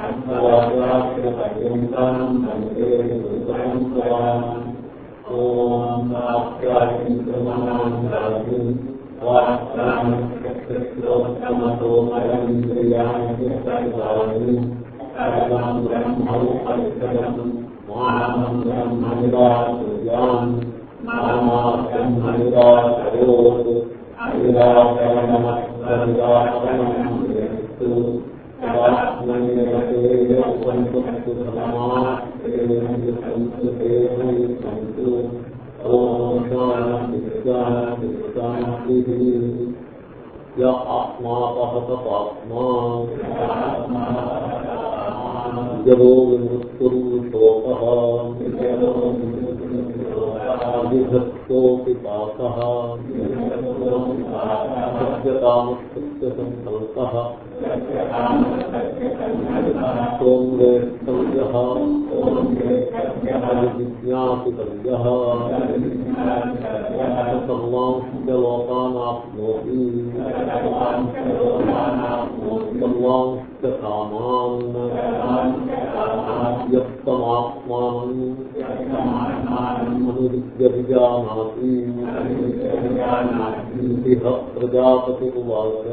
อันตวาราสะยุงตังตังเตสุตังตวาโอมอัปกาอินทมานังตายุวัตตังสัตโลธรรมโตมยันตยานิสัยตายุอาลังรัมหุปัสสะรัมวามังรัมหิราสุยันนามารัมหิราสโยตุอิราเตนะมัสสะราเตนะมัสสุ విముక్తుర్విశోకవిభక్తోపి పాక సత్యకామసత్యసంకల్ప సోంగేస్తవ్య జిజ్ఞాసితవ్య సర్వాంశ లోకానాప్నోతి సర్వాంశ కామాన్ వ్యక్తమాత్మానం అనువిద్యభిజానాతి ఇహ ప్రజాపతి ఉవాచ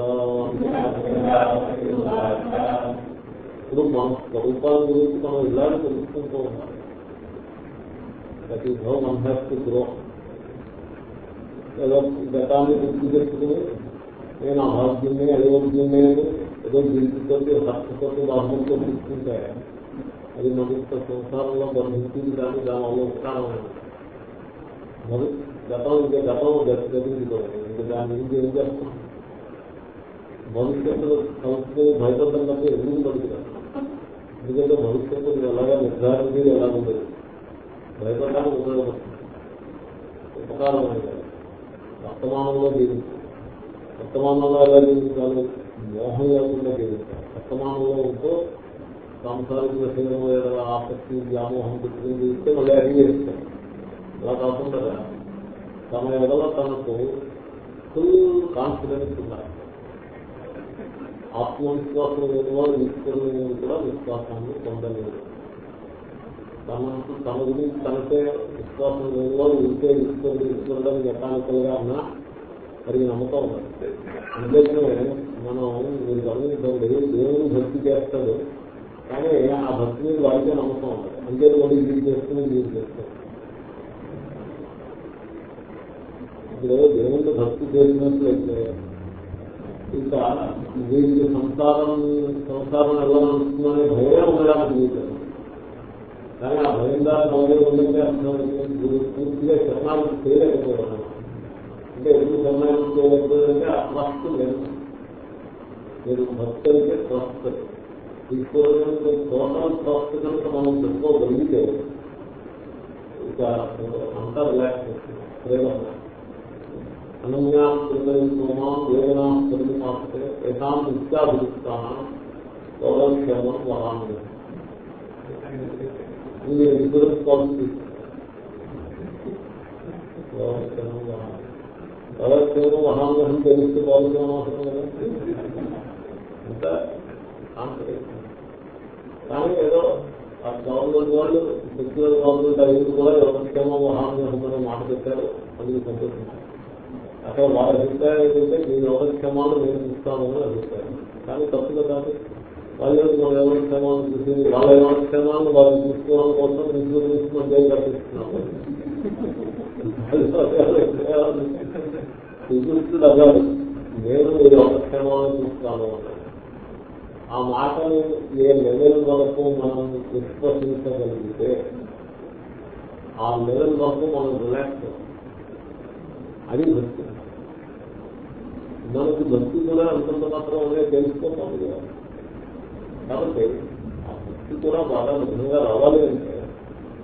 ఇప్పుడు మన స్వరూపాల గురించి మనం ఇలాగే తెలుసుకుంటూ ఉన్నాం ప్రతి భవం వన్ హ్యాస్ టు గ్రో ఏదో గతాన్ని గుర్తు చేసుకుని నేను అభాగ్యుణ్ణి అయోగ్యుణ్ణి ఏదో దీంతో హస్తతో బాహంతో తీసుకుంటే అది మనకు సంసారంలో బంధించింది కానీ దాని వల్ల ఉపకారం మరి గతం ఇంకా గతం గతించుకోవాలి ఇంకా దాని గురించి ఏం చేస్తాం భవిష్యత్తులో సంస్కృతి భయపడ్డంటే ఎందుకు పడుతున్నారు ఎందుకంటే భవిష్యత్తు ఎలాగా నిర్ధారించేది ఎలా ఉండదు భయపడడానికి ఉపయోగపడుతుంది ఉపకారం అనేది వర్తమానంలో జీవించాలి వర్తమానంలో ఎలా జీవించాలి మోహం లేకుండా జీవించాలి వర్తమానంలో ఉంటూ సాంసారిక విషయంలో ఏదైనా ఆసక్తి వ్యామోహం పెట్టుకుని జీవిస్తే మళ్ళీ అది అలా కాకుండా తన ఎడల తనకు ఫుల్ కాన్ఫిడెన్స్ ఉండాలి. ఆత్మవిశ్వాసం లేని వారు ఈశ్వరుని కూడా విశ్వాసాన్ని పొందలేదు తనకు తన గురించి తనకే విశ్వాసం లేని వారు ఉంటే ఈశ్వరుడు ఈశ్వరుడు అని మెకానికల్గా ఉన్నా మరి నమ్మకం అందుకనే మనం మీరు గమనించండి దేవుని భక్తి చేస్తాడు. కానీ ఆ భక్తి మీద వాడితే నమ్మకం ఉండదు అంతే వాడు ఇది చేస్తుంది మీరు చేస్తారు ఇప్పుడు దేవుని భక్తి చేసినట్లయితే ఇంకా వీరికి సంసారం సంసారం ఎలా నడుస్తుందనే భయం ఉండడానికి వీళ్ళు కానీ ఆ భయం దాకా ఉండే ఉందంటే అర్థం పూర్తిగా శరణాలు చేయలేకపోవడం అంటే ఎందుకు శరణాలు చేయలేకపోయిందంటే ట్రస్ట్ లేదు. మీరు భక్తి అయితే ట్రస్ట్ ఈశ్వరుడు టోటల్ ట్రస్ట్ కనుక మనం పెట్టుకోగలిగితే ఇక అంతా రిలాక్స్ ప్రేమ. అనన్యామాం వేదనాం పరిమాస్తే ఏతాం నిత్యాభియుక్తానం గౌరవక్షేమం వహామి ఇది ఇన్సూరెన్స్ పాలసీ గౌరవక్షేమం వహామి గౌరవక్షేమం వహామి తెలిస్తే పాలసీ అవసరం కదా. అంతా కానీ ఏదో ఆ గవర్నమెంట్ వాళ్ళు సెక్యులర్ గవర్నమెంట్ అయ్యింది కూడా ఎవరికేమో వహామి అనే మాట పెట్టారు. అందుకు సంతోషించారు అక్కడ వాళ్ళ అభిప్రాయం ఏంటంటే మీ యోగక్షేమాలు నేను ఇస్తామని అభిప్రాయం. కానీ తప్పుగా కాదు వాళ్ళు మనం ఎవరి యోగక్షేమాలను చూసి వాళ్ళ ఎవరి యోగక్షేమాలను వాళ్ళు చూసుకోవడం కోసం నిధులు తీసుకుంటే కల్పిస్తున్నాము శ్రీకృష్ణుడు అన్నాడు నేను మీరు అవక్షేమాన్ని చూస్తాను ఆ మాటని ఏ లెవెల్ వరకు మనం విశ్వసించగలిగితే ఆ లెవెల్ వరకు మనం రిలాక్స్ అది భక్తి. మనకు భక్తి కూడా అంతంత మాత్రం అనేది తెలుసుకోవాలి కదా. కాబట్టి ఆ భక్తి కూడా బాగా నిజంగా రావాలి అంటే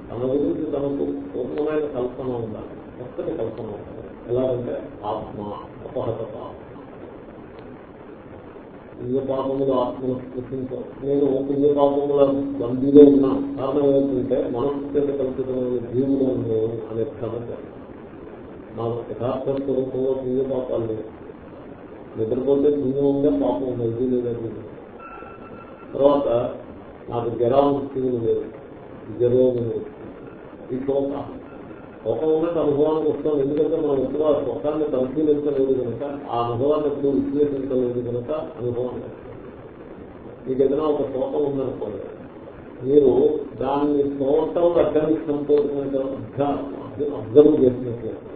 తన గురించి తనకు పూర్ణమైన కల్పన ఉండాలి. చక్కటి కల్పన ఉండాలి. ఎలాగంటే ఆత్మ అపహత పాపం పాపములు ఆత్మను స్పృశించవు నేను పుణ్య పాపముల బందీలో ఉన్నా. కారణం ఏంటంటే మనస్సు చేత కల్పితమైన జీవులు నేను అనే భ్రమ నాకు యథార్థ స్వరూపంలో పుణ్య పాపాలు లేవు. నిద్రపోతే పుణ్యం ఉందా పాపం ఉందా ఇది లేదా తర్వాత నాకు జరాముక్తి లేదు జరోగం లేదు ఈ శోక శోకం అనుభవానికి వస్తాం. ఎందుకంటే మనం ఎప్పుడు ఆ పరిశీలించలేదు కనుక ఆ అనుభవాన్ని ఎప్పుడు విశ్లేషించలేదు కనుక అనుభవం మీకు ఏదైనా ఒక శోకం ఉందనుకోండి మీరు దాన్ని చూడటం అర్థానికి అబ్జర్వ్ చేసినట్లయితే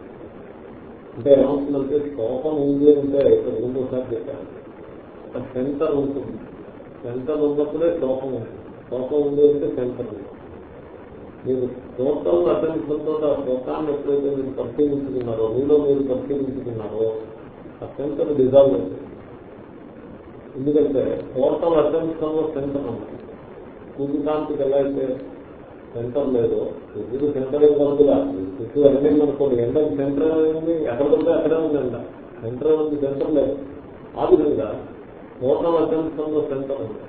అంటే ఏమవుతుందంటే కోపం ఉంది అంటే ఇక్కడ రెండోసారి చెప్పాను. సెంటర్ ఉంటుంది. సెంటర్ ఉన్నప్పుడే కోపం ఉంటుంది. కోపం ఉంది అంటే సెంటర్ ఉంటుంది. మీరు టోటల్ అటెన్షన్తో ఆ శ్లోకాన్ని ఎప్పుడైతే మీరు పరిశీలించుకున్నారో మీలో మీరు పరిశీలించుకున్నారో ఆ సెంటర్ డిజాల్వ్ అవుతుంది ఎందుకంటే టోటల్ అటెన్షన్లో సెంటర్ ఉంది సూర్యకాంతికి ఎలా అయితే సెంటర్ లేదు ఎదురు సెంటర్ ఏం కలుగులా చుట్టూ అన్నీ అనుకోండి ఎండకి సెంటర్ ఉంది ఎక్కడ పడితే అక్కడే ఉంది ఎండ సెంటర్ ఉంది సెంటర్ లేదు. ఆ విధంగా టోటల్ అసెన్స్లో సెంటర్ ఉంది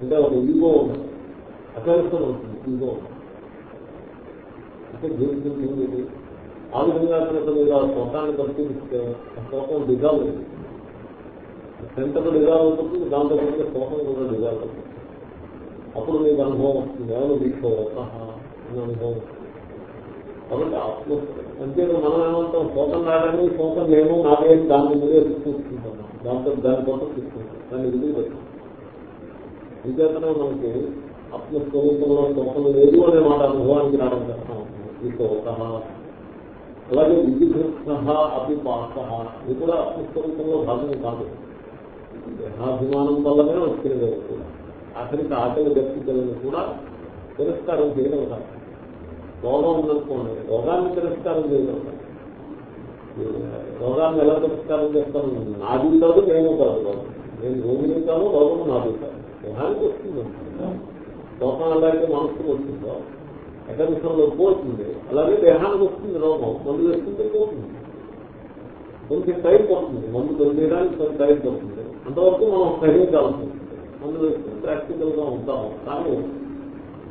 అంటే ఒక ఈగో ఉంది. అటెన్షన్ ఉంటుంది ఈగో అంటే జీవితం ఆ విధంగా కనుక మీరు ఆ శ్లోకాన్ని పరిశీలిస్తే ఆ శ్లోకం డిజాల్వ్ అయింది సెంటర్ డిజాల్వ్ అవుతుంది దాంతో కనుక శ్లోకం కూడా డిజాల్వ్ అవుతుంది అప్పుడు మీకు అనుభవం వస్తుంది. ఎవరు తీసుకోవాలి అనే అనుభవం కాబట్టి ఆత్మ అంటే మనం ఏమంటాం? శోకం రాగానే శోకం నేను నాకే దాని మీదే చూసుకుంటాం దాంతో దానికోసం తీసుకుంటాం దాన్ని విధి పెట్టాం ఇంకేతనే మనకి ఆత్మస్వరూపంలో శోకం లేదు అనే మాట అనుభవానికి రావడం కష్టం ఈ శోక అలాగే విధిభృష్ణ అతి పాస ఇది కూడా ఆత్మస్వరూపంలో భాగం కాదు. దేహాభిమానం వల్లనే వచ్చినది కూడా. అతనికి ఆకలి దర్శించదని కూడా తిరస్కారం చేయడం కాదు. రోగం ఉందనుకోండి రోగాన్ని తిరస్కారం చేయడం కాదు. రోగాన్ని ఎలా తిరస్కారం చేస్తాను నాది కాదు నేను కాదు నేను రోగిని కాదు రోగం నాది కాదు. దేహానికి వస్తుంది. రోగం ఎలాగైతే అయితే మనసుకు వస్తుందో ఎకరిసంలో పోతుంది అలాగే దేహానికి వస్తుంది రోగం మందు వేస్తుంది పోతుంది కొంచెం టైం పడుతుంది మందు దొరికేయడానికి కొంచెం టైం పడుతుంది అంతవరకు మనం సహించాల్సి ఉంటుంది మందు వేస్తుంది ప్రాక్టికల్గా ఉంటాము కానీ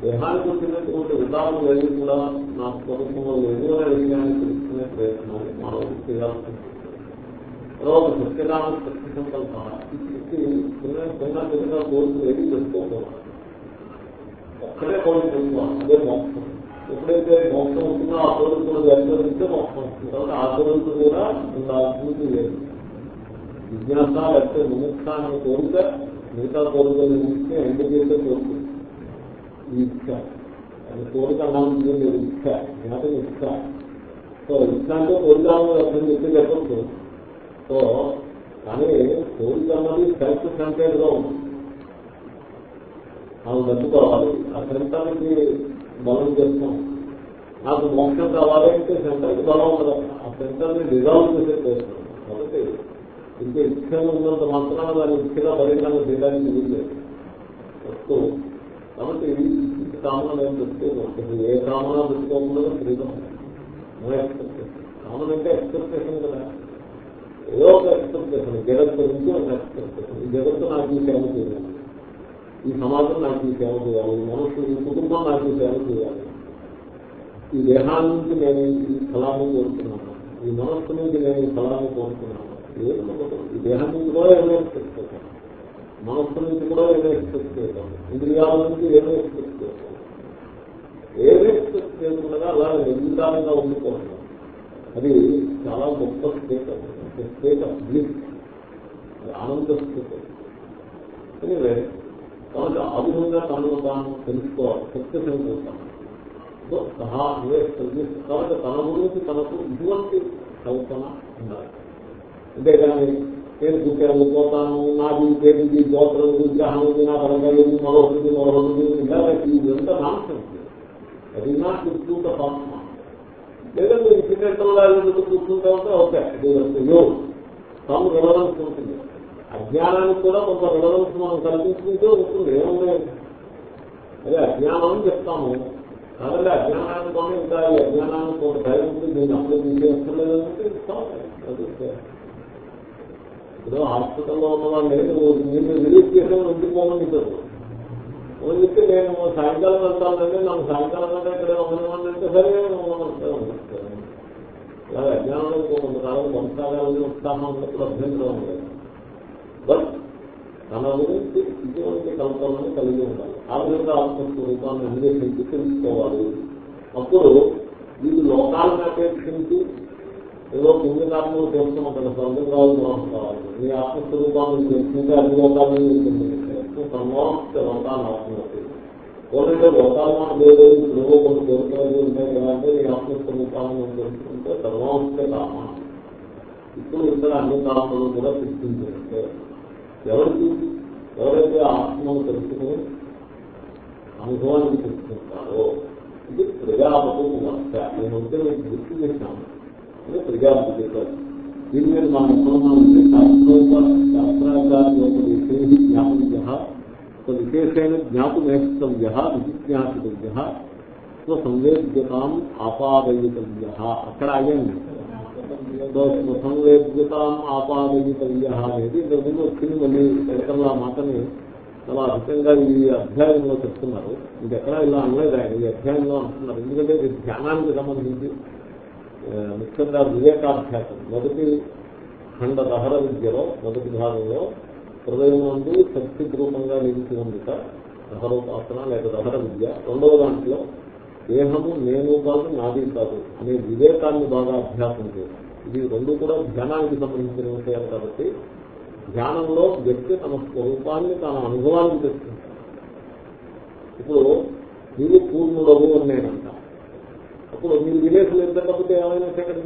దేహానికి వచ్చినటువంటి ఉదాహరణ లేదు కూడా నా స్వరూపంలో లేదు అనే విషయాన్ని తెలుసుకునే ప్రయత్నాన్ని మనం చేయాల్సి తర్వాత సత్యనామ సత్య సంకల్ప చిన్న చిన్న చిన్నగా కోరుకు ఏది తెలుసుకోకూడదు ఒక్కడే కోరుకుంటున్నాం అదే మోక్షం. ఎప్పుడైతే మోక్షం ఉంటుందో ఆ కోరుకున్నది వ్యక్తిస్తే మోక్షం వస్తుంది. కాబట్టి ఆ కోరిక కూడా ఉండాల్సింది లేదు. విజ్ఞాస లేకపోతే విముక్త అనే కోరిక మిగతా కోరికలు ముఖ్య ఎందుకు చేసే కోరిక. ఇచ్చ. అది కోరిక అన్నాను మీరు ఇచ్చ. జ్ఞాతం ఇచ్చ. సో ఇచ్చ అంటే కోరిక అర్థం చెప్పి చెప్పచ్చు. సో కానీ కోరిక అన్నది సెల్ఫ్ సెంటర్డ్గా ఉంటుంది. మనం దట్టుకోవాలి ఆ సెంటర్కి బలం చేస్తాం నాకు మోక్షం కావాలి అంటే సెంటర్కి బలం ఉండదు. ఆ సెంటర్ని డిజాల్వ్ చేసే చేస్తాం కాబట్టి ఇంకా ఇష్టం ఉన్నంత మాత్రాన దాని ఇచ్చిగా పరిణామం చేయడానికి వీల్లేదు. వస్తూ కాబట్టి కామన్ ఏం పెట్టుకోకూడదు ఏ కామన పెట్టుకోకుండా ఫ్రీడమ్. కామన్ అంటే ఎక్స్పెక్టేషన్ కదా. ఏదో ఒక ఎక్స్పెక్టేషన్ జగత్తు నుంచి ఒక ఎక్స్పెక్టేషన్ జగత్తు నాకు ఈ సేవ చేయాలి ఈ సమాజం నాకు ఈ సేవ చేయాలి మనసు ఈ కుటుంబం నాకు ఈ సేవ చేయాలి. ఈ దేహాన్ని నుంచి నేను ఈ ఫలాన్ని కోరుతున్నాను. ఈ మనస్సు నుంచి నేను ఈ ఫలాన్ని కోరుతున్నాను. ఈ దేహం నుంచి కూడా ఏమో ఎక్స్పెక్ట్ చేస్తాను మనస్సు నుంచి కూడా ఏమో ఎక్స్పెక్ట్ చేస్తాను ఇంద్రియాల నుంచి ఏమో ఎక్స్పెక్ట్ చేస్తాను ఏమీ ఎక్స్పెక్ట్ చేయకుండా అలా నిర్మితాలుగా ఉండిపోతాను. అది చాలా గొప్ప స్టేట్ స్టేట్ ఆఫ్ బ్లిస్ ఆనంద స్టేట్ ఎనివే కాబట్టి ఆ విధంగా తనను తాను తెలుసుకోవాలి సత్య సంకల్పాన్ని సో సహా అన్వేషిస్తుంది కాబట్టి తన గురించి తనకు ఇటువంటి కల్పన ఉండాలి అంతేగాని నేను పుట్టాను పోతాను నాది పేరుంది గోత్రం విగ్రహం ఉంది నా పరంగా మరొకటి మరొకటి ఇలా ఇదంతా నాన్సెన్స్ అది నా చూసుకుంట పాత్మ లేదంటే ఇన్సిడెంటల్ ఎందుకు కూర్చుంటా ఉంటే ఓకే యో తాము రిలవెన్స్ ఉంటుంది అజ్ఞానానికి కూడా కొంత రిలవెన్స్ మనం కల్పించుకుంటూ ఉంటుంది. ఏముంది? అదే అజ్ఞానం అని చెప్తాము. కాదండి అజ్ఞానానికి కొన్ని ఇంకా ఈ అజ్ఞానానికి ఒక టైం ఉంటుంది దీన్ని అప్పుడే తీసేస్తలేదు అంటే ఏదో హాస్పిటల్లో ఉన్నవాళ్ళు నిన్ను రిలీజ్ చేసే ఎందుకు పోమని చెప్పారు. ఓన్ చెప్తే నేను సాయంకాలం వెళ్తానంటే నాకు సాయంకాలం కంటే ఇక్కడ ఉండమని అంటే సరే అలాగే అజ్ఞానంలో కొంతకాలం కొంతకాలం ఉత్సాహం ఉన్నప్పుడు అభ్యంతరం ఉండదు. బట్ తన గురించి ఇటువంటి కల్పనను కలిగి ఉండాలి. ఆ విధంగా ఆత్మస్వరూపాన్ని అన్వేషించి తెలుసుకోవాలి అప్పుడు వీళ్ళు లోకాలను అపేక్షించి ఏదో పుణ్యకార్యములు చేస్తున్నాం కదా సొంతం కావాలి మనం కావాలి మీ ఆత్మస్వరూపాన్ని తెలుసుకుంటే అన్ని లోకాలను సమస్త లోకాలను ఆత్మహత్య కోరితే లోకాలు మాట లేదు ఏవో కొన్ని కోరికలు ఉంటాయి కదా అంటే మీ ఆత్మస్వరూపాన్ని తెలుసుకుంటే సర్వాంశ కామ. ఇప్పుడు ఇక్కడ అన్ని కారణాలు కూడా సృష్టించారంటే ఎవరికి ఎవరైతే ఆత్మను తెలుసుకుని అనుభవానికి తెలుసుకుంటారో ఇది ప్రజాపతి వర్ష నేను ఉంటే మీకు గుర్తు చేశాను అంటే ప్రజాపతి చెప్పారు. దీని మీద మనం ఎక్కడున్నామంటే శాస్త్రోప శాస్త్రాచార్యోపదేశే జ్ఞాపవ్య సో విశేషమైన జ్ఞాపమేస్తవ్య విజిజ్ఞాసితవ్య సో సంవేద్యతాం ఆపాదయితవ్య అక్కడ ఆగండి సంవేద్యతాం ఆపాదయితవ్య అనేది ఇంతకుముందు వచ్చింది మళ్ళీ ఎక్కడలా మాటని చాలా అధికంగా ఈ అధ్యాయంలో చెప్తున్నారు. ఇంకెక్కడా ఇలా అనలేదు ఆయన ఈ అధ్యాయంలో అంటున్నారు. ఎందుకంటే ఇది ధ్యానానికి సంబంధించి ముఖ్యంగా వివేకాభ్యాసం. మొదటి ఖండ దహర విద్యలో మొదటి భాగంలో హృదయం నుండి శక్తి రూపంగా నిలిచి ఉందిట దహరోపాసన లేక దహర విద్య. రెండవ దాంట్లో దేహము నేను కాదు నాది కాదు. అనే వివేకాన్ని బాగా అభ్యాసం చేయాలి ఇది రెండు కూడా ధ్యానానికి సంబంధించిన విషయాలు కాబట్టి ధ్యానంలో వ్యక్తి తన స్వరూపాన్ని తన అనుభవానికి తెచ్చుకుంటాడు ఇప్పుడు మీరు పూర్ణుడవు అని నేనంట అప్పుడు మీరు విలేసులు ఎందుకపోతే ఏమైనా సెకండ్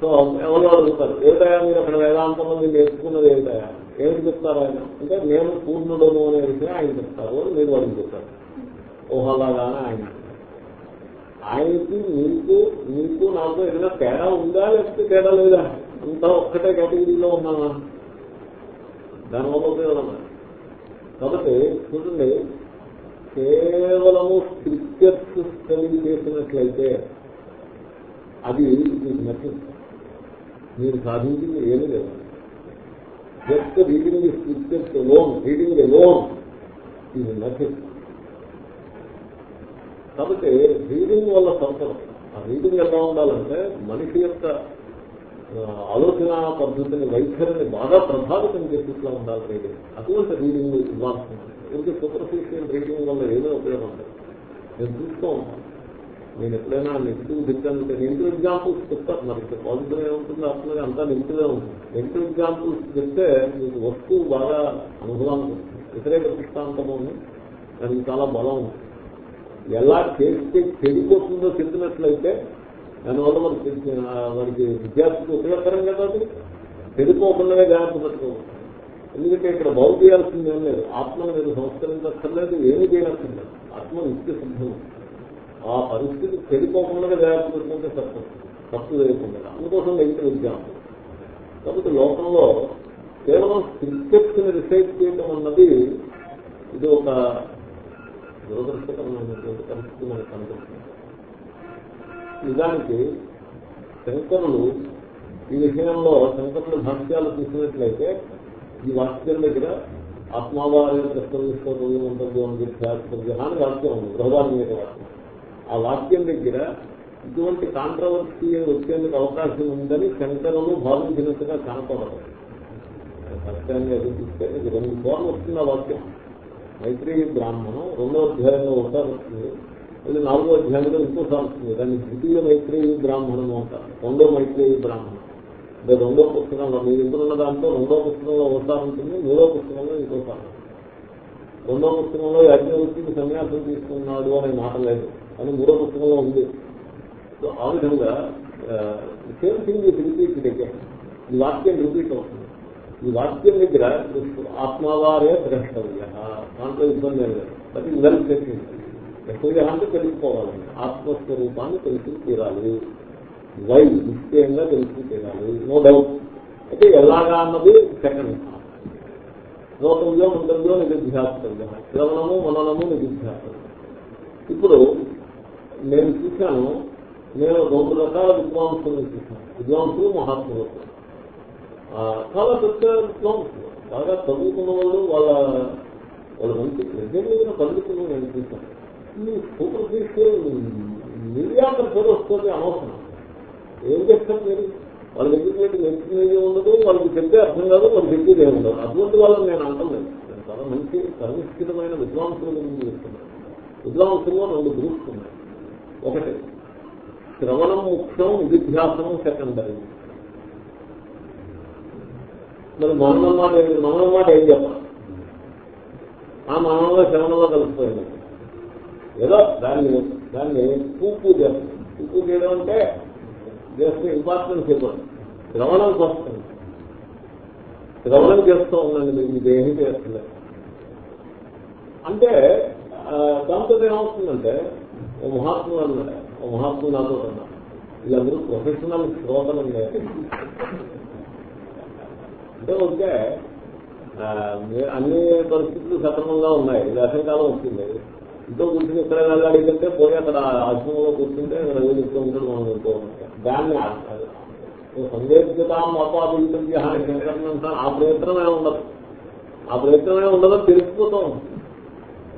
సో ఎవరు అడుగుతారు? ఏమిటయా మీరు అక్కడ వేదాంతంలో మీరు నేర్చుకున్నది ఏమిటయా ఏమిటి చెప్తారు ఆయన? అంటే నేను పూర్ణుడము అనే విషయం ఆయన చెప్తారు అని మీరు వాడికి చెప్తారు ఓహలాగానే ఆయన ఆయనకి మీకు మీకు నాకు ఏదైనా తేడా ఉందా లేకపోతే తేడా లేదా? అంతా ఒక్కటే కేటగిరీలో ఉన్నామా దానివల్ల ఉపయోగం కాబట్టి చూడండి కేవలము క్రికెట్ స్టడీ చేసినట్లయితే అది మీకు నచ్చింది. మీరు సాధించింది ఏమీ లేదు. Just reading scriptures alone reading alone ఇది నచ్చింది. కాబట్టి రీడింగ్ వల్ల సంతరం ఆ రీడింగ్ ఎలా ఉండాలంటే మనిషి యొక్క ఆలోచన పద్ధతిని వైఖరిని బాగా ప్రభావితం చేసేట్లా ఉండాలి రీడింగ్ అటువంటి రీడింగ్ ఇవ్వాల్సి ఉంటుంది ఎందుకంటే సూపర్ఫిషియల్ రీడింగ్ వల్ల ఏమీ ఉపయోగం ఉండదు. నేను చూస్తూ ఉంటాను. నేను ఎప్పుడైనా నెగిటివ్ దిక్కంటే నెగిటివ్ ఎగ్జాంపుల్స్ చెప్తారు మరి పాజిటివ్ ఏముంటుంది అసలు అంతా నెగిటివే ఉంటుంది. నెగిటివ్ ఎగ్జాంపుల్స్ చెప్తే మీకు వస్తువు బాగా అనుభవానికి వస్తుంది. వ్యతిరేక దృష్టాంతము దానికి చాలా బలం ఉంటుంది ఎలా చేస్తే చెడిపోతుందో చెప్పినట్లయితే దానివల్ల మనకి మనకి విద్యార్థులకు ఉపయోగకరం కదా అది? చెడిపోకుండా జాగ్రత్త పెట్టుకోవాలి. ఎందుకంటే ఇక్కడ బాగు చేయాల్సింది ఏం లేదు. ఆత్మను మీరు సంస్కరించక్కర్లేదు ఏమీ చేయనక్కర్లేదు ఆత్మ నిత్య సిద్ధం. ఆ పరిస్థితి చెడిపోకుండా జాగ్రత్త పెట్టుకుంటే తప్పు. తప్పు లేకుండా అందుకోసం నెగిటివ్ ఎగ్జాంపుల్ కాబట్టి లోకంలో కేవలం స్క్రిప్టెక్స్ని రిసైట్ చేయడం అన్నది ఇది ఒక దురదృష్టకరమైనటువంటి పరిస్థితి మనకు కనిపిస్తుంది నిజానికి శంకరులు ఈ విషయంలో శంకరులు భాష్యాలు చూసినట్లయితే ఈ వాక్యం దగ్గర ఆత్మావారి ప్రశ్నిస్తూ అని వాక్యం ఉంది బృహదాన్ని మీద వాక్యం. ఆ వాక్యం దగ్గర ఇటువంటి కాంట్రవర్సీ వచ్చేందుకు అవకాశం ఉందని శంకరులు భావించినట్టుగా కనపడదు. సత్యాన్ని ఎదుగుస్తే చూస్తే రెండు కోర్లు వస్తుంది ఆ వాక్యం. మైత్రేయ బ్రాహ్మణం రెండో అధ్యాయంలో ఒకసారి వస్తుంది అది నాలుగో అధ్యాయంలో ఇంకోసారి వస్తుంది. దాన్ని ద్వితీయ మైత్రేయ బ్రాహ్మణము అంటారు. రెండో మైత్రేయ బ్రాహ్మణం. అంటే రెండో పుస్తకంలో మీరు ఎదురున్న దాంట్లో రెండో పుస్తకంలో ఒకసారి ఉంటుంది మూడో పుస్తకంలో ఇంకోసారి రెండో పుస్తకంలో యాజ్ఞవృత్తికి సన్యాసం తీసుకున్నాడు అనే మాట లేదు. అని మూడో పుస్తకంలో ఉంది. సో ఆ విధంగా సేమ్ థింగ్ రిపీట్ దగ్గర ఈ వాక్యం రిపీట్ అవుతుంది. ఈ వాక్యం దగ్గర ఆత్మవారే ద్రష్టవ్య. దాంట్లో ఇబ్బంది లేదు. బట్ వెల్ చెప్పింది ద్రష్టవ్య అంటే తెలుసుకోవాలండి ఆత్మస్వరూపాన్ని తెలిసి తీరాలి. వై నిశ్చయంగా తెలిసి తీరాలి. No doubt. అయితే ఎలాగా అన్నది సెకండ్ లోకంలో మంతవ్యం నిధిధ్యాస్తవ్యం శ్రవణము మననము నిధిధ్యాస్తవ్యం ఇప్పుడు నేను చూశాను నేను రెండు రకాల విద్వాంసులను చూశాను. విద్వాంసులు మహాత్ములు. ఆ, చాలా పెద్ద విద్వాంసులు బాగా చదువుకున్న వాళ్ళు వాళ్ళ వాళ్ళ మంచి ప్రజల పండితులు నేను చూశాను. సూపర్ సూపర్ఫిషియల్ మీడియాకర్ ఫెలోస్తోటి అనవసరం. ఏం చేస్తారు మీరు? వాళ్ళ దగ్గరికి నేర్చుకునేది ఉండదు వాళ్ళకి చెప్తే అర్థం కాదు వాళ్ళు చెప్పేది ఏమి ఉండదు. అటువంటి వాళ్ళని నేను అంటలేదు. నేను చాలా మంచి సర్వస్థితమైన విద్వాంసుల గురించి చెప్తున్నాను. విద్వాంసుల్లో రెండు గ్రూప్స్ ఉన్నాయి. ఒకటి శ్రవణం ముఖ్యం విద్యాసనం సెకండరీ. మరి మననం మాట ఏమి- మననం మాట ఏం చెప్పాలి ఆ మననంలో శ్రవణంలో కలిసిపోయింది. ఏదో దాన్ని దాన్ని పూపు చేస్తాం. పూపు చేయడం అంటే జస్ట్ ఇంపార్టెన్స్ ఇవ్వండి శ్రవణం కోసం. శ్రవణం చేస్తూ ఉండండి మీరు మీకు ఏమీ చేస్తలేదు. అంటే దాంతో ఏమవుతుందంటే ఓ మహాత్ముడు అన్నాడు ఓ మహాత్ముడు నాతో అన్నాడు వీళ్ళందరూ ప్రొఫెషనల్ శ్రోతలు అంటే ఓకే అన్ని పరిస్థితులు సక్రమంగా ఉన్నాయి. వేసవికాలం వచ్చింది. ఇంట్లో కూర్చుని ఇక్కడ వెళ్ళాడికంటే పోయి అక్కడ ఆశ్రమంలో కూర్చుంటే అక్కడ ఉంటాడు మనం వింటూ ఉంటాం. దాన్ని సందేశితాం అపాభివృద్ధి ఆ ప్రయత్నమే ఉండదు. ఆ ప్రయత్నమే ఉండదు తెలిసిపోతాం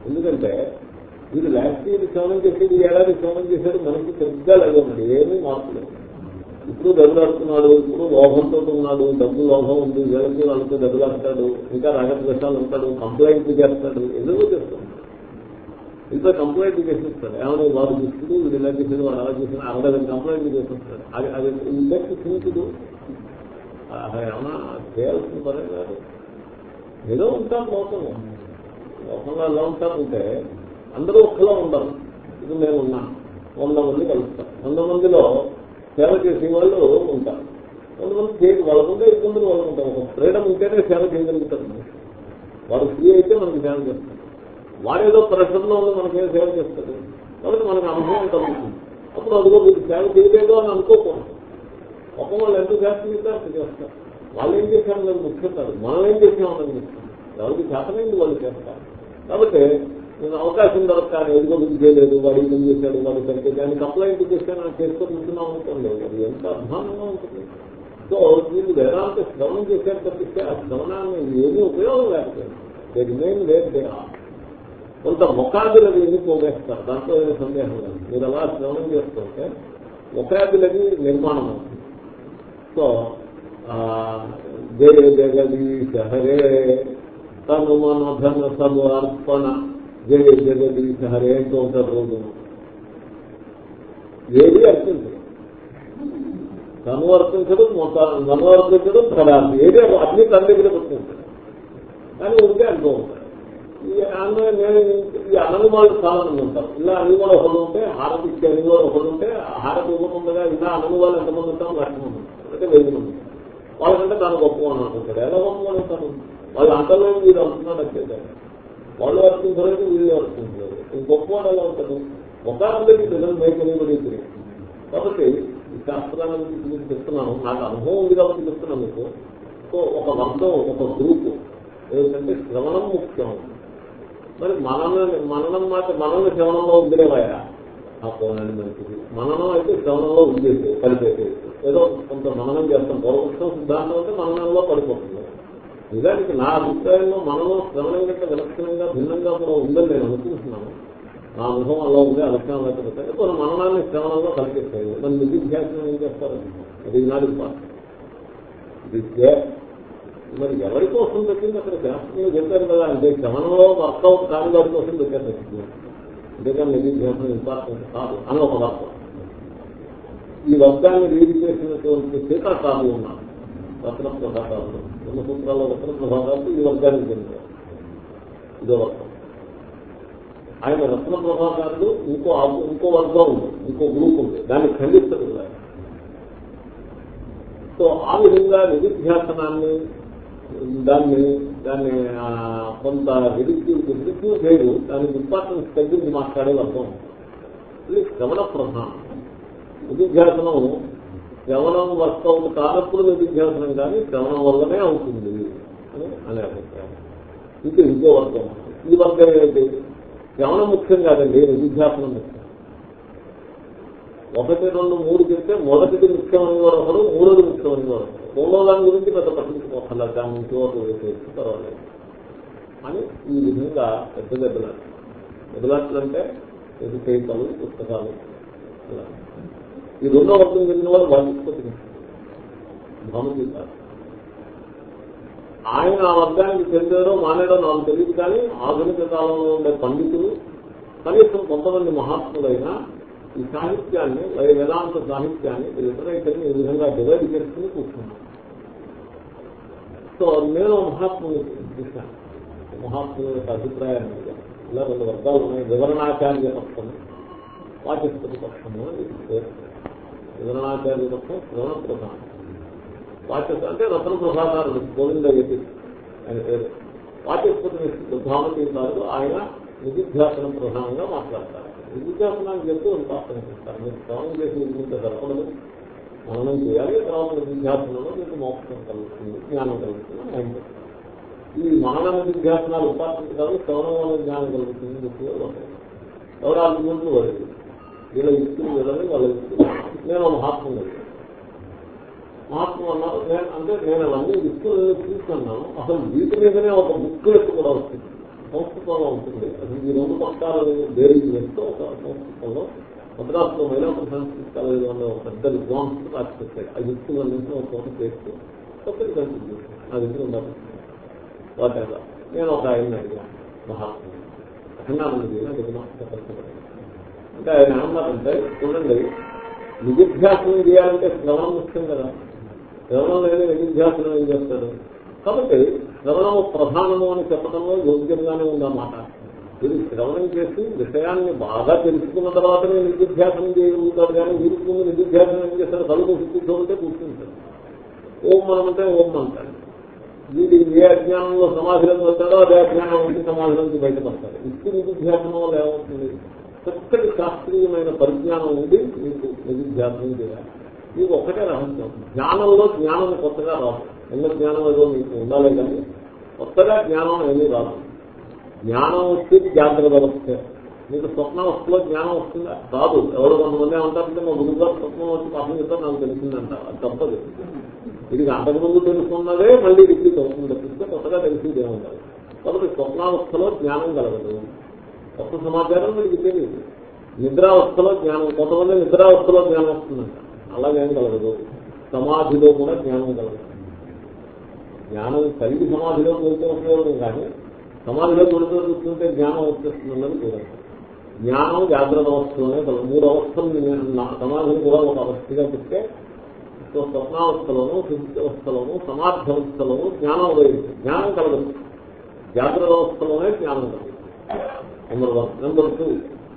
ఎందుకంటే వీడు లాస్ట్ ఇయర్ శ్రవణం చేసేది ఏడాది శ్రవణం చేసేది మనకి పెద్దగా లేదు. ఏమీ మార్పు లేదు. ఇప్పుడు దెబ్బలాడుతున్నాడు ఇప్పుడు లోభంతో ఉన్నాడు డబ్బు లోభం ఉంది వీళ్ళకి వాళ్ళతో దెబ్బలాడతాడు ఇంకా రాగద్వేషాలు ఉంటాడు కంప్లైంట్ చేస్తాడు ఎందుకో చేస్తాడు ఇంత కంప్లైంట్ చేసేస్తాడు. ఏమైనా వాడు దుస్తుడు వీడు ఇలా చేసాడు వాడు అలా చేసిన అరవై కంప్లైంట్ చేసేస్తాడు. అది అది ఇండెక్స్ థింకుడు ఏమైనా చేయాల్సిన పరే కాదు. ఏదో ఉంటాం లోకంలో లోకంలో ఎలా ఉంటారంటే అందరూ ఒక్కలా ఉండరు ఇది నేను ఉన్నాను వంద మంది కలుస్తాను వంద మందిలో సేవ చేసే వాళ్ళు ఉంటారు. కొంతమంది చేతి వాళ్ళకుంటే ఇబ్బందులు వాళ్ళు ఉంటారు ఒక ఫ్రీడమ్ ఉంటేనే సేవ చేయగలుగుతారు మనిషి. వాడు ఫ్రీ అయితే మనకి సేవ చేస్తారు. వాడేదో ప్రెషర్లో ఉంది మనకేం సేవ చేస్తారు కాబట్టి మనకు అనుభవం కలుగుతుంది. అప్పుడు అదిగో వీళ్ళు సేవ చేయలేదు అని అనుకోకూడదు. ఒక వాళ్ళు ఎంత చేస్తే అంత చేస్తారు. వాళ్ళు ఏం చేశారు లేదు ముఖ్యం కాదు. మనం ఏం చేసామని ముఖ్యం ఎవరికి చేతనైంది వాళ్ళు చేస్తారు. కాబట్టి నేను అవకాశం దొరకాలి ఎదుగో బుద్ధి చేయలేదు వాడు ఏం చేశాడు వాడు సరిగ్గా దాన్ని కంప్లైంట్ చేస్తే నాకు చేసుకొని ఉంటున్నాం అనుకోండి. అది ఎంత అధ్వానంగా ఉంటుంది. సో వీళ్ళు వేదాంత శ్రవణం చేశారు తప్పిస్తే ఆ శ్రవణాన్ని ఏమీ ఉపయోగం లేకపోయింది. They remain where they are కొంత మొకాబులది ఎన్ని పోగేస్తారు? దాంట్లో ఏదో సందేహం లేదు. మీరు అలా శ్రవణం చేస్తుంటే మొకాబులది నిర్మాణం అవుతుంది. సో ఆ, జయ జగదీశ హరే తను మన ధన సభ జయ జగదీశ హరే అంటూ ఉంటారు రోజు ఏది అర్పించదు తను అర్పించడం నన్ను అర్పించడం పదార్థం ఏది అన్ని తన దగ్గర పెట్టుకుంటాడు కానీ ఉంటే అంటూ ఉంటాడు ఈ అన్న నేను ఈ అన్నని వాళ్ళు చాలా మంది ఉంటారు. ఇలా అన్ని కూడా ఒకరు ఉంటే హారతి ఇచ్చే అన్ని కూడా ఒకరు ఉంటే హారతి ఇవ్వకుండా ఇలా అన్నని వాళ్ళు ఎంతమంది ఉంటారు లక్ష మంది అంటే వెయ్యి మంది ఉంటారు. వాళ్ళకంటే తాను గొప్పవాడు అనుకుంటాడు. ఎలా గొప్పవాడు ఉంటారు వాళ్ళు అంతలో మీరు అంటున్నాడు అంటే వాళ్ళు వర్తించలేదు వీళ్ళు వర్తించలేదు గొప్పవాడు ఎలా ఉంటుంది ఒక అందరికీ ప్రజలు మేకలేబడి కాబట్టి ఈ శాస్త్రాల గురించి మీకు చెప్తున్నాను. నాకు అనుభవం ఉంది కాబట్టి చెప్తున్నాను మీకు. సో ఒక వర్గం ఒక గ్రూప్. ఏమిటంటే శ్రవణం ముఖ్యం. మరి మనన మననం మాట మనన శ్రవణంలో ఉందిలేవాయా ఆ పోనండి మంచిది మననం అయితే శ్రవణంలో ఉండేది కలిపేసేది ఏదో కొంత మననం చేస్తాం. పరోక్షం సిద్ధాంతం అంటే మననంలో పడిపోతుంది. నిజానికి నా అభిప్రాయంలో మనలో శ్రవణం కంటే విలక్షణంగా భిన్నంగా కూడా ఉందని నేను అనుకుంటున్నాను. నా అనుభవం అలా ఉంది అలక్షణం లేకపోతే కొన్ని మననాన్ని శ్రవణంలో కలిపేస్తాయి మన నిధిధ్యాసనం ఏం చేస్తారు? అది నాది విద్య మరి ఎవరి కోసం పెట్టింది అక్కడ? శాస్త్రంలో చెప్పారు కదా అంటే శ్రవణంలో వర్కౌట్ కాని వారి కోసం పెట్టారు పెట్టింది అంతేకాని నిధిధ్యాసనం ఇంపార్టెంట్ కాదు అని ఒక వర్గం. ఈ వర్గాన్ని రీడ్ చేసినటువంటి శ్రీకాకారులు ఉన్నారు. రత్న ప్రభాకారులు ఉన్న సూత్రాల్లో రత్న ప్రభాకారులు ఈ వర్గానికి చెందారు ఇదో వర్గం ఆయన రత్న ప్రభాకారులు ఇంకో ఇంకో వర్గం ఉంది ఇంకో గ్రూప్ ఉంది. దాన్ని ఖండిస్తారు సో ఆ విధంగా నిరుధ్యాసనాన్ని దాన్ని దాన్ని కొంత రిడిక్యూ రిడిక్యూ చేయడు దానికి ఇంపార్టెన్స్ తగ్గించి మాట్లాడే వర్గం ఇది శ్రవణ ప్రధానం నిరుధ్యాసనం శ్రవణం వర్కౌట్ కానప్పుడు నిధిధ్యాసనం కానీ శ్రవణం వల్లనే అవుతుంది అని అనే అభిప్రాయం. ఇది ఇంకో వర్గం. ఈ వర్గం ఏంటి శ్రవణం ముఖ్యం కాదండి నిధిధ్యాసనం ముఖ్యం. ఒకటి రెండు మూడు చెప్తే మొదటిది ముఖ్యమైన వారు ఒకరు మూడోది ముఖ్యమైన వారు మూడో దాని గురించి పెద్ద పట్టించుకోవాలి దాని నుంచి ఒకటి వేసేసి పర్వాలేదు. అని ఈ విధంగా పెద్ద దెబ్బలాట్లు. దెబ్బలాట్లు అంటే ఎదుకేతలు పుస్తకాలు. అలా ఈ రెండో వర్గం చెందిన వాళ్ళు వాటికి భామతీత ఆయన ఆ వర్గానికి చెందారో మానేడో నాకు తెలియదు కానీ ఆధునిక కాలంలో ఉండే పండితులు కనీసం కొంతమంది మహాత్ములైన ఈ సాహిత్యాన్ని వే- వేదాంత సాహిత్యాన్ని లిటరేచర్ని ఈ విధంగా డివైడ్ చేసుకుని కూర్చున్నాను సో నేను మహాత్ముని చూశాను. మహాత్ముల యొక్క అభిప్రాయాన్ని ఇలా రెండు వర్గాలు ఉన్నాయి. వివరణాచార్య పక్షము వాచస్పతి పక్షము అని వివరణాచార్య తప్ప శ్రవణ ప్రధానం వాచస్ అంటే రత్న ప్రసాదారుడు గోవింద గతి ఆయన పేరు. వాచస్పతి భామతీకారుడు ఆయన నిధిధ్యాసనం ప్రధానంగా మాట్లాడతారు. నిధిధ్యాసనానికి చెప్తూ ఉపాసన చేస్తారు మీరు శ్రవణం చేసి నిధించే సరపడదు. మననం చేయాలి తర్వాత నిధిధ్యాసనంలో మీకు మోక్షం కలుగుతుంది జ్ఞానం కలుగుతుంది ఆయన చెప్తారు. ఈ మానవ నిధ్యాసనాలు ఉపాసించడానికి శ్రవణం వల్ల జ్ఞానం కలుగుతుంది చెప్పి ఎవరు ఆర్గ్యుమెంట్లు వాళ్ళు వీళ్ళ యుక్తులు వీళ్ళని వాళ్ళ యుక్తులు నేను మహాత్ముడు మహాత్మ అన్నారు నేను అంటే నేను అవన్నీ యుక్తులు చూస్తున్నాను. అసలు వీటి మీదనే ఒక బుక్ కూడా వస్తుంది. సంస్కృతంలో ఉంటుంది. అసలు ఈ రెండు పక్షాలను వేరు చేస్తూ ఒక సంస్కృతంలో మద్రాసులో మైలాపూర్ సంస్కృతి కాలేజీలో ఉన్న ఒక పెద్ద విద్వాంసులు రాసి పెట్టాడు. ఆ యుక్తులన్నింటినీ ఒక చోట చేస్తూ కొత్తది కనిపించింది. నా దగ్గర ఉండాలి వాటేదా నేను ఒక ఆయన అడిగాను మహాత్ముడు అఖండానందజీ నాకు అంటే ఆయన ఏమన్నారంటే చూడండి నిధిధ్యాసనం చేయాలంటే శ్రవణం ముఖ్యం కదా. శ్రవణం లేదా నిధిధ్యాసనం ఏం చేస్తారు? కాబట్టి శ్రవణము ప్రధానము అని చెప్పడంలో యోగ్యంగానే ఉందన్నమాట ఇది శ్రవణం చేసి విషయాన్ని బాగా తెలుసుకున్న తర్వాతనే నిధిధ్యాసనం చేయగలుగుతారు కానీ వీరికి ముందు నిధిధ్యాసనం ఏం చేస్తారు? కలుగు సిద్ధి ఉంటే కూర్చుంటాడు ఓం మనమంటే ఓం అంటారు. వీడి ఏ అజ్ఞానంలో సమాధిలోకి వస్తాడో అదే అజ్ఞానం ఉండి సమాధిలోకి బయటపడతాడు ఇప్పుడు నిధిధ్యాసనం వల్ల ఏమవుతుంది? చక్కటి శాస్త్రీయమైన పరిజ్ఞానం ఉండి మీకు నిధిధ్యాసనం చేయాలి. మీకు ఒకటే రహస్యం. జ్ఞానంలో జ్ఞానం కొత్తగా రాదు. ఎన్న జ్ఞానం ఏదో మీకు ఉండాలి కానీ కొత్తగా జ్ఞానం ఏమీ రాదు. జ్ఞానం వచ్చేది జాగ్రత్త వస్తే. మీకు స్వప్నావస్థలో జ్ఞానం వస్తుందా? రాదు. ఎవరు కొంతమంది ఏమంటారంటే మా గురుగారు స్వప్నం వచ్చి పాపం చేస్తారు నాకు తెలిసిందంట. అది తప్పదు. ఇది అంతకుముందు తెలుసుకున్నదే మళ్ళీ రిపీట్ అవుతుంది. తప్పిస్తే కొత్తగా తెలిసింది ఏముండాలి కాబట్టి స్వప్నావస్థలో జ్ఞానం కలగదు. కొత్త సమాచారం వీడికి తెలియదు. నిద్రావస్థలో జ్ఞానం కొంతమంది నిద్రావస్థలో జ్ఞానం వస్తుందంట. అలాగేం కలగదు. సమాధిలో కూడా జ్ఞానం కలగదు. జ్ఞానం కలిగి సమాధిలో వెళ్తే ఉపయోగం కానీ సమాధిలో వెళుతూ చూస్తుంటే జ్ఞానం వచ్చేస్తుందని చూడండి. జ్ఞానం జాగ్రత్త అవస్థలోనే కలదు మూడు అవస్థలు నేను సమాధిని కూడా ఒక అవస్థగా చెప్తే సో స్వప్నావస్థలోను సుస్థితి అవస్థలోను సమాధ్యవస్థలోను జ్ఞానం ఉదయించింది జ్ఞానం కలగదు. జాగ్రత్త అవస్థలోనే జ్ఞానం కలగదు. Number one. నెంబర్ టూ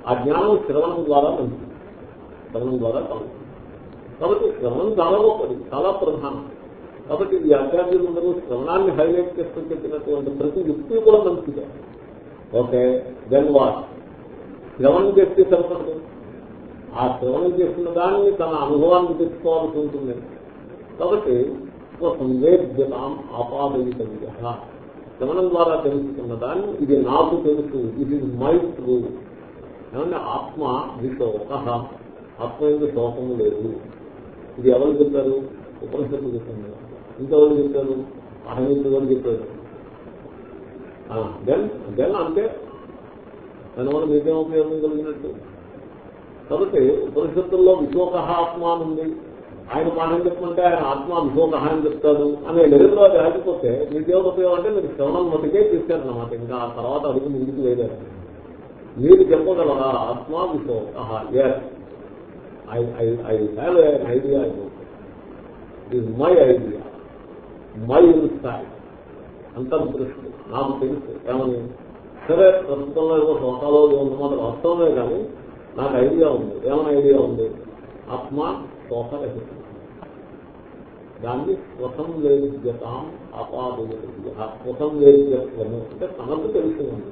ఆ జ్ఞానం శ్రవణం ద్వారా మంచిది శ్రవణం ద్వారా కలుగుతుంది కాబట్టి శ్రవణం చాలా గొప్పది చాలా ప్రధానం. కాబట్టి ఈ ఆచార్యులందరూ శ్రవణాన్ని హైలైట్ చేస్తూ చెప్పినటువంటి ప్రతి యుక్తి కూడా మంచిదే. Okay then what? శ్రవణం చేస్తే సరిపడదు. ఆ శ్రవణం చేస్తున్న దాన్ని తన అనుభవాన్ని తెచ్చుకోవాల్సి ఉంటుంది. కాబట్టి సంవేద్యతాం ఆపాదయితవ్య గమనం ద్వారా తెలుసుకున్న దాన్ని ఇది నాకు తెలుసు ఇది మై ట్రూ. ఏమంటే ఆత్మ విశోక ఆత్మ ఎందుకు శోకము లేదు. ఇది ఎవరు చెప్పారు? ఉపనిషత్తు చెప్పింది ఇంకెవరు చెప్పారు? అహమిత్రు కూడా చెప్పారు. దెన్ దెన్ అంటే దానివల్ల మీకేం ఉపయోగం కలిగినట్టు? కాబట్టి ఉపనిషత్తుల్లో విశోక ఆత్మ అని ఉంది. ఆయన పాఠం చెప్పుకుంటే ఆయన ఆత్మ హాయం అని చెప్తాడు అనే లెవెల్లో అది ఆగిపోతే మీకేం ఉపయోగం అంటే మీరు శ్రవణం మటుకే తీసుకెళ్ళనమాట ఇంకా ఆ తర్వాత అడుగు ముందుకు వేయలేరు మీరు చెప్పగలరా? ఆత్మ I I have an idea it my idea my insight అంతర్దృష్టి. నాకు తెలుసు. ఏమని? సరే ప్రస్తుతంలో ఏదో శ్లోకాలో మాత్రం వాస్తవమే కానీ నాకు ఐడియా ఉంది. ఏమైనా ఐడియా ఉంది? ఆత్మ శోకరహితం దాన్ని స్వసం వేద్యతాం ఆపాదయతి స్వసం వేద్యత్వము అంటే తనకు తెలుస్తుంది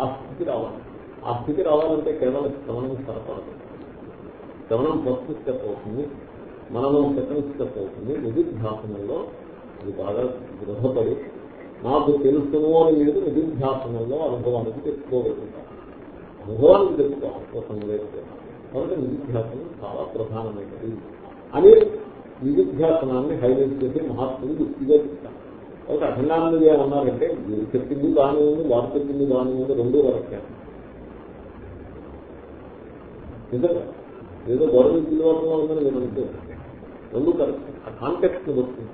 ఆ స్థితి రావాలి. ఆ స్థితి రావాలంటే కేవలం శ్రవణం సరపడదు. శ్రవణం ఫస్ట్ స్టెప్ అవుతుంది మననం సెకండ్ స్టెప్ అవుతుంది నిధిధ్యాసనంలో ఇది బాగా దృఢపడి నాకు తెలుసును అని మీరు నిధిధ్యాసనంలో అనుభవానికి తెచ్చుకోగలుగుతారు అనుభవానికి తెలుసుకోవాలి స్వతం సందేశం కాబట్టి నిధిధ్యాసనం చాలా ప్రధానమైనది. అని నిధిధ్యాసనాన్ని హైలైట్ చేసి మహాత్ములు యుక్తిగా చెప్తాను కాబట్టి అఖండానంద ఏమన్నారంటే వీరు చెప్పింది దాని ఉంది వారు చెప్పింది దాని ఉంది రెండూ వరకే. నిజంగా ఏదో గొడవ పిలవడంలో ఉందని నేను అనుకోను రెండు కరెక్ట్. ఆ కాంటెక్స్ట్ వస్తుంది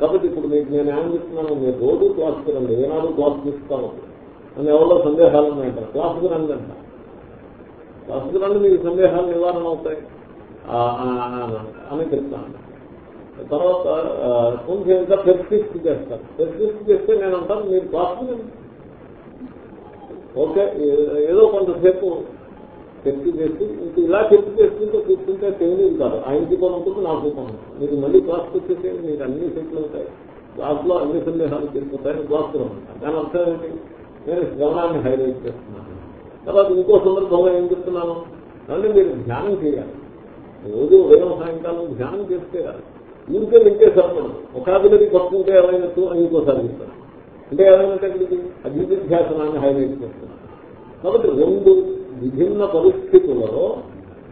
కాబట్టి ఇప్పుడు మీకు నేను ఏం చెప్తున్నాను మీరు రోజు క్లాస్కి రండి ఏనాడు క్లాస్ తీస్తాను అని ఎవరో సందేహాలు ఉన్నాయంటారు క్లాస్కి రండి అంట. క్లాస్కి రండి మీకు సందేహాలు నివారణ అవుతాయి. అని చెప్తాను. తర్వాత కొంచెం ఇంకా పెర్సిస్ట్ చేస్తారు. పెర్సిస్ట్ చేస్తే నేను అంటాను మీరు క్లాస్కి ఓకే ఏదో కొంతసేపు చర్చ చేసి ఇంక ఇలా చర్చ చేసుకుంటే కూర్చుంటే తెలియదు కాదు. ఆయనకి పని ఉంటుంది నాకు పని ఉంటుంది. మీరు మళ్ళీ క్లాస్కి వచ్చేసి మీకు అన్ని సెట్లు ఉంటాయి. క్లాస్లో అన్ని సందేహాలు తీరిపోతాయని క్లాస్లో ఉంటాయి. దాని అర్థం ఏంటి నేను గమనాన్ని హైలైట్ చేస్తున్నాను. తర్వాత ఇంకో సందర్భంగా ఏం చెప్తున్నాను? అంటే మీరు ధ్యానం చేయాలి. రోజు ఉదయం సాయంకాలం ధ్యానం చేస్తే ఊరికే లింకేశారు మనం ఒక అభివృద్ధి పట్టుకుంటే ఏమైనట్టు అని ఇంకోసారి చెప్తాను అంటే ఏమైనట్టు అభివృద్ధ్యాసనాన్ని హైలైట్ చేస్తున్నాను కాబట్టి రెండు విభిన్న పరిస్థితులలో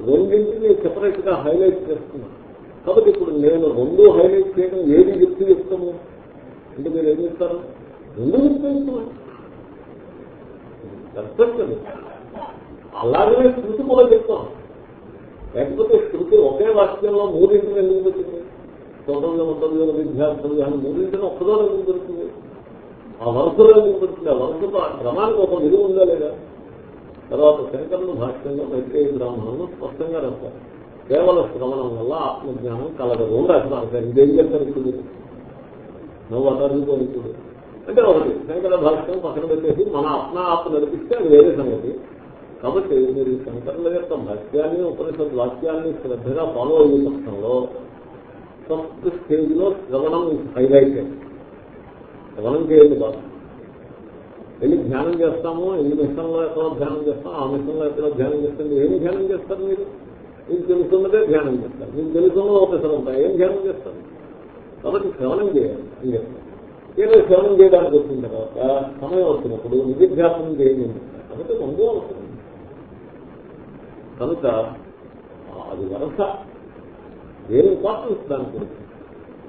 రెండింటిని సెపరేట్గా హైలైట్ చేస్తున్నాను కాబట్టి ఇప్పుడు నేను రెండు హైలైట్ చేయడం ఏది వ్యక్తి చెప్తాము? అంటే మీరు ఏం చెప్తారు? రెండు వ్యక్తి చెప్తున్నాను అలాగనే శృతి కూడా చెప్తాం. లేకపోతే శృతి ఒకే వాక్యంలో మూడింటిని ఎందుకు పెట్టింది? తొందరగా ఉంటుంది విద్యార్థులు కానీ మూడింటిని ఒక్కదో ఎందుకు పెడుతుంది? ఆ వరుసలో ఎందుకు పెడుతుంది? ఆ వరుసతో ఆ క్రమానికి ఒక విలువ ఉందా లేదా? తర్వాత శంకరులు భాష్యంలో మైత్రేయ బ్రాహ్మణులు స్పష్టంగా రాస్తారు కేవల శ్రవణం వల్ల ఆత్మజ్ఞానం కలగదు రాస్తారు సార్ ఇదేం చేస్తారు ఇప్పుడు? నువ్వు అతరుకోని అంటే ఒకటి శంకర భాష్యం పక్కన పెట్టేసి మన ఆత్మ ఆత్మ నడిపిస్తే అది వేరే సంగతి. కాబట్టి మీరు శంకరుల యొక్క భాష్యాన్ని ఉపనిషత్ వాక్యాన్ని శ్రద్ధగా ఫాలో అయ్యే పక్షంలో ఫస్ట్ స్టేజ్లో శ్రవణం హైలైట్ శ్రవణం చేయండి బాగా వెళ్ళి ధ్యానం చేస్తాము ఎన్ని మిషన్లో ఎక్కడో ధ్యానం చేస్తాం ఆ మిషన్లో ఎక్కడో ధ్యానం చేస్తాం ఏమి ధ్యానం చేస్తారు మీరు? మీకు తెలుసున్నదే ధ్యానం చేస్తారు. మీకు తెలుసున్న ఒకసారి ఉంటాయి ఏం ధ్యానం చేస్తారు? కాబట్టి శ్రవణం చేయాలి అని చెప్తారు. ఏదో శ్రవణం చేయడానికి వచ్చిన తర్వాత సమయం వచ్చినప్పుడు నిధిధ్యాసనం చేయండి. కాబట్టి ముందు అవసరం. కనుక అది వరస. నేను ఇంపార్టెన్స్ దానికి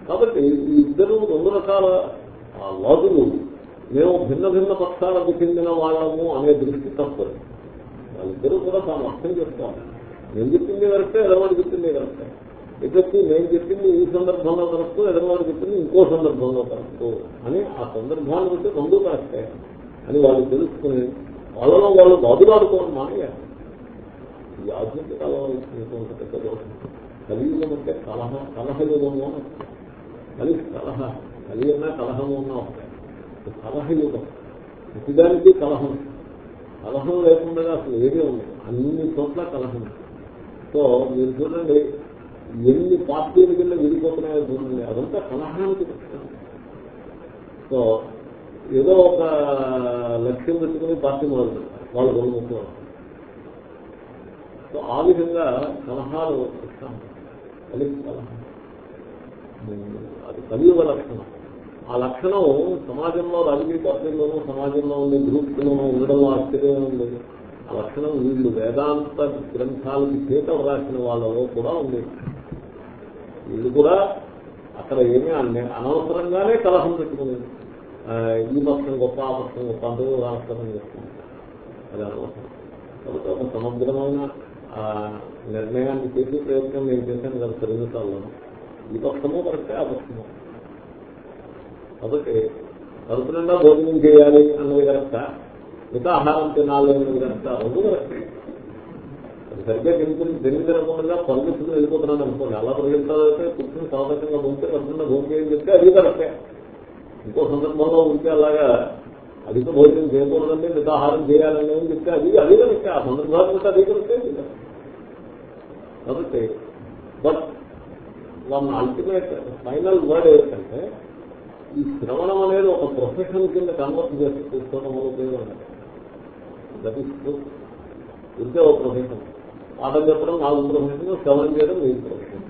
కాబట్టి ఈ ఇద్దరు రెండు రకాల లాజులు మేము భిన్న భిన్న పక్షాలకు చెందిన వాళ్ళము అనే దృష్టి తప్పదు. వాళ్ళిద్దరూ కూడా తాము అర్థం చేస్తాము నేను చెప్పింది కరెక్టే ఎదరవాడు చెప్పింది కరెక్టే. ఎదుర్చి నేను చెప్పింది ఈ సందర్భంలో కరెక్ట్ ఎదరవాడు చెప్పింది ఇంకో సందర్భంలో కరెక్ట్ అని ఆ సందర్భాన్ని బట్టి రెండు కరెక్టే అని వాళ్ళు తెలుసుకుని వాళ్ళలో వాళ్ళు బాధలాడుకోవడం మానేయాలి. ఈ ఆధునిక కాలంలో ఇచ్చినటువంటి పెద్ద దోషం. కలియుగం అంటే కలహ కలహయుగము అని కలి కలహ. కలి అన్నా కలహము అన్నా కలహ యుగం ప్రతిదానికి కలహం. కలహం లేకుండా అసలు ఏదే ఉంది అన్ని చోట్ల కలహం. సో మీరు చూడండి ఎన్ని పార్టీల కింద విడిపోతున్నాయో చూడండి. అదంతా కలహానికి సో ఏదో ఒక లక్ష్యం పెట్టుకుని పార్టీ మొదలు వాళ్ళు రెండు సో ఆ విధంగా కలహాలు అది కలియుగ లక్షణం. ఆ లక్షణం సమాజంలో రాజకీయ పార్టీల్లోనూ సమాజంలో ఉండే గ్రూప్లోనూ ఉండడంలో ఆశ్చర్యం ఉండదు ఆ లక్షణం వీళ్ళు వేదాంత గ్రంథాలకు చేత రాసిన వాళ్ళలో కూడా ఉంది. వీళ్ళు కూడా అక్కడ ఏమీ అనవసరంగానే కలహం పెట్టుకుని ఈ పక్షం గొప్ప ఆ పక్షం గొప్ప అందరూ రాష్ట్రం చేస్తుంది. అది అనవసరం. కాబట్టి ఒక సమగ్రమైన నిర్ణయాన్ని చేసే ప్రయత్నం నేను చేశాను కదా తెలుగుతాల్లో ఈ పక్షము కరెక్టే ఆ పక్షము కాబట్టి కడుపు నిండా భోజనం చేయాలి అన్నది కరెక్టా? మిగతా ఆహారం తినాలి అన్నది కరెక్టా? రెండు కరెక్టే. సరిగ్గా తినుకుని తిరిగి తినకుండా పనులు వెళ్ళిపోతున్నాను అనుకోండి. అలా పరిగెత్తాలంటే కూర్చుని సాధారణంగా ఉంటే కడుపుకుండా భోజనం చేయని చెప్తే అది కరెక్టే. ఇంకో సందర్భంలో ఉంటే అలాగా అధిక భోజనం చేయకూడదండి మిగతా ఆహారం చేయాలని చెప్తే అది అది కరెక్టే. ఆ సందర్భాలు ఉంటే అది కరెక్టే. కాబట్టి but one ultimate final word ఏంటంటే ఈ శ్రవణం అనేది ఒక ప్రొఫెషన్ కింద కన్వర్ట్ చేసి తీసుకోవడం వల్ల ఉపయోగం దట్ ఈస్ ట్రూ ఇంతే ఒక ప్రొఫెషన్ పాఠం చెప్పడం నాలుగు ప్రొఫెషన్ శ్రవణం చేయడం మీ ప్రొఫెషన్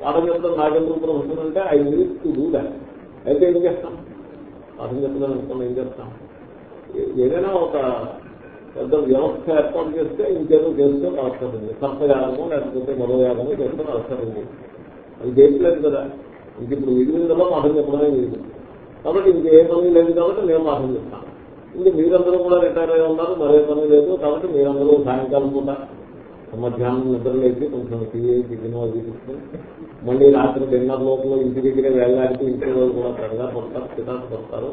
పాఠం చెప్పడం నాకెందుకు ప్రొఫెషన్ అంటే I need to do that అయితే ఏం చేస్తాం? పాఠం చెప్పడం అనుకున్న ఏం చేస్తాం? ఏదైనా ఒక పెద్ద వ్యవస్థ ఏర్పాటు చేస్తే ఇంకేదో చేస్తే అవసరం ఉంది. సర్పయాగమో లేకపోతే మరో యాగమో చేస్తే అవసరం అది చేయట్లేదు కదా. ఇంక ఇప్పుడు విడివిందలో మాటలు చెప్పడమే లేదు. కాబట్టి ఇంకే పని లేదు కాబట్టి నేను మాటలు చెప్తాను. ఇంక మీరందరూ కూడా రిటైర్ అయి ఉన్నారు మరే పని లేదు కాబట్టి మీరందరూ సాయంకాలం కూడా మధ్యాహ్నం నిద్రలేసి కొంచెం టీవీ టిఫిన్ తీసుకుని మళ్ళీ రాత్రి డిన్నర్ లోపల ఇంటి దగ్గరే వెళ్ళడానికి ఇంటి వాళ్ళు కూడా త్వరగా పడతారు చిటాకు పడతారు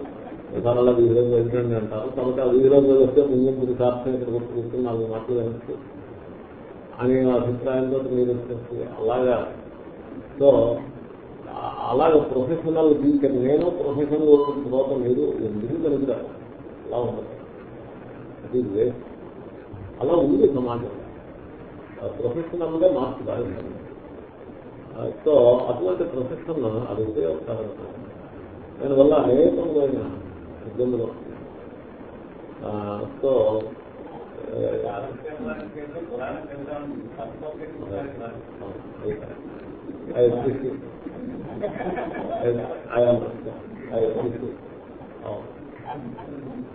విధానాల వీధిలో వెళ్ళండి అంటారు. కాబట్టి ఆ వీధిలో వస్తే ముందు ముందు శాస్త్రం ఇక్కడ కొట్టు నాలుగు మాటలు వెనక్కి అనే అభిప్రాయంతో మీరు అలాగా. సో ఆ- అలాగ ప్రొఫెషనల్ టీచర్ నేను ప్రొఫెషనల్ తర్వాత మీరు ఎందుకు కలుగుతారు అలా ఉండదు. అది అలా ఉంది సమాజం. ప్రొఫెషనల్గా మార్పు కాదు సో అటువంటి ప్రొఫెషన్ అది ఉపయోగకరం. దానివల్ల అనేకమైన ఇబ్బందులు సో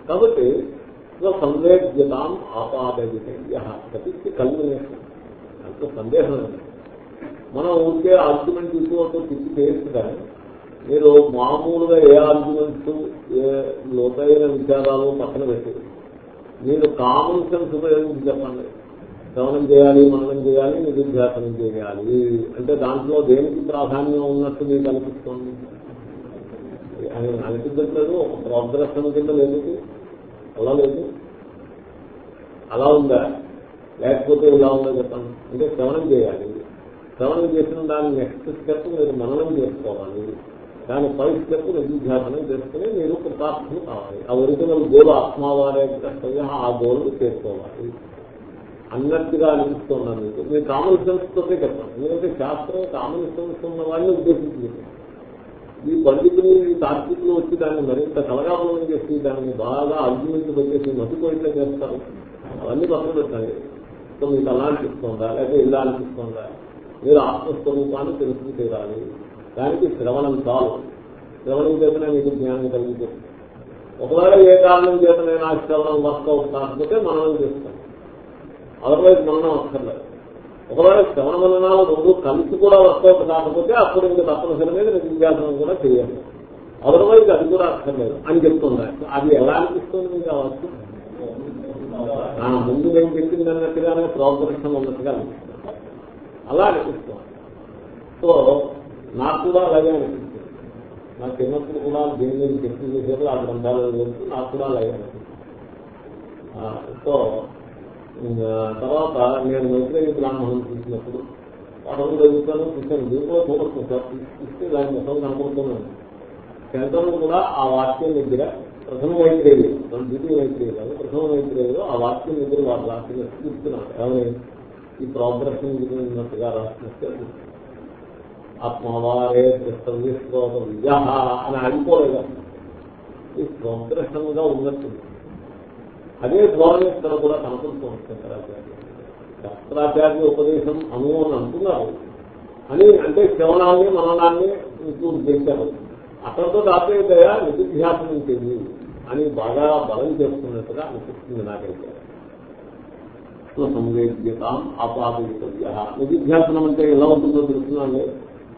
కాబట్టి సో సంవేద్యతాం ఆపాదయ ప్రతి కల్మినేషన్ అంత సందేహం మనం ఊరికే ఆర్గ్యుమెంట్ ఇటువంటి తిప్పి చేయొచ్చు కానీ మీరు మామూలుగా ఏ ఆర్గ్యుమెంట్స్ ఏ లోతైన విచారాలు పక్కన పెట్టి మీరు కామన్ సెన్స్ ఉపయోగించి చెప్పండి. గమనం చేయాలి మననం చేయాలి నిరుధ్యాసనం చేయాలి. అంటే దాంట్లో దేనికి ప్రాధాన్యం ఉన్నట్టు మీకు అనిపిస్తుంది? అని అనిపించట్లేదు ఒక ప్రోగ్రెషన్ కింద లేదు. అలా లేదు. అలా ఉందా? లేకపోతే ఇలా ఉందా చెప్పండి. అంటే శ్రవణం చేయాలి. శ్రవణం చేసిన దాని నెక్స్ట్ స్టెప్ మీరు మననం చేసుకోవాలి. దాని పై స్టెప్ చేసుకుని మీరు కృతార్థం కావాలి. ఆ ఒరిజినల్ గోల్ ఆత్మావారే కష్టంగా ఆ గోల్ చేసుకోవాలి. అన్నట్టుగా అనిపిస్తున్నాను మీకు. మీరు కామన్ సెన్స్ తోటే చెప్పండి ఎందుకంటే శాస్త్రం కామన్ సెన్స్ ఉన్న వాళ్ళని ఉద్దేశించింది. ఈ పండితులు ఈ తార్కికులు వచ్చి దాన్ని మరింత కలగాపలం చేసి దాన్ని బాగా అర్జునుడికి పెట్టేసి మతిపోయిట్లా చేస్తారు. అవన్నీ పక్కన పెట్టండి. సో మీకు అలా అనిపిస్తుందా? లేకపోతే ఇలా అనిపిస్తుందా? మీరు ఆత్మస్వరూపాన్ని తెలుసుకు తీరాలి. దానికి శ్రవణం చాలు. శ్రవణం చేసినా మీకు జ్ఞానం కలిగిస్తుంది ఒకవేళ ఏ కారణం చేతనే శ్రవణం వర్క్ అవుట్ కాకపోతే మనం చేస్తాం. అదర్వైజ్ మనం అక్కర్లేదు. ఒకవేళ శ్రవణ మననాలు రెండు కలిసి కూడా వర్కౌట్ కాకపోతే అప్పుడు ఇంకా తప్పనిసరిగా నిత్యాసనం కూడా చేయాలి. అదర్వైజ్ అది కూడా అక్కర్లేదు అని చెప్తుంది అది ఎలా అనిపిస్తుంది మీకు ఆ వస్తు ఆ, ముందు నేను చెప్పింది అన్నట్టుగానే ప్రోగ్రెషన్ ఉన్నట్టుగా అనిపిస్తుంది. అలా అనిపిస్తుంది. సో నాకు కూడా అలాగే అనిపిస్తుంది. నా చిన్నప్పుడు కూడా దీని మీద చెప్పి చేసేది ఆ గ్రంథాలు తెలుసు నాకు కూడా అలాగే అనిపిస్తుంది. సో తర్వాత నేను మైత్రేయ బ్రాహ్మణం చూసినప్పుడు పదవులు చదువుతాను చూశాను దీంట్లో చూడొచ్చు సార్ ఇస్తే దాని మొత్తం కనపడుతున్నాను శంకరుడు కూడా ఆ వాక్యం దగ్గర ప్రథమ మైత్రేయులు ద్వితీయ మైత్రేయులు కాదు ప్రథమ మైత్రేయులు ఆ వాక్యం దగ్గర వాళ్ళు రాసిన చూస్తున్నారు ఏమని? ఈ ప్రోగ్రెషన్ ఉన్నట్టుగా రాసినట్టే ఆత్మవారే ద్రష్టవ్యశ్రోత విజయ అని ఆగిపోలేదు ఈ ప్రోగ్రెషన్ ఉన్నట్టుంది అదే ధోరణి ఇక్కడ కూడా కనపడుతూ ఉంటుంది శంకరాచార్య శాస్త్రాచార్య ఉపదేశం అను అని అంటున్నారు. అని అంటే శ్రవణాన్ని మననాన్ని ఇంక్లూడ్ చేశారు అక్కడితో ఆపేదయా నిధిధ్యాసనం చెంది అని బాగా బలం చేస్తున్నట్టుగా అనిపిస్తుంది నాకైతే. సంవేద్యత ఆపాదితవ్య. నిధిధ్యాసనం అంటే ఎలా ఉంటుందో తెలుస్తున్నాను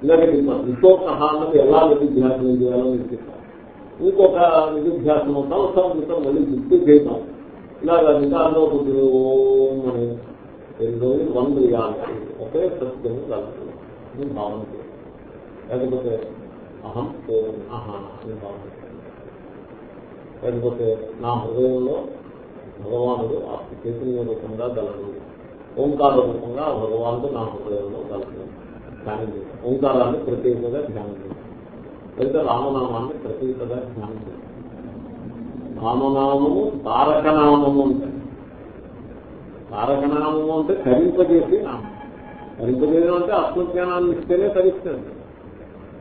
ఇలాగే చెప్పాను ఇంకొక అన్నది ఎలా నిధిధ్యాసనం చేయాలో నేను చెప్పాను ఇంకొక నిధిధ్యాసనం సంవత్సరం క్రితం మళ్ళీ గుర్తు చేద్దాం. ఇలాగ నిదానంలో కొద్దిగా ఓం అని రెండు రోజులు వంద రియాలిటీ ఒకే సత్యం కలుగుతుంది. భావన లేకపోతే అహం ఓం అహా అని భావన లేకపోతే నా హృదయంలో భగవానుడు ఆ చైతన్య రూపంగా గలడు. ఓంకార రూపంగా భగవానుడు నా హృదయంలో గలడు. ధ్యానం చేయాలి ఓంకారాన్ని ప్రత్యేకంగా ధ్యానం చేయాలి లేదా రామనామాన్ని ప్రత్యేకంగా ధ్యానం చేయాలి రామనామము తారకనామము అంటే. తారకనామము అంటే కరింపజేసి నామం. కరింపజేయడం అంటే ఆత్మజ్ఞానాన్ని ఇస్తేనే తరిస్తుంది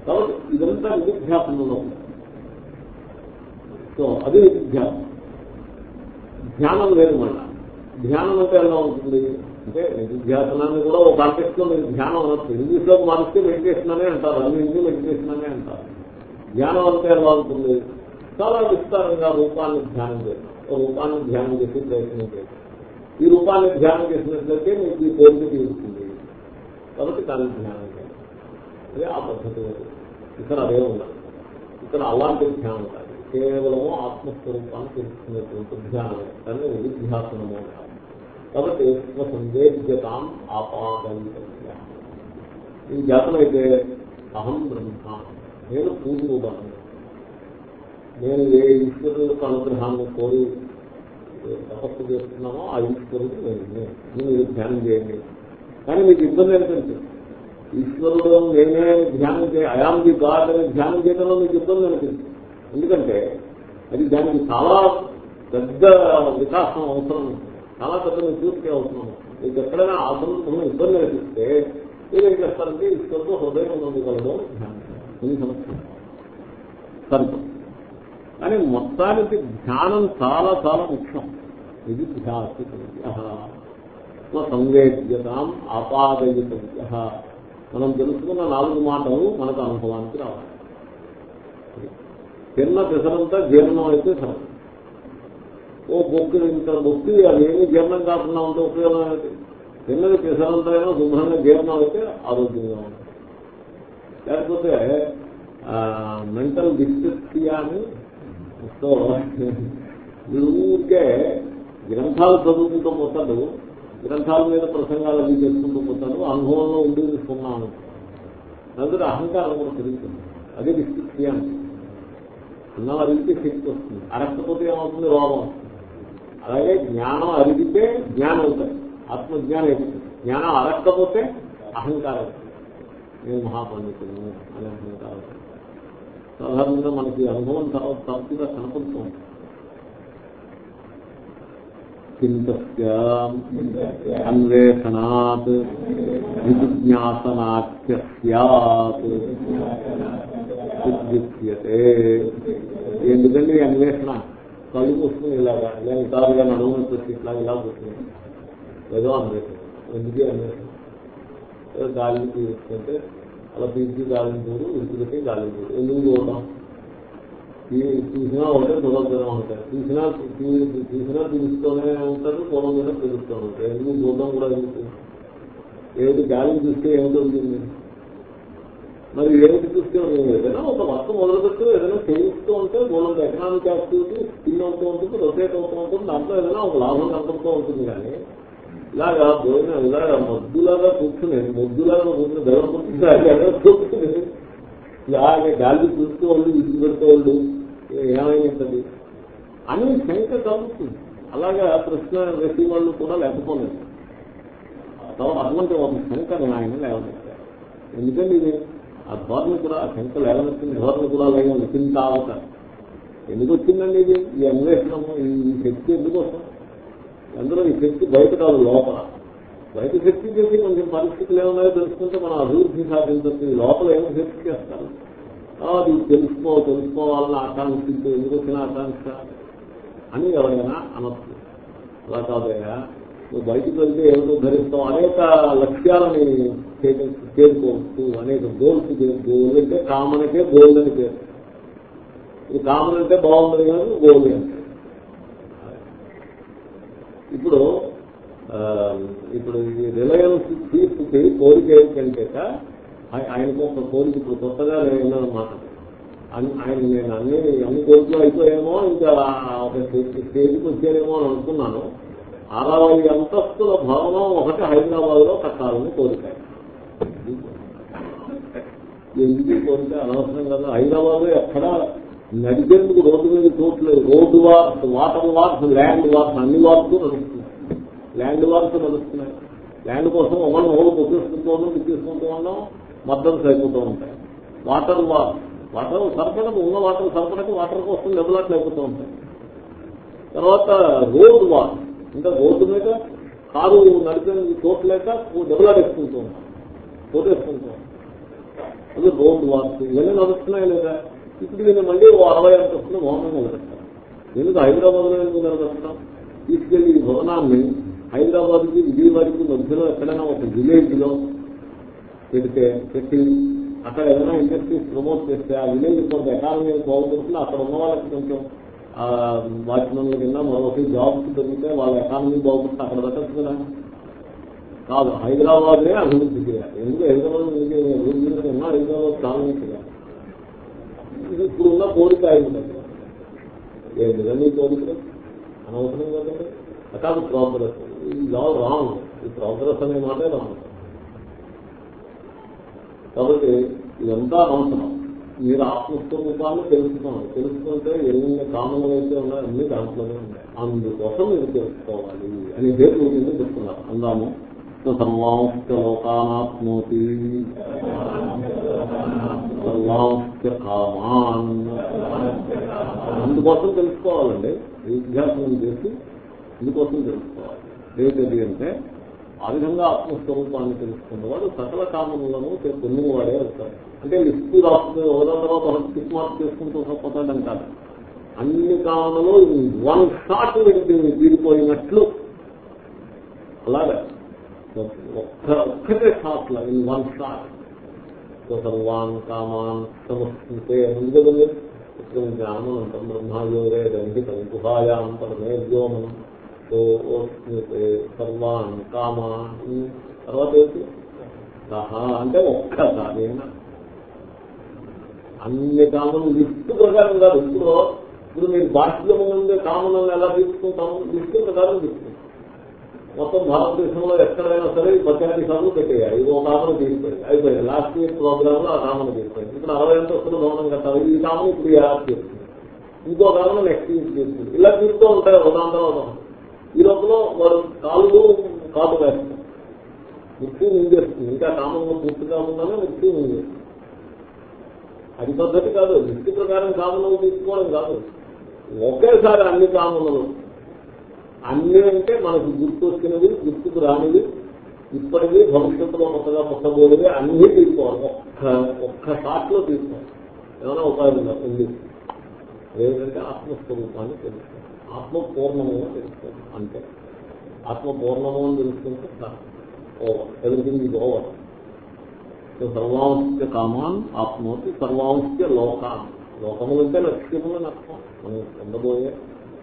కాబట్టి ఇదంతా నిధిధ్యాసనంలో సో అది నిధిధ్యాసం ధ్యానం లేదు మళ్ళా. ధ్యానం అంటే ఎలా ఉంటుంది? అంటే నిధిధ్యాసనాన్ని కూడా ఒక కాంటెక్స్ట్లో మీరు ధ్యానం అనొచ్చు. ఇంగ్లీష్లో మారిస్తే మెడిటేషన్ అనే అంటారు. అన్నింటి మెడిటేషన్ అనే అంటారు. ధ్యానం అంటే ఎలా ఉంటుంది? చాలా విస్తారంగా రూపాన్ని ధ్యానం చేస్తాం రూపాన్ని ధ్యానం చేసి ప్రయత్నం చేయాలి. ఈ రూపాన్ని ధ్యానం చేసినట్లయితే మీకు ఈ కోరిక తీరుతుంది. కాబట్టి దాన్ని ధ్యానం చేయాలి. అదే ఆ పద్ధతి ఇక్కడ అదే ఉండాలి. ఇక్కడ అలాంటి ధ్యానం కాదు. కేవలము ఆత్మస్వరూపాన్ని తెలుసుకునేటువంటి ధ్యానం. దాన్ని నిధిధ్యాసనము కాదు కాబట్టి సంవేద్యతాం ఆపాదయ ఈ జాతమైతే అహం బ్రహ్మ. నేను పూర్వూపాను నేను ఏ ఈశ్వరుడు యొక్క అనుగ్రహాన్ని కోరి తపస్సు చేస్తున్నామో ఆ ఈశ్వరుడు నేను. నేను ఇది ధ్యానం చేయండి కానీ మీకు ఇబ్బంది ఏంటంటే ఈశ్వరుడు నేనే ధ్యానం చేయ అయాం ది గాడ్ అని ధ్యానం చేయడంలో మీకు ఇబ్బంది అనిపించింది ఎందుకంటే అది దానికి చాలా పెద్ద వికాసం అవసరం. ఉంటుంది చాలా పెద్ద మెచ్యూరిటీ అవుతున్నాను మీకు ఎక్కడైనా ఆ సందర్భంలో ఇబ్బంది అనిపిస్తే మీరు ఏం చేస్తారంటే ఈశ్వరుడు హృదయం ఉండగలడం ధ్యానం ఇది సమస్య సరిపో. కానీ మొత్తానికి ధ్యానం చాలా చాలా ముఖ్యం. ఇది ధ్యాసి సంవేద్యతాం ఆపాదయిత మనం తెలుసుకున్న నాలుగు మాటలు మనకు అనుభవానికి రావాలి. చిన్న పెసరంతా జీర్ణం అయితే సరే ఓ బొక్కు ఇంత బొక్కు అదేమి జీర్ణం కాకుండా ఉంటే ఉపయోగం ఏమిటి? తిన్నది పెసరంతా శుభ్రంగా జీర్ణం అయితే ఆరోగ్యంగా ఉంటుంది. లేకపోతే మెంటల్ డిస్ట్రిక్సియా అని సో ఊరికే గ్రంథాలు చదువుకుంటూ పోతాడు గ్రంథాల మీద ప్రసంగాలు అవి చేసుకుంటూ పోతాడు అనుభవంలో ఉండి తీసుకున్నాను. అందుకే అహంకారం కూడా పెరుగుతుంది. అదే డిస్ట్రిక్సియా అంటే. అన్నం అరిగితే శక్తి వస్తుంది. అరక్కపోతే ఏమవుతుంది? రోగం వస్తుంది. అలాగే జ్ఞానం అరిగితే జ్ఞానం అవుతాయి. ఆత్మజ్ఞానం అవుతుంది జ్ఞానం అరక్కపోతే అహంకారం నేను మహాపండితుడు అనే అహంకారం సాధారణంగా మనకి అనుభవం తర్వాత తప్పుగా కనపడుతుంది చింతస్య అన్వేషణాత్ విజ్ఞాసనాఖ్య సత్ ఎందుకండి అన్వేషణ? కళ్ళు వస్తుంది ఇలాగా ఇలా ఇతారుగా నడువుని వచ్చి ఇట్లా ఇలా వస్తుంది ఏదో అన్వేషణ ఎందుకే అన్వేషణ ఏదో గాలిని తీసుకుంటే అలా పీల్చి గాలిని చూడు విడిచిపెట్టి గాలిని చూడు. ఎందుకు చూడడం? చూసినా ఉంటే చూడగలం ఉంటాయి చూసినా చూసినా పిలుస్తూనే ఉంటారు పొలం మీద పిలుస్తూ ఉంటాయి ఎందుకు చూడడం కూడా ఎందుకు? ఏమిటి గాలిని చూస్తే ఏమిటి ఉంటుంది మరి ఏమిటి చూస్తే ఏదైనా ఒక వర్క్ మొదలు ఏదైనా చేయిస్తూ ఉంటే మూలంత ఎకనామిక్ యాక్టివిటీ స్పిన్ అవుతూ ఉంటుంది రొటేట్ అవుతూ ఉంటుంది దాంట్లో ఏదైనా ఒక లాభం కనపడుతూ ఉంటుంది కానీ ఇలాగా భోజనం ఇలాగా మొద్దులాగా కూర్చుని మొద్దులాగా కూర్చుని కూర్చుని ఇలాగే గాలి చూస్తూ వాళ్ళు విడిచి పెడుతూ వాళ్ళు ఏమైంది అని శంక కలుగుతుంది. అలాగా ప్రశ్న వేసే వాళ్ళు కూడా లేకపోలేదు. అటువంటి ఒక శంకని ఆయన లేవనెత్తారు. ఎందుకంటే ఇది? ఆ ధోరణి కూడా ఆ ఎలా లేవనెత్తిన ధోరణి కూడా లేదని చింతావత ఎందుకు వచ్చిందండి ఇది? ఈ అన్వేషణము ఈ శక్తి ఎందుకు వస్తుంది అందులో ఈ శక్తి బయట కాదు లోపల. బయట శక్తి చేసి కొంచెం పరిస్థితులు ఏమన్నాయో తెలుసుకుంటే మనం అభివృద్ధి సాధించవచ్చు లోపల ఏమో శక్తి చేస్తారు? అది తెలుసుకో తెలుసుకోవాలని ఆకాంక్షించు ఎందుకు వచ్చిన ఆకాంక్ష అని ఎవరైనా అనొచ్చు. అలా కాదయ్యా. నువ్వు బయటికి వెళ్తే ఏమిటో ధరిస్తావు అనేక లక్ష్యాలని చేరుకోవచ్చు. అనేక గోల్స్ గోల్ అంటే కామన్కే గోల్డ్ అని పేరు. ఇది కామన్ అంటే బాగుంది కానీ గోల్ అంటే ఇప్పుడు ఇప్పుడు ఈ రిలయన్స్ తీసుకు కోరిక ఏంటంటే ఆయనకు ఒక కోరిక ఇప్పుడు కొత్తగా నేను మాట. ఆయన నేను అన్ని అన్ని కోరికలు అయిపోయామో ఇంకా ఒక స్టేజ్కి వచ్చారేమో అని అనుకున్నాను. అరవై అంతస్తుల భవనం ఒకటి హైదరాబాద్లో కట్టాలని కోరిక. ఎందుకు కోరిక? అనవసరం కదా. హైదరాబాద్లో ఎక్కడా నడిచేందుకు రోడ్డు మీద చోట్లేదు road wars water wars land wars అన్ని వార్స్ నడుస్తున్నాయి. ల్యాండ్ వార్స్ నడుస్తున్నాయి. ల్యాండ్ కోసం ఒకళ్ళు ఒకళ్ళు గుర్తిస్తుంటూ గుర్తిస్తుంటూ ఉన్నాం మద్దతు అయిపోతూ ఉంటాయి వాటర్ వార్స్ వాటర్ సరఫరకు ఉన్న వాటర్ సరఫరకు వాటర్ కోసం దెబ్బలాట్లు అయిపోతూ ఉంటాయి తర్వాత రోడ్ వార్స్ ఇంకా రోడ్డు మీద కారు నడిపిన చోట్లేక దెబ్బలాడేసుకుంటూ ఉన్నాం. చోటేసుకుంటూ ఉన్నాం. అది రోడ్డు వార్స్ ఇవన్నీ నడుస్తున్నాయి లేదా? ఇప్పుడు నేను మళ్ళీ ఓ అరవై అంతస్తులు భవనం నిలబెట్టారు ఎందుకు హైదరాబాద్లో ఎందుకు నిలబెడతాం తీసుకెళ్ళి ఈ భవనాన్ని హైదరాబాద్కి విజయవాడకి మధ్యలో ఎక్కడైనా ఒక విలేజ్లో పెడితే పెట్టి అక్కడ ఏదైనా ఇండస్ట్రీస్ ప్రమోట్ చేస్తే ఆ విలేజ్ కొంత ఎకానమీ బాగుంటుంది అక్కడ ఉన్న వాళ్ళకి కొంచెం వాచ్మెన్ల కింద మరొకటి జాబ్స్ దొరికితే వాళ్ళ ఎకానమీ బాగుంటుంది అక్కడ పెట్టచ్చు కదా. కాదు హైదరాబాదే అభివృద్ధి చేయాలి. ఎందుకు హైదరాబాద్ ఎందుకు అభివృద్ధి ఉన్నా హైదరాబాద్ కాలనీగా ఇది ఇప్పుడున్న కోరిక అయిందండి ఏంటిదా నీ కోరిక అనవసరం కదండి. అకాదు ప్రోగ్రెస్. ఇది లా రాంగ్ ఈ ప్రోగ్రెస్ అనే మాటే రాంగ్ కాబట్టి ఇదంతా అవసరం మీరు ఆత్మస్వరూపాన్ని తెలుసుకోవాలి తెలుసుకుంటే ఎన్ని కామన్లు అయితే ఉన్నాయో అన్ని దాంట్లోనే ఉన్నాయి. అందుకోసం మీరు తెలుసుకోవాలి అని దేవుడు కింద చెప్తున్నారు. అందాము. సర్వాంశ లోకానాత్మోతి సర్వాంశ కామాన్ అందుకోసం తెలుసుకోవాలండి. విద్యాసనం చేసి అందుకోసం తెలుసుకోవాలి. ఏంటది అంటే ఆ విధంగా ఆత్మస్వరూపాన్ని తెలుసుకున్నవాడు సకల కామములను పొందినవాడే అవుతాడు. అంటే లిస్టు రాస్తుంది ఒకదాని తర్వాత ఒక టిక్ మార్క్ చేసుకుంటూ పోతాడని కాదు. అన్ని కామనలు వన్ షాట్ తీరిపోయినట్లు అలాగే? ఒక్క ఒక్కటే షాట్ లా ఇన్ వన్ షాట్. సర్వాన్ కామాన్ సమస్తే ఎందుకంటే జ్ఞానం అంటాం బ్రహ్మాయోగే రంజితం గుహాయాం వ్యోమనం సర్వాన్ కామాన్ తర్వాత ఏంటి సహా అంటే ఒక్కసారి అన్ని కామన్ లిస్టు ప్రకారం కాదు. ఇప్పుడు ఇప్పుడు మీరు బాహ్యం ఉండే కామన్ ఎలా తీసుకుంటాము? లిస్టు ప్రకారం తీసుకుంటాం. మొత్తం భారతదేశంలో ఎక్కడైనా సరే పద్దెనిమిది సార్లు పెట్టేయాలి. ఇది ఒక కామన్ తీసిపోయింది అయిపోయింది లాస్ట్ ఇయర్ ప్రోగ్రామ్లో ఆ కామన్ తీసిపోయింది ఇప్పుడు అరవై ఎంత వస్తున్న భవనం కట్టాలి ఈ కామన్ ఇప్పుడు ఎలా చేస్తుంది ఇంకో కామన్ నెక్స్ట్ ఇయర్ చేస్తుంది ఇలా తిరుగుతూ ఉంటాయి ఉదాహరణ తర్వాత ఈ లోపల వారు కాళ్ళు కాపు వేస్తారు మృత్యు ముందేస్తుంది ఇంకా కామంలో పూర్తిగా ఉందని మృత్యు ముందేస్తుంది అది పద్ధతి కాదు. వృత్తి ప్రకారం కామనలు తీసుకోవడం కాదు. ఒకేసారి అన్ని కామనలు అన్ని అంటే మనకు గుర్తు వచ్చినవి గుర్తుకు రానివి ఇప్పటివి భవిష్యత్తులో కొత్తగా పుట్టబోయేవి అన్నీ తీసుకోవాలి. ఒక్క ఒక్క షాట్లో తీసుకోవాలి. ఏమైనా ఉపాయం ఉంది? ఏదంటే ఆత్మస్వరూపాన్ని తెలుసుకోవాలి. ఆత్మ అని తెలుస్తుంది. అంతే ఆత్మ పూర్ణము అని తెలుసుకుంటే ఓవర్. ఎవ్రీథింగ్ ఇది ఓవర్ సర్వాంశ కామాన్ ఆత్మోతి సర్వాంశ లోకాన్. లోకములంటే లక్ష్యములని అర్థం. మనం పొందబోయే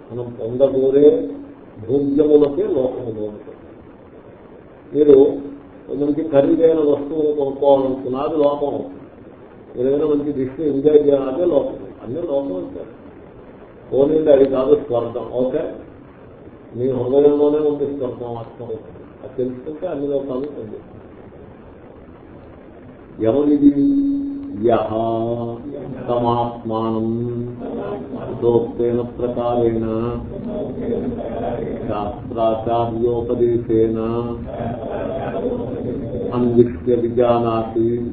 మనం పొందబోయే భోగ్యములకే లోకములు మీరు మంచి ఖరీదైన వస్తువులు కొనుక్కోవాలనుకున్నది లోకం ఏదైనా మంచి దృష్టి ఎంజాయ్ చేయాలంటే లోకం అన్ని లోకం అంటారు పోనీ అది కాదు స్వర్గం ఓకే? మీ హృదయంలోనే ఉంది స్వర్గం ఆత్మరూపం. అది తెలుసుకుంటే అన్ని లోకాలు ఉంది ఎవరిది? యహ. తమాత్మానం. ప్రోక్తేన ప్రకారేణ. శాస్త్రాచార్యోపదేశేన. అన్విష్య విజానాతి.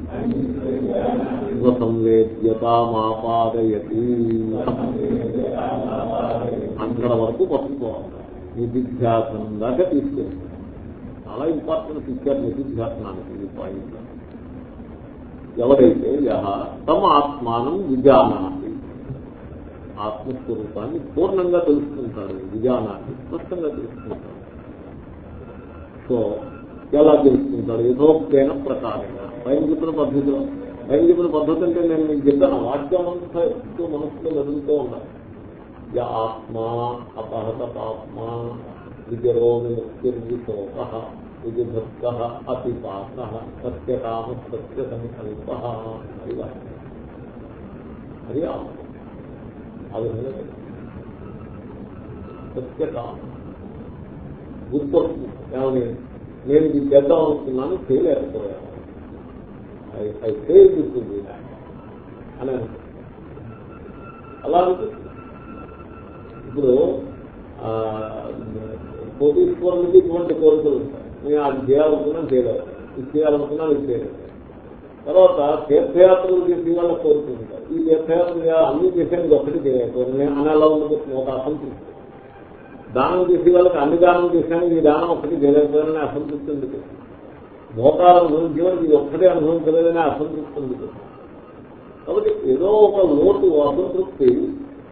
స్వసంవేద్యతామాపాదయతి. అక్కడ వరకు పట్టుకోవాలి. నిధిధ్యాసనం దాకా తీసుకెళ్తాం. చాలా ఇంపార్టెంట్ ఇచ్చారు నిధిధ్యాసనానికి ఈ పాయింట్ ఎవరైతే యహ తమ ఆత్మానం విజానాతి ఆత్మస్వరూపాన్ని పూర్ణంగా తెలుసుకుంటారు విజానాన్ని స్పష్టంగా తెలుసుకుంటారు. సో ఎలా తెలుసుకుంటారు? యథోక్తైన ప్రకారంగా పైన చెప్పిన పద్ధతిలో పైన చెప్పిన పద్ధతి అంటే నేను మీకు చెప్పాను వాక్యమంతా ఎప్పుడూ మనసులో వెతుకుతూ ఉండాలి. య ఆత్మా అపహత పాత్మ విజరో విముక్తిర్విశోక విధిభక్త అతిపాస సత్యకామ సత్య సంకల్ప అది అది ఆత్మ ఆ విధంగా సత్యకామ గుర్తొస్తుంది ఏమని నేను ఇది చేద్దాం అనుకున్నాను చేయలేకపోయాను ఐ ఫెయిల్ గుర్తుంది అని అలా అనిపిస్తుంది ఇప్పుడు కోటీశ్వరునికి ఇటువంటి కోరికలు ఉంటాయి. నేను అది చేయాలనుకున్నాను చేయలేదు. ఇది చేయాలనుకున్నాను ఇది చేయలేదు. తర్వాత తీర్థయాత్రలు చేసే వాళ్ళ కోరికలు ఉంటాయి. ఈ తీర్థయాత్రలు అన్ని చేసేది ఒకటి చేయకపోతే అని అలా ఉండదు ఒక అసంతృప్తి. దానం చేసే వాళ్ళకి అన్ని దానం చేశాను ఈ దానం ఒకటి చేయలేకపోయినా అసంతృప్తి ఉంది. మోకాలను అనుభవించేవారికి ఇది ఒక్కటే అనుభవించలేదని అసంతృప్తి ఉంది. కాబట్టి ఏదో ఒక లోటు అసంతృప్తి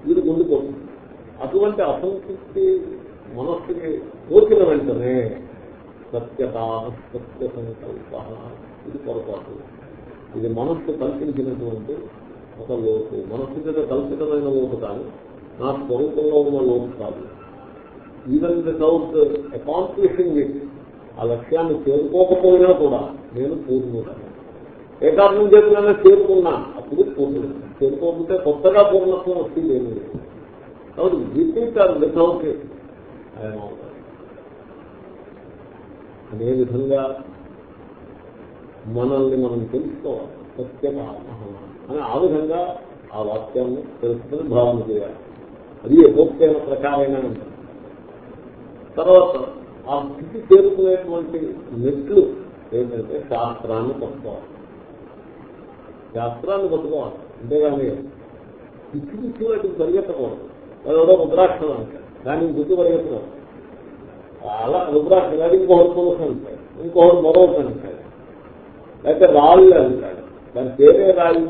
వీరు ఉండిపోతుంది అటువంటి అసంతృప్తి మనస్సుకి కోరిన వెంటనే సత్యత సత్య సంకల్ప ఇది పొరపాటు. ఇది మనస్సు కల్పించినటువంటి ఒక లోటు మనస్సు చేత కల్పితమైన లోటు కానీ నా స్వరూపంలో ఉన్న లోటు కాదు. ఈవెన్ వితౌట్ అకాంప్లిషింగ్ ఇట్ ఆ లక్ష్యాన్ని చేరుకోకపోయినా కూడా నేను పూర్ణుడను. ఏ కారణం చేతులైనా చేరుకున్నా అప్పుడు పూర్ణుడు చేరుకోకపోతే కొత్తగా పూర్ణత్వం వస్తుంది ఏమి లేదు. కాబట్టి విత్ ఆర్ వితౌట్ ఇట్ ఆయన అదే విధంగా మనల్ని మనం తెలుసుకోవాలి సత్యం అని ఆ విధంగా ఆ వాక్యాన్ని తెలుసుకుని భావన చేయాలి అది ఎగోక్తైన ప్రకారంగా ఉంటుంది తర్వాత ఆ స్థితి చేరుకునేటువంటి మెట్లు ఏంటంటే శాస్త్రాన్ని పట్టుకోవాలి శాస్త్రాన్ని పట్టుకోవాలి అంతేగాని పిచ్చి పిచ్చి వాటికి పరిగెత్తకూడదు అది ఎవడో రుద్రాక్షలు అంటారు దానికి గుర్తు పరిగెత్తకూడదు అలా రుద్రాక్ష కాదు ఇంకొకటి పురుషం అంటాడు ఇంకొకటి మరొకటి అంటాడు. లేకపోతే రాళ్ళు అంటాడు. దాని పేరే రాయి.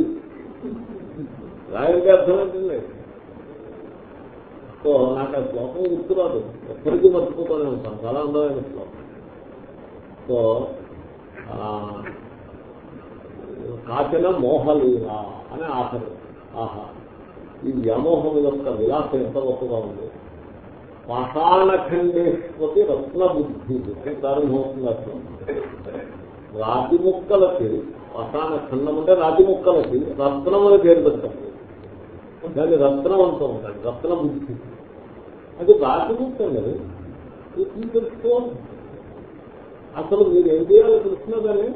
రాయికి అర్థం ఏంటండి సో నాకు ఆ శ్లోకం గుర్తురాదు. ఎప్పటికీ మర్చిపోతూనే ఉంటాను. చాలా అందమైన శ్లోకం. సో కాచిన మోహలీల అని ఆఖరు. ఆహా. ఈ వ్యామోహం యొక్క విలాసం ఎంత గొప్పగా ఉంది? పాషాణఖండేశ్వతి రత్న బుద్ధి ప్రారంభమవుతుంది అర్థం. రాతి ముక్కలకి పాషాణ ఖండం అంటే రాతి ముక్కలకి రత్నం అని పేరు పెట్టండి దాన్ని రత్నం అంటూ ఉంటాడు రత్న బుద్ధి అది రాతి ముక్క అండి తెలుసుకోవాలి అసలు మీరు ఏం చేయాలో తెలిసినా కానీ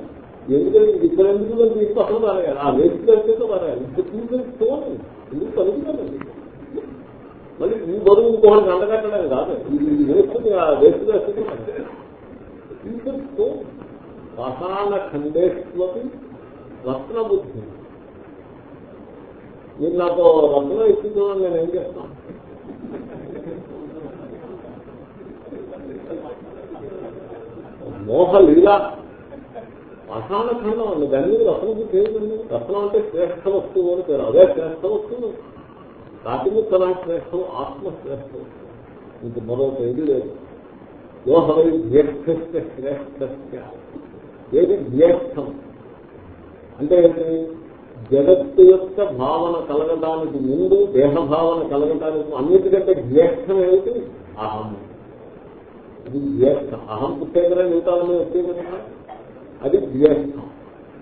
ఎందుకంటే ఇక్కడ ఎందుకు మీకు అసలు రాయాలి ఆ వేసి కలిపితే రాయాలి ఇప్పుడు తెలుసుకోవాలి ఎందుకు కలుగుతానండి మళ్ళీ ఈ బరువు ఇంకోటి అండగట్టడం కాదు. ఇది వేస్తుంది వేస్ట్ వేస్తుంది తెలుసుకో పాషాణ ఖండేశ్వరి రత్న బుద్ధి మీరు నాకు రత్నం ఇస్తున్నాను నేను ఏం చేస్తాను? మోహ లీలా. పాషాణ ఖండం అండి. దాని మీద రసనకి పేరుంది ఏంటండి అంటే శ్రేష్ఠ వస్తువు అని పేరు. అదే శ్రేష్ఠ వస్తువు. రాతిముక్కలా శ్రేష్టం ఆత్మ శ్రేష్టం ఇంక మరొక ఇది లేదు. యోహవై జ్యేష్ఠ శ్రేష్ఠ ఏది జ్యేష్ఠం? అంటే ఏంటి? జగత్తు యొక్క భావన కలగడానికి ముందు దేహ భావన కలగడానికి అన్నిటికంటే జ్యేష్ఠం ఏమిటి? అహం. ఇది జ్యేష్ఠం. అహం పుట్టేకరా మిగతాలని వచ్చే కదా? అది జ్యేష్ఠం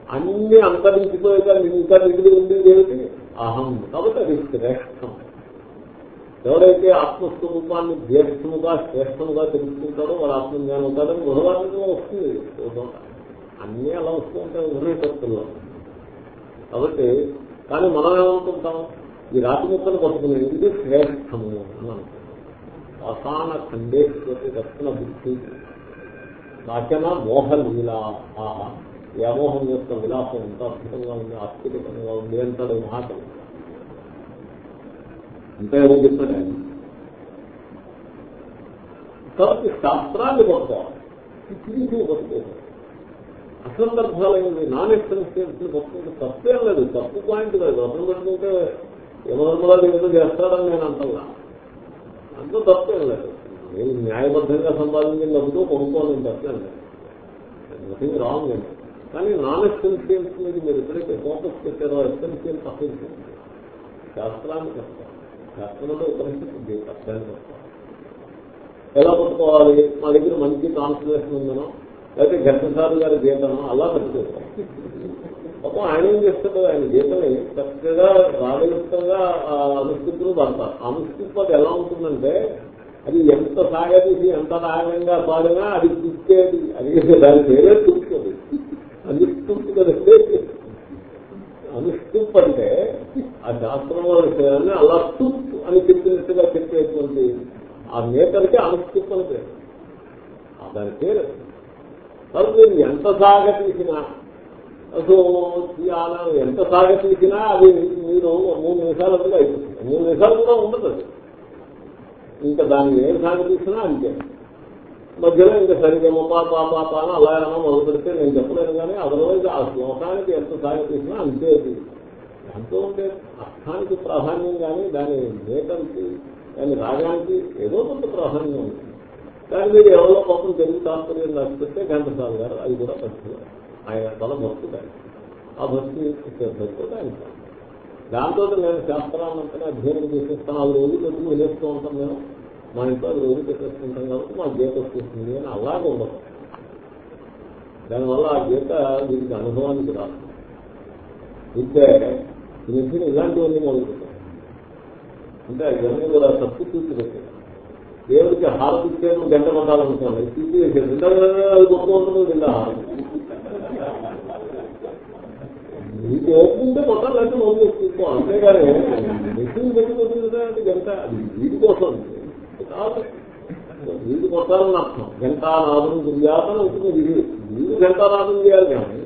అన్ని అంతరించిపోయాక ఇంకా మిగిలి ఉంది ఏమిటి అహం. కాబట్టి అది శ్రేష్టం ఎవరైతే ఆత్మస్వరూపాన్ని జ్యేష్ఠముగా శ్రేష్టముగా తెలుసుకుంటారో వాళ్ళ ఆత్మజ్ఞానం ఉంటారని బుధవారంలో వస్తుంది. అన్నీ అలా వస్తూ ఉంటాయి ఉదయశక్తుల్లో కాబట్టి కానీ మనం ఏమనుకుంటాం? ఈ రాతి ముక్కలు పట్టుకునే ఇది శ్రేష్టము అని అసాన ఖండేశ్వరి రత్న బుద్ధి. నాచన మోహ లీలా ఆహా వ్యామోహం యొక్క విలాసం ఎంత అద్భుతంగా ఉంది ఆశ్చర్యకరంగా ఉంది అంటాడు మహాకవి. ఇంకా ఏమో చెప్తాడు ఆయన? కాబట్టి శాస్త్రాన్ని పట్టుకోవాలి తిరిగి పట్టుకోవాలి అసందర్భాలైనవి నాన్ ఎక్స్పెన్సివ్స్ పట్టుకుంటే తప్పేం లేదు తప్పు పాయింట్ లేదు అసలు పెట్టుకుంటే యమధర్మరాలు ఏదో చేస్తాడని నేను అంటున్నా అంత తప్పేం లేదు. నేను న్యాయబద్ధంగా సంపాదించిన డబ్బుతో కొనుక్కోను తప్పేం నథింగ్ రాంగ్ అండి కానీ నాన్ ఎక్స్పెన్సియన్స్ మీద మీరు ఎప్పుడైతే ఫోకస్ పెట్టారో ఎక్స్పెన్సియల్ తప్పింది శాస్త్రానికి చెప్తారు. శాస్త్రంలో ఉపనిషత్తు అర్థాన్ని చెప్తారు. ఎలా పట్టుకోవాలి మా దగ్గర మంచి కాన్సన్ట్రేషన్ ఉందనో లేకపోతే ఘంటసారి గారి జీతనో అలా పెట్టుకోవాలి పాపం ఆయన ఏం చేస్తాడు? ఆయన జీతని చక్కగా రాగయుక్తంగా అనుష్ఠితులు పడతారు. అనుష్ఠితు అది ఎలా ఉంటుందంటే అది ఎంత సాగతీసి ఎంత రాగంగా పాడినా అది తుక్కేది అది దాని పేరే తుక్కేది అనుష్ఠుప్పు కదంటే అనుష్ఠుప్ అంటే ఆ శాస్త్రంలో విషయాన్ని అలా తుప్ అని చెప్పినట్టుగా చెప్పేటువంటి ఆ నేతలకి అనుష్ఠుప్ అని పేరు. దాని పేరు. కాబట్టి మీరు ఎంత సాగ తీసినా అసలు ఎంత సాగ తీసినా అది మీరు మూడు నిమిషాలకు అయిపోతుంది. మూడు నిమిషాలు కూడా ఉండదు అది. ఇంకా దాన్ని ఏం సాగ తీసినా అంతే. మధ్యలో ఇంకా సరిగ్గా పాప పాప అని అలా ఏమో మొదలు పెడితే నేను చెప్పలేను కానీ అదర్వైజ్ ఆ శ్లోకానికి ఎంత సాగ తీసినా అంతే అది. దాంతో ఉండే అర్థానికి ప్రాధాన్యం కానీ దాని నేతలకి దాని రాగానికి ఏదో కొంత ప్రాధాన్యం ఉంది. కానీ మీరు ఎవరో పాపం తెలుగు తాత్పర్యం రాసిపెడితే ఘంటసాల్ గారు అది కూడా పరిస్థితి ఆయన తల భక్తుడు దానికి ఆ భక్తి భక్తుడు ఆయన దాంతో నేను శాస్త్రాన్నంతనే అధ్యయనం చేసేస్తాను. అది రోజు పెట్టుకుని వెళ్ళేస్తూ ఉంటాం మేము మా ఇంట్లో అది రోజు పెట్టేసుకుంటాం కాబట్టి మా గీత వచ్చేస్తుంది అని అలాగే ఉండదు. దానివల్ల ఆ గీత దీనికి అనుభవానికి రాదు. ఇంతే ఈ ఇలాంటివన్నీ మొదలుపెట్టాం అంటే ఇవన్నీ కూడా సబ్స్టిట్యూట్ పెట్టారు దేవుడికి హారతి ఇచ్చేందుకు గంట కొట్టాలనుకోండి స్థితి అది గొప్ప ఉంటుంది నిన్న మీకు ఓపుకుంటే కొట్టాలి అంటే నోరు చేసుకో అంతేగాని మెషిన్ పెట్టుకుంటుందంటే అంటే గంట. అది వీడి కోసం. కాదు వీడి కొట్టాలని అర్థం. గంటానాదం దుర్యాసన ఉంటుంది వీడి వీడు గంటానాదం చేయాలి కానీ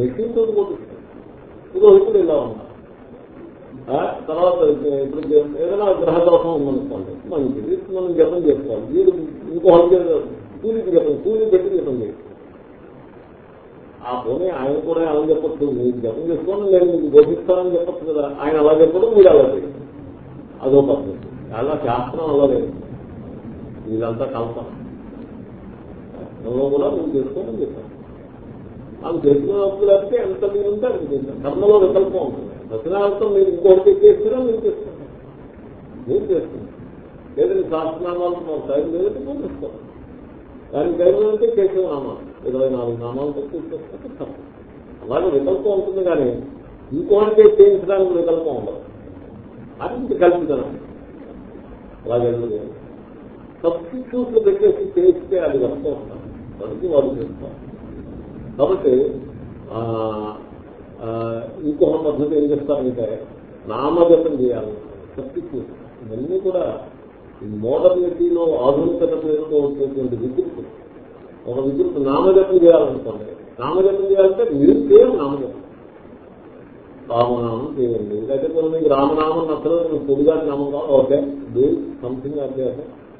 మెషిన్ తోటి కొట్టిస్తాం ఇదో ఇప్పుడు ఇలా ఉన్నారు తర్వాత ఇప్పుడు ఏదైనా గ్రహ దోషం ఉందనుకోండి మంచిది. మనం జపం చేసుకోవాలి. వీడు ఇంకో కూలికి జపం కూలి పెట్టి జపం చేయాలి. ఆ పోనీ ఆయన కూడా ఏమని చెప్పచ్చు? మీరు జపం చేసుకోండి నేను మీకు బోధిస్తానని చెప్పచ్చు కదా. ఆయన అలా చెప్పడం మీరు అలా చేయండి అదో పద్ధతి. అలా శాస్త్రం అలా లేదు. ఇదంతా కల్పన. కూడా నువ్వు చేసుకోమని చెప్పాను నాకు చేసుకున్నప్పుడు లేకపోతే ఎంత మీరు ఉంటే అది చేస్తాను కర్మలో వికల్పం ఉంటుంది. దక్షిణార్థం మీరు ఇంకోటి చేస్తారా మీరు చేస్తున్నారు మీరు చేస్తున్నారు లేదంటే శాస్త్రనామాలు మాకు టైం లేదంటే మీరు తీసుకోవాలి దానికి టైం లేదంటే కేశవ నామాలు? ఇరవై నాలుగు నామాలు తీసుకొస్తే తప్పు అలాగే వికల్పం ఉంటుంది కానీ ఇంకోటి చేయించడానికి వికల్పం ఉండదు. అది ఇంక కల్పితనం అలాగే సబ్స్టిట్యూట్లు పెట్టేసి చేస్తే అది వస్తూ ఉంటారు దానికి వాళ్ళు చేస్తారు. కాబట్టి ఇంకొక పద్ధతి ఏం చేస్తారంటే నామజపం చేయాలి. సబ్స్టిట్యూట్ ఇవన్నీ కూడా మోడర్నిటీలో ఆధునికత పేరుతో వచ్చేటువంటి విద్యుత్ ఒక విద్యుత్ నామజపం చేయాలనుకోండి నామజపం చేయాలంటే మీరు చేయాలి నామజపం రామనామం చేయండి అయితే కొన్ని మీకు రామనామం నచ్చలేదు మీకు పొడిగా నామం కావాలి ఓకే డూ సంథింగ్ అంటే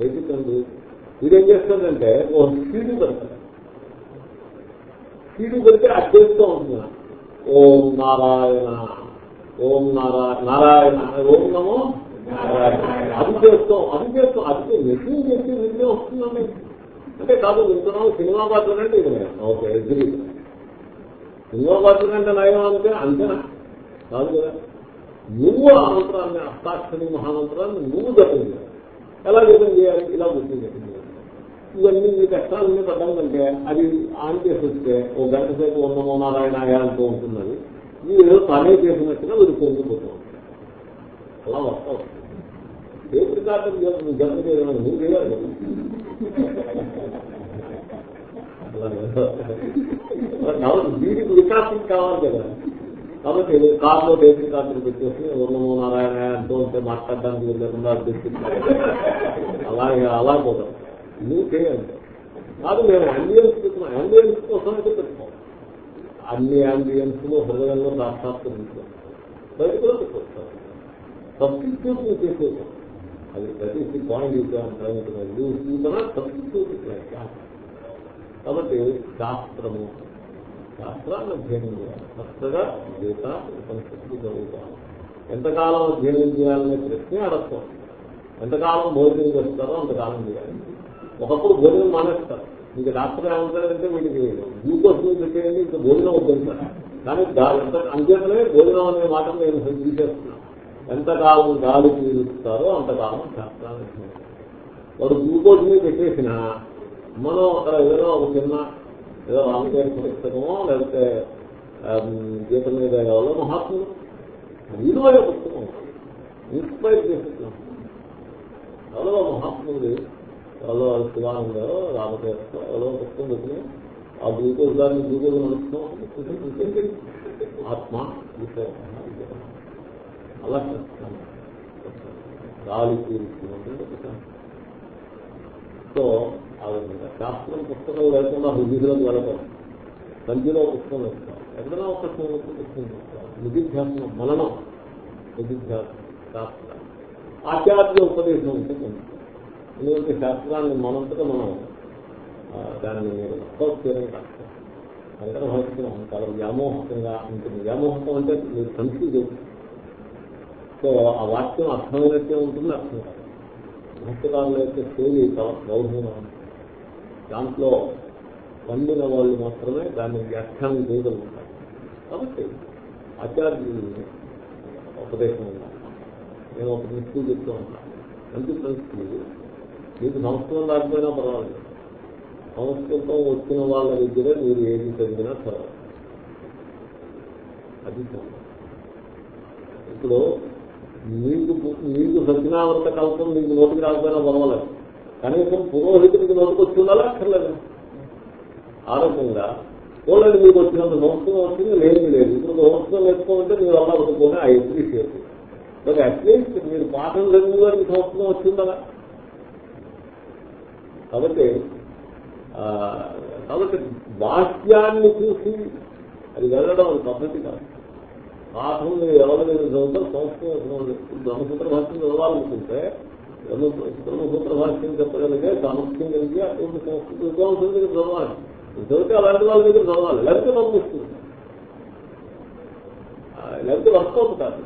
ఎయిటికండి వీడేం చేస్తాడంటే ఓ సీడీ పెడతాడు సీడీ పెడితే అది చేస్తూ ఉంటుంది ఓం నారాయణ ఓం నారాయణ నారాయణ ఓం నమో అది చేస్తాం అది చేస్తాం అది మెసేజ్ చేసి విద్య వస్తుందండి అంటే కాదు వింటున్నావు సినిమా పాత్రలు అంటే ఇది ఓకే ఎగ్జిబిట్ సినిమా పాత్రలు అంటే నయం అంటే అంతేనా? కాదు కదా. నువ్వు ఆ మంత్రాన్ని అష్టాక్షరి మహామంత్రాన్ని నువ్వు జపం చేయాలి ఎలా జపం చేయాలి? ఇలా గుర్తు జపం చేయాలి ఇవన్నీ మీ కష్టాలన్నీ పడ్డం కంటే అది ఆన్ చేసి వస్తే ఓ గంట సేపు ఉన్నమో నారాయణ అంటూ ఉంటున్నది. మీరు తానే చేసినట్టుగా వీరు పొందిపోతూ ఉంటారు అలా వస్తాం ఏ ప్రకారం జపం చేయడం నువ్వు చేయాలి వీడికి వికాసం కావాలి కదా. కాబట్టి కార్లో టేబుల్ కార్డులు పెట్టేసి ఉన్నమో నారాయణ అంటూ ఉంటే మాట్లాడడానికి వెళ్ళకుండా అలాగే అలా పోతాం. నువ్వు చేయండి. కాదు మేము అంబియన్స్ పెట్టుకున్నాం అంబియన్స్ కోసం అయితే పెట్టుకోం అన్ని అంబియన్స్లో హృదయంలో సాక్షాత్కరించాం బయట కూడా పెట్టుకొస్తాం సబ్స్టిట్యూట్ చేసేసాం అది ప్రతి పాయింట్ ఇద్దాం సబ్స్టిట్యూట్ కాబట్టి శాస్త్రము శాస్త్రాన్ని అధ్యయనం చేయాలి. చక్కగా గీత ఉపనిషత్తు చదువుతాం ఎంతకాలం అధ్యయనం చేయాలనే ప్రశ్నే అడగం ఎంతకాలం భోజనం చేస్తారో అంతకాలం చేయాలి. ఒకప్పుడు భోజనం మానేస్తారు. ఇంకా డాక్టర్ ఏమంటారంటే వీటికి గ్లూకోజ్ మీద పెట్టేయండి ఇంకా భోజనం వద్దంటారు కానీ ఎంత అంచేతనే భోజనం అనే మాట నేను తీసేస్తున్నాను ఎంతకాలం గాలి పీలుస్తారో అంతకాలం శాస్త్రాన్ని వాడు గ్లూకోజ్ మీద పెట్టేసిన. మనం అక్కడ ఏదైనా ఒక చిన్న ఏదో రామదేవ పుస్తకమో లేకపోతే గీత మీద కావాలో మహాత్ములు విలువైన పుస్తకం. ఇన్స్పైర్ చేస్తున్నాం ఎవరో మహాత్ములు ఎవరో శివానంద రామతీర్థ ఎవరో పుస్తకం పెట్టిన. ఆ గ్లూకోజ్ దాన్ని గ్లూకోజ్ నడుస్తున్నాం ఆత్మ అలా చేస్తాను గాలి తీరుస్తున్నటువంటి సో ఆ విధంగా శాస్త్రం పుస్తకం లేకుండా హృదయలోకి వెళ్ళటం సంధ్యలో పుస్తకం వేస్తాం. ఎక్కడైనా ఒక పుస్తకం చేస్తాం నిధిధ్యాసం మననం. నిధిధ్యాసం శాస్త్రం. ఆచార్య ఉపదేశం ఉంటే ఎందుకంటే శాస్త్రాన్ని మనంతటా మనం దాన్ని ఉత్పత్తి కష్టం అందరం భవిష్యత్తు చాలా వ్యామోహకంగా ఉంటుంది. వ్యామోహకం అంటే మీరు కన్ఫ్యూజ్ అవుతుంది సో ఆ వాక్యం అర్థమైనట్టే ఉంటుంది అర్థం కాదు. భక్తకాలంలో అయితే శైలి చాలా బౌద్ధంగా దాంట్లో పండిన వాళ్ళు మాత్రమే దాన్ని వ్యాఖ్యానం చేయగలుగుతారు కాబట్టి ఆచార్యుల్ని ఉపదేశం ఉన్నాను నేను ఒక ప్రిన్సిపల్ చెప్తూ ఉంటాను మంచి ప్రిన్సిపల్ మీకు సంస్కృతం రాకపోయినా పర్వాలేదు. సంస్కృతం వచ్చిన వాళ్ళ దగ్గర మీరు ఏది చదివినా పర్వాలేదు అది ఇప్పుడు నీకు నీకు సత్యనావర్త కల్పం నీకు నోటికి రాకపోయినా పర్వాలేదు. కనీసం పురోహితుడికి నోటికి వచ్చి ఉండాలా అక్కర్లేదు. ఆ రకంగా చూడండి మీకు వచ్చినంత సంస్కృతం వచ్చింది లేదు లేదు. ఇప్పుడు సంస్కృతం నేర్చుకోమంటే మీరు అలా పట్టుకొని ఐ అప్రిషియేట్ బట్ అట్లీస్ట్ మీరు పాఠం చదివిన వారికి సంవత్సరం వచ్చిందా కాబట్టి కాబట్టి బాహ్యాన్ని చూసి అది వెళ్ళడం పద్ధతి కాదు. పాఠం మీరు ఎవరి మీద చదువుతారు సంస్కృతం బ్రహ్మసూత్ర భాష్యం చదవాలనుకుంటే బ్రహ్మసూత్ర భాష్యం చెప్పగలిగే సామర్థ్యం కలిగి అటువంటి సంస్కృత విద్వాంసుల దగ్గర చదవాలి. చదివితే అలాంటి వాళ్ళ దగ్గర చదవాలి. లేకపోతే పంపిస్తుంది. లేకపోతే వర్కౌట్ కాదు.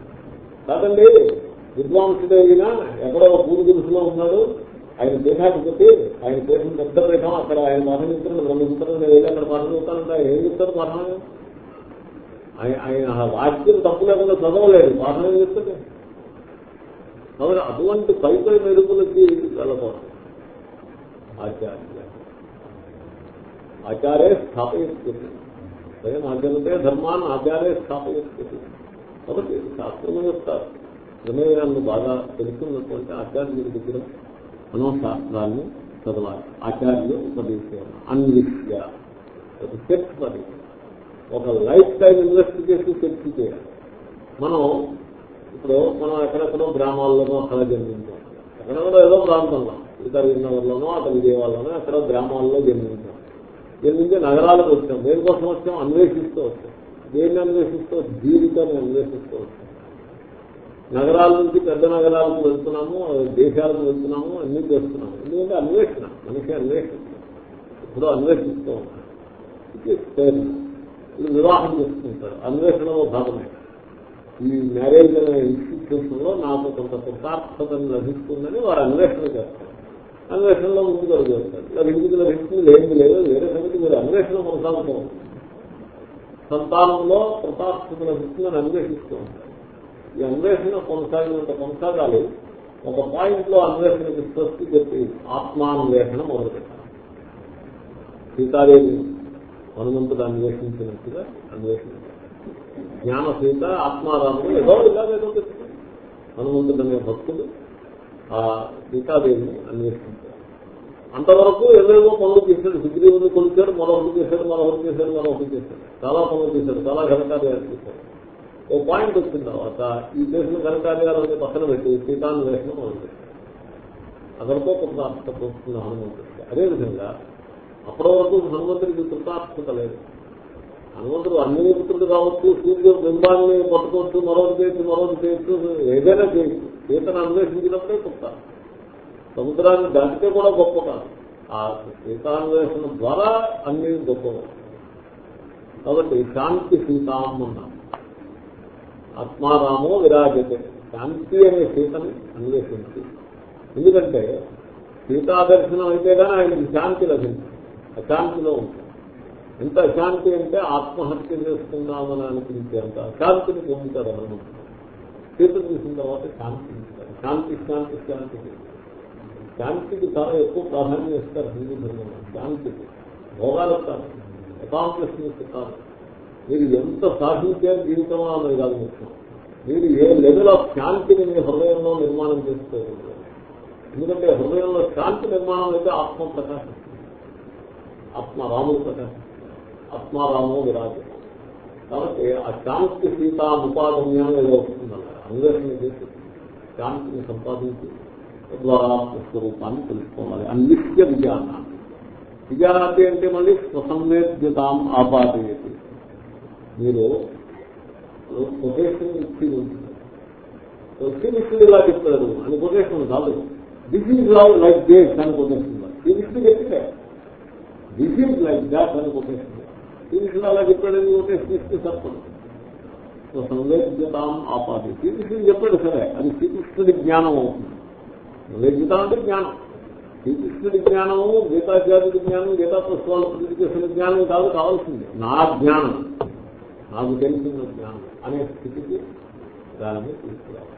కాదండి విద్వాంసుడైనా ఎక్కడో పూర్వ గురుసులో ఉన్నాడు. ఆయన దేశాధిపతి ఆయన దేశం పెద్ద పీఠం అక్కడ ఆయన పాఠం బ్రహ్మసూత్రం నేను అక్కడ పాఠం చెప్తానంటే ఆయన ఏం చెప్తారు మరణం ఆయన ఆ వాక్యం తప్పు లేకుండా చదవలేదు. పాఠం ఏం చెప్తుంది? కాబట్టి అటువంటి పై పై మెరుగులకి వెళ్ళకూడదు ఆచార్య. ఆచారే స్థాపయస్తి స్వయం ఆచరణతే ధర్మాన్ని ఆచారే స్థాపయస్తి కాబట్టి శాస్త్రం యొక్క వినయాన్ని బాగా తెలుసుకున్నటువంటి ఆచార్యుడి దగ్గర మనం శాస్త్రాన్ని చదవాలి. ఆచార్యులు ఉపదేశాలు అన్విష్య సెర్చ్ మరి ఒక లైఫ్ టైం ఇన్వెస్ట్ చేసి సెర్చ్ చేయాలి. మనం ఇప్పుడు మనం ఎక్కడెక్కడో గ్రామాల్లోనో అక్కడ జన్మించాం. ఎక్కడెక్కడో ఏదో ప్రాంతంలో ఇతర నగర్లోనో అతని విజయవాడలోనో ఎక్కడో గ్రామాల్లో జన్మించాం. జన్మించి నగరాలకు వచ్చాం. దేనికోసం వచ్చాం? అన్వేషిస్తూ వచ్చాం. దేన్ని అన్వేషిస్తూ జీవితాన్ని అన్వేషిస్తూ వచ్చాం. నగరాల నుంచి పెద్ద నగరాలకు వెళ్తున్నాము దేశాలకు వెళ్తున్నాము అన్ని చేస్తున్నాము. ఎందుకంటే అన్వేషణ మనిషి అన్వేషణ ఇప్పుడు అన్వేషిస్తూ ఉంటాం వివాహం చేసుకుంటారు. అన్వేషణలో భాగమే. ఈ మ్యారేజ్ అనే ఇన్స్టిట్యూషన్లో నాకు కొంత కృతార్థతను లభిస్తుందని వారు అన్వేషణ చేస్తారు. అన్వేషణలో ముందుకు అడుగుతారు లభించింది లభిస్తుంది లేనిది లేదు. వేరే సంగతి మీరు అన్వేషణ కొనసాగుతూ సంతానంలో కృతార్థత లభిస్తుందని అన్వేషిస్తూ ఉంటారు. ఈ అన్వేషణ కొనసాగినంత కొనసాగాలి. ఒక పాయింట్లో అన్వేషణకి స్వస్తి చెప్పి ఆత్మాన్వేషణ మొదలుపెట్టాలి. సీతాదేవి హనుమంతుడు అన్వేషించినట్టుగా అన్వేషించారు జ్ఞాన సీత ఆత్మారాముడు ఏదో ఇలాగేదో హనుమంతుడు అనే భక్తుడు ఆ సీతాదేవిని అన్వేషించారు అంతవరకు ఏవేవో పనులు చేశాడు. సుగ్రీవుని కొలిచాడు మరొకటి చేశాడు మరొకటి చేశాడు మరొకటి చేశాడు. చాలా పనులు చేశాడు. చాలా ఘనకార్యాలు చేశాడు. ఓ పాయింట్ వచ్చిన తర్వాత ఈ చేసిన ఘనకార్యాలని పక్కన పెట్టి సీతాన్వేషణం మనం చేస్తాం అక్కడితో కృతార్థత వస్తుంది హనుమంతుడికి. అదేవిధంగా అప్పటి వరకు హనుమంతుడికి కృతార్థత లేదు. హనుమంతుడు అన్ని మిత్రుడు కావచ్చు సూర్యుడు బింబాన్ని పట్టుకోవచ్చు మరొకటి చేయొచ్చు మరొకటి చేయొచ్చు ఏదైనా చేయొచ్చు. సీతను అన్వేషించినప్పుడే గొప్ప సముద్రాన్ని దాటితే కూడా గొప్ప కాదు. ఆ సీతాన్వేషణ ద్వారా అన్ని గొప్ప కాబట్టి శాంతి సీతాం అన్నాం. ఆత్మారామో విరాజతే. శాంతి అనే సీతని అన్వేషించి. ఎందుకంటే సీతాదర్శనం అయితే కానీ ఆయనకి శాంతి లభించింది. అశాంతిలో ఉంటుంది ఎంత అశాంతి అంటే ఆత్మహత్య చేసుకుందామని అనిపించేంత అశాంతిని పొందుతారు హనుమంతుడు చేతులు చూసిన తర్వాత శాంతి శాంతి శాంతి శాంతి. శాంతికి చాలా ఎక్కువ ప్రాధాన్యం ఇస్తారు హిందూ ధర్మంలో. శాంతికి భోగాలు కాదు అకాంప్లిష్మెంట్స్ కాదు మీరు ఎంత సాధించారు జీవితంలో అన్నది కాదు ముఖ్యం. మీరు ఏ లెవెల్ ఆఫ్ శాంతిని మీ హృదయంలో నిర్మాణం చేసుకోగలరు ఎందుకంటే హృదయంలో శాంతి నిర్మాణం అయితే ఆత్మ ప్రకాశం ఆత్మ రాముడు ఆత్మారామో విరాజు. కాబట్టి ఆ శాంతి సీతాముపాగమ్యం ఏదో వస్తుందన్న అన్వేషణ చేసి శాంతిని సంపాదించి తద్వారా స్వరూపాన్ని తెలుసుకోవాలి అన్నిత్య విజానాన్ని. విజానాతి అంటే మళ్ళీ స్వసంవేద్యతాం ఆపాదయతి. మీరు కొటేషన్ ఇచ్చి ఉంటుంది ఇలా చెప్తారు. అని కొటేషన్ కాదు. This is love like this అని కొటేషన్ శ్రీకృష్ణుడు చెప్తే దిస్ ఈజ్ లైక్ దాట్ అని కొట్టేస్తుంది శ్రీకృష్ణుడు అలా చెప్పాడని కొటేషన్ ఇస్తే తప్పదు సో సంవేద్యతాం ఆపాది. శ్రీకృష్ణుడు చెప్పాడు సరే అది శ్రీకృష్ణుడి జ్ఞానం అవుతుంది. సంవేద్యత అంటే జ్ఞానం. శ్రీకృష్ణుడి జ్ఞానము గీతాచార్యుడి జ్ఞానం గీతా పుస్తకాలు ప్రతి చేసిన జ్ఞానం కాదు కావాల్సింది. నా జ్ఞానం. నాకు తెలిసిన జ్ఞానం అనే స్థితికి దానిని తీసుకురావాలి.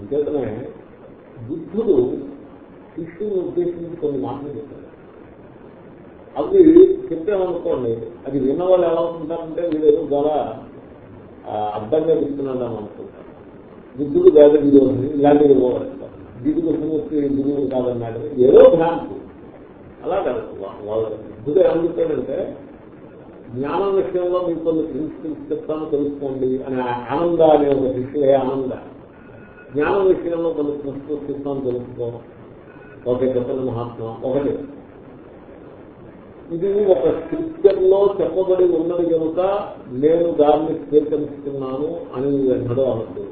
అంచేతనే బుద్ధుడు శిష్యుని ఉద్దేశించి కొన్ని మాటలు చెప్పారు అవి చెప్పామనుకోండి అది విన్న వాళ్ళు ఎలా ఉంటారంటే ఏదో చాలా అర్థంగా ఇస్తున్నాడు అని అనుకుంటారు. బుద్ధుడు వేద ఉంది ఇలాంటివి పోగలుగుతారు దిగులు సమస్య దిగుడు కాదన్నాడు ఏదో భ్రాంతి. అలా కాదు వాళ్ళ బుద్ధుడు ఏమని జ్ఞానం విషయంలో మీకు కొన్ని ప్రిన్సిపల్స్ చెప్తాను తెలుసుకోండి అనే ఆనంద అనే ఒక శిష్యులే ఆనంద? జ్ఞానం విషయంలో కొన్ని ప్రిన్సిపల్స్ చెప్తాను తెలుసుకో. ఓకే చెప్పండి మహాత్మ ఒకటి. ఇది ఒక స్క్రిప్చర్లో చెప్పబడి ఉన్నది కనుక నేను దాన్ని స్వీకరిస్తున్నాను అని ఎన్నడూ అనద్దు.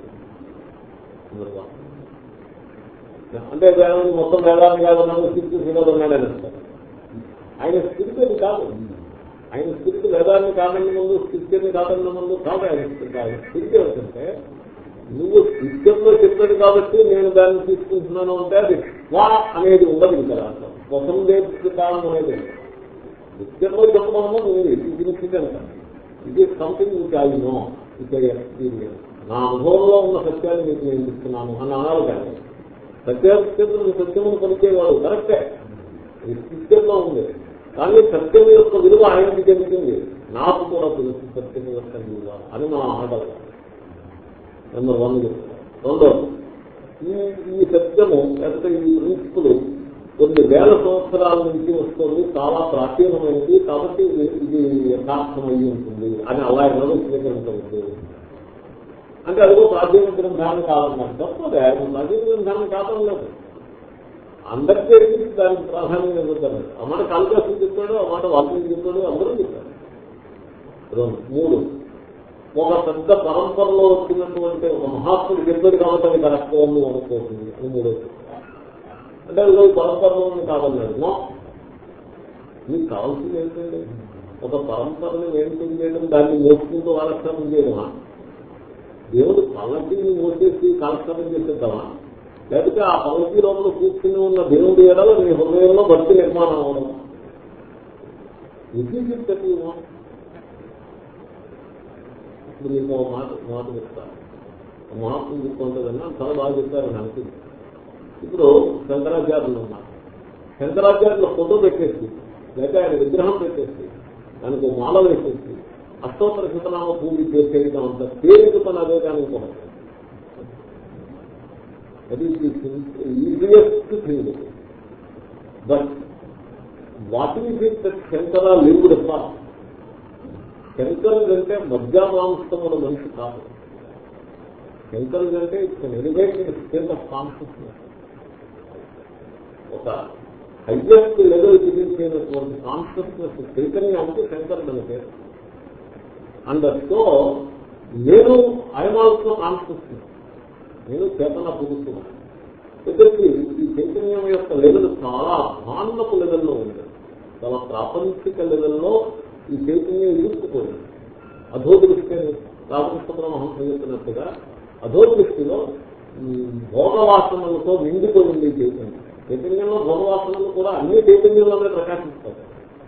అంటే వేదాన్ని మొత్తం వేదాన్ని కాదన్నాడు స్థితి శ్రీనాథన్నాడని అంటారు ఆయన స్థితి కాదు. ఆయన స్థితి వేదాన్ని కాదన్న ముందు స్థితిని కాదన్న ముందు కాదు ఆయన స్థితి ఏంటంటే నువ్వు స్థిత్యంలో చెప్పాడు కాబట్టి నేను దాన్ని తీసుకుంటున్నాను అంటే అది వా అనేది ఉండదు ఇంకా దాంట్లో వసందేశం అనేది నిత్యంలో చెప్పడం ఉంది సిగ్నిఫికెంట్ ఇది something which I know which experience నా అనుభవంలో ఉన్న సత్యాన్ని మీకు నేను ఇస్తున్నాను అని అనాలి కానీ సత్యాలు సత్యమును పలికేవాడు కరెక్టే. ఇది సత్యంలో ఉంది. కానీ సత్యం యొక్క విలువ ఆయనకి తెలిసింది నాకు కూడా తెలుసు సత్యం యొక్క విలువ. అని నా ఆర్డర్ నెంబర్ వన్ రెండో ఈ సత్యము లేకపోతే ఈ ప్రిన్సిపుల్ కొన్ని వేల సంవత్సరాల నుంచి వస్తుంది చాలా ప్రాచీనమైనది కాబట్టి ఇది యథార్థమయ్యి ఉంటుంది అని అలా ఎవరో స్వీకరించవచ్చు అంటే అదిగో ప్రాచీన గ్రంథాన్ని కాదన్నారు తప్పదే ప్రాచీన గ్రంథాన్ని కాదం లేదు అందరికీ దానికి ప్రాధాన్యం ఇవ్వతారు ఆ మాట కాళిదాసు చెప్పాడు ఆ మాట వాల్మీకి చెప్పాడు అందరూ చెప్పారు. రెండు మూడు. ఒక పెద్ద పరంపరలో వచ్చినటువంటి ఒక మహాత్ముడు చెప్పాడు కాబట్టి అది కరెక్ట్ అని అనుకోతుంది అని మూడో అంటే అది పరంపరలో కాదన్నాడు మీకు కావాల్సింది ఏంటండి ఒక పరంపరని మెయింటైన్ చేయడం దాన్ని మోసుకుంటూ కాలక్షేపం చేయడమా? దేవుడు పల్లకీని మోసేసి కాలక్షేపం చేసేద్దామా? లేకపోతే ఆ పల్లకీ లోపల కూర్చుని ఉన్న దేవుడు ఎడలో నీ హృదయంలో భక్తి నిర్మాణం అవడం. ఇది చెప్తే ఇప్పుడు మీకు మాట మాట చెప్తాను మహాత్ములు చెప్తుంటుందన్నా చాలా బాగా చెప్తారని అనుకుంది ఇప్పుడు శంకరాచార్యులు ఉన్నారు. శంకరాచార్యుల ఫోటో పెట్టేసి లేక ఆయన విగ్రహం పెట్టేసి దానికి మాల వేసేసి అష్టోత్తర శతనామ పూజ చేసేయడం అంత పేరు పని అదే కానీ ఇంకొకటి easiest thing but what is it Shankara లింగుడ్ శంకరుడు అంటే మధ్యామాంసముల మనిషి కాదు శంకరుడు అంటే it's elevated state of consciousness ఒక హైయెస్ట్ లెవెల్ చూపించినటువంటి కాన్షియస్నెస్ చైతన్యం శంకర్ శంకరుడు అని పేరు. అండ్ సో నేను ఐఎమ్ ఆల్సో కాన్షియస్నెస్ నేను చేతన పొందుతున్నాను ఇద్దరికి ఈ చైతన్యం యొక్క లెవెల్ చాలా భాన్నపు లెవెల్లో ఉంది. చాలా ప్రాపంచిక లెవెల్లో ఈ చైతన్యం ఇరుక్కుపోయింది. అధోదృష్టి రామకృష్ణ బ్రహ్మహంస చెప్పినట్టుగా అధోదృష్టిలో భోగవాసనలతో నిండిపోయింది చైతన్యం. చైతన్యంలో భోగవాసనలు కూడా అన్ని చైతన్యంలోనే ప్రకాశిస్తారు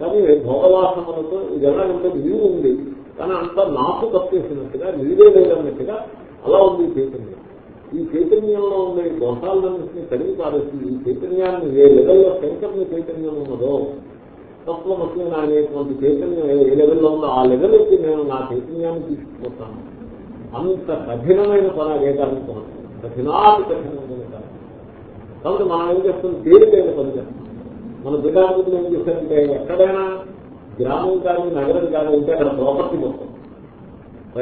కానీ భోగవాసనలతో ఇది ఎలాగంటే నీరు ఉంది. కానీ అంతా నాకు తప్పేసినట్టుగా నీరే లేదన్నట్టుగా అలా ఉంది చైతన్యం. ఈ చైతన్యంలో ఉండే దోషాలన్నింటినీ కలిగి పారేసి ఈ చైతన్యాన్ని ఏ లెవెల్లో శంకర్ని చైతన్యం ఉన్నదో తత్వమస్మిన అనేటువంటి చైతన్యం ఏ లెవెల్లో ఉందో ఆ లెవెల్కి నేను నా చైతన్యాన్ని తీసుకుపోతాను. అంత కఠినమైన పని అదేదాన్ని కఠినాతి కఠినమైన కాబట్టి మనం ఏం చేస్తాం? తేలికైన పని చేస్తాం. మన దుకాణం ఏం చేస్తారంటే ఎక్కడైనా గ్రామం కానీ నగరం కానీ ఉంటే అక్కడ ప్రాపర్టీ మొత్తం.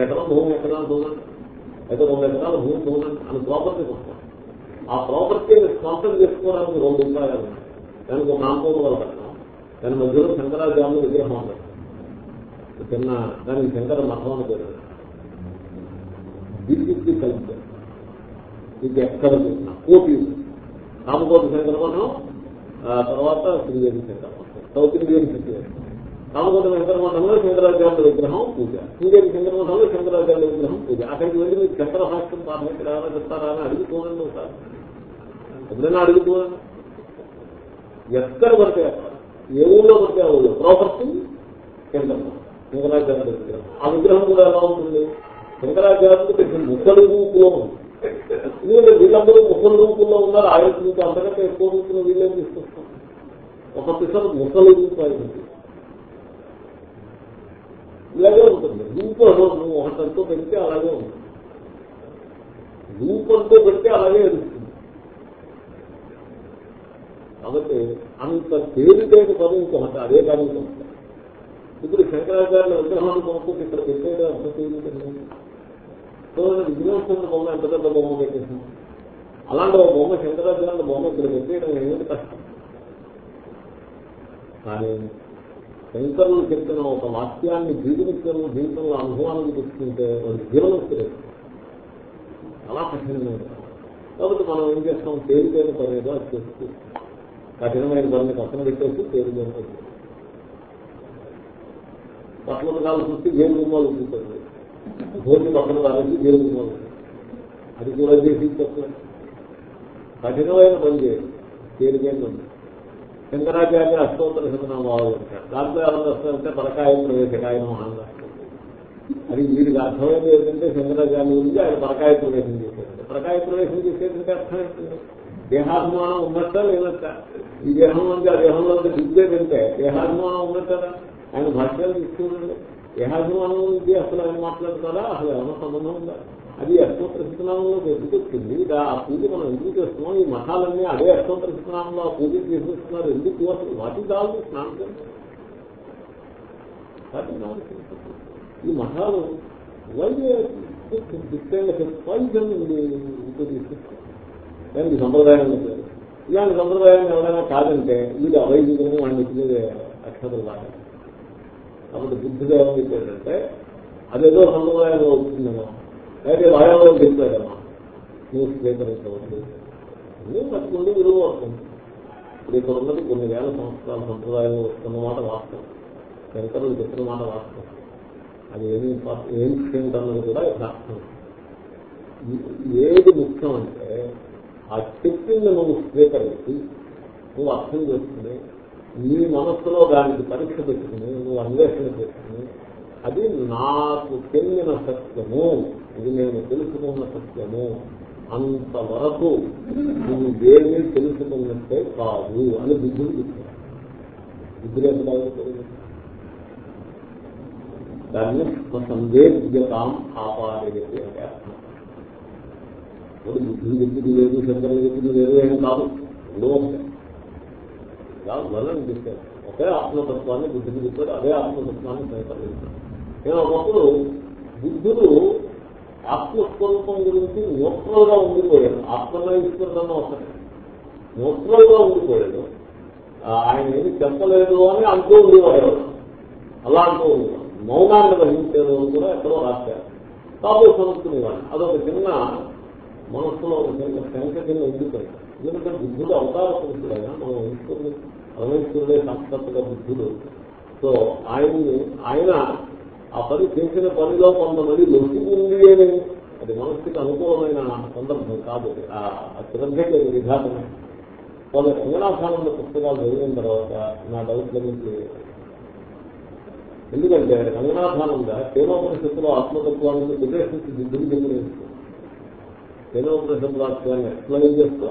ఎకరం భూమి ఎకరాలు చూడండి. అయితే రెండు ఎకరాల భూమి చూడండి. అని ప్రాపర్టీ మొత్తం. ఆ ప్రాపర్టీని స్పాన్సర్ చేసుకోవడానికి రెండు ఉపాయాలు ఉన్నాయి. దానికి ఒక కాంపౌండ్ వల్ల కట్టడం దాని మధ్యలో శంకరాచార్యుల విగ్రహం ఉంది. చిన్న దానికి శంకర మఠం పేరు. దీనికి కల్చర్ ఇది ఎక్కడ చూసినా. కోటి రామకోటి శంకర తర్వాత శ్రీదేవి శంకర మఠం south Indian situation Ramakota Shankara మఠంలో విగ్రహం పూజ. శ్రీదేవి శంకర శంకరాచార్య విగ్రహం పూజ. అక్కడికి వెళ్ళి మీరు శంకర భాష్యం పాఠం చెప్తారా అని అడుగుతూనండి ఒకసారి. ఎప్పుడైనా అడిగి ఎక్కడ పడితే ఏ ఊళ్ళో పడితే ఆ ఊళ్ళో? ప్రాపర్టీ కేంద్రం శంకరాచార్య విగ్రహం. ఆ విగ్రహం కూడా ఎలా ఉంటుంది? శంకరాచార్యులు ముక్కలు రూపులో ఉంది ఎందుకంటే వీళ్ళందరూ ముసలి రూపంలో ఉన్నారు. ఆయుష్ రూపు అంతకంటే ఎక్కువ రూపంలో వీళ్ళేం తీసుకొస్తాం ఒక పిసరు ముసలి రూపు అయింది ఇలాగే ఉంటుంది. రూపం నువ్వు ఒకటంతో పెడితే అలాగే ఉంటుంది రూపంతో పెడితే అలాగే ఎదుగుతుంది. కాబట్టి అంత తేలికైన పదం ఇంకొకటి అదే కానీ ఇప్పుడు శంకరాచార్య విగ్రహాన్ని కొనుక్కుంటే ఇక్కడ పెట్టేది అంత తేలికండి సో విఘ్నేశ్వరుడు బొమ్మ ఎంత పెద్ద బొమ్మ పెట్టేసాం అలాంటి ఒక బొమ్మ శంకరాచార్య బొమ్మ ఇక్కడ పెట్టేయడం ఏమిటి కష్టం? కానీ శంకరులు చెప్పిన ఒక వాక్యాన్ని జీవితంలో జీవితంలో అనుభవానికి తెచ్చుకుంటే వాళ్ళు జీవనస్తులేదు చాలా కఠినమైన కాబట్టి మనం ఏం చేస్తాం? తేలికైన పని ఏదో అది చేస్తూ కఠినమైన పనిని పక్కన పెట్టేసి తేలికైన పని పట్ల కాలం చూస్తే ఏం గుమ్మాలు ఉంటుంది భోజనం పక్కన రాలేదు ఏం గుమ్మాలు అది కూడా చేసి చెప్పలేదు కఠినమైన పని చేయాలి తేలికైన పని. శంకరాచార్య అష్టోత్తర శతనామాలు అంటారు. దాంట్లో ఎవరు వస్తారంటే పరకాయం ప్రవేశకాయం మహాన్ అది వీరికి అర్థమైంది ఏంటంటే శంకరాచార్య గురించి ఆయన పరకాయ ప్రవేశం చేశారు పరకాయ ప్రవేశం చేసేందుకు అర్థం ఏంటంటే దేహాభిమానం ఉన్నట్ట లేనట్ట ఈ దేహం అంటే ఆ దేహంలో దిగ్గేదంటే దేహాభిమానం ఉన్నట్ట ఆయన భాష్యాలు తీసుకున్నాడు దేహాభిమానం నుంచి అసలు ఆయన మాట్లాడతారా అసలు ఏమైనా సంబంధం ఉందా అది అష్టోత్తర శతనామంలో ఎందుకు వచ్చింది ఆ పూజ మనం ఎందుకు చేస్తున్నాం ఈ మఠాలన్నీ అదే అష్టోత్తర శతనామంలో ఆ పూజ చేసేస్తున్నారు ఎందుకు అసలు వాటి కావాలి స్నానం ఈ మఠాలు దానికి సంప్రదాయం ఇలాంటి సంప్రదాయం ఎవరైనా కాదంటే వీడు అవైదికని వాడిని అక్షతలు కాదు కాబట్టి బుద్ధిగా ఏమని చెప్పాడంటే అదేదో సంప్రదాయంలో వచ్చిందేమో అయితే వాయాలో చెప్పాడమ్మా. నువ్వు స్వీకరించవద్దు. అన్నీ పట్టుకుంటే విలువ వస్తుంది ఇప్పుడు ఇక్కడ ఉన్నది కొన్ని వేల సంవత్సరాల సంప్రదాయంలో వస్తున్న మాట వాస్తవం. శంకరులు చెప్పిన మాట వాస్తవం. అది ఏమి ఏం అన్నది కూడా యథార్థం. ఏది ముఖ్యం అంటే ఆ చెప్పింది నువ్వు స్వీకరించి నువ్వు అర్థం చేసుకుని నీ మనస్సులో దానికి పరీక్ష పెట్టుకుని నువ్వు అన్వేషణ చేసుకుని అది నాకు తెలియన సత్యము ఇది నేను తెలుసుకున్న సత్యము. అంతవరకు నువ్వు దేన్ని తెలుసుకున్నట్టే కాదు అని బుద్ధుడు చెప్పారు బుద్ధుడు ఎంత బాగుంటుంది దాన్ని సందేహ్యతాం ఆపాదయతే అంటే అర్థం. ఇప్పుడు బుద్ధుడు చెప్పింది లేదు శంకరులు చెప్పింది లేదు ఏం కాదు. రెండో ఒకటే. వలని చెప్పారు ఒకే ఆత్మతత్వాన్ని బుద్ధుడు చెప్పారు అదే ఆత్మతత్వాన్ని శంకరులు నేను ఒకప్పుడు బుద్ధుడు ఆత్మస్వరూపం గురించి న్యూట్రల్గా ఉండిపోయాడు. ఆత్మలో ఈశ్వరుడన్న ఒకటి న్యూట్రల్గా ఉండిపోయాడు ఆయన ఏమి చెప్పలేదు అని అంటూ ఉండేవాడు అలా అంటూ ఉండేవాడు మౌనాన్ని వహించేది కూడా ఎక్కడో రాశారు కాబోలు సమర్చుకునేవాడు అదొక చిన్న మనస్సులో ఒక చిన్న శంక కింద ఎందుకంటే బుద్ధుడు అవతార పురుషుడైనా మనం ఈశ్వరుడు భగవంతుడే సంస్కృతగా బుద్ధుడు. సో ఆయన్ని ఆయన ఆ పని చేసిన పనిలో కొంతమంది లొసుకుంది అని అది మనస్సుకి అనుకూలమైన సందర్భం కాదు. ఆ శ్రద్ధకి విఘాతమే వాళ్ళ రంగనాథానంద పుస్తకాలు చదివిన తర్వాత నా డౌట్ నుంచి ఎందుకంటే రంగనాథానంద సేనోపనిషత్తులో ఆత్మతత్వాన్ని ఉపదేశించి బుద్ధుడు చెందిన కేనోపనిషత్తు వాక్యాన్ని ఎక్స్ప్లెయిన్ చేస్తా.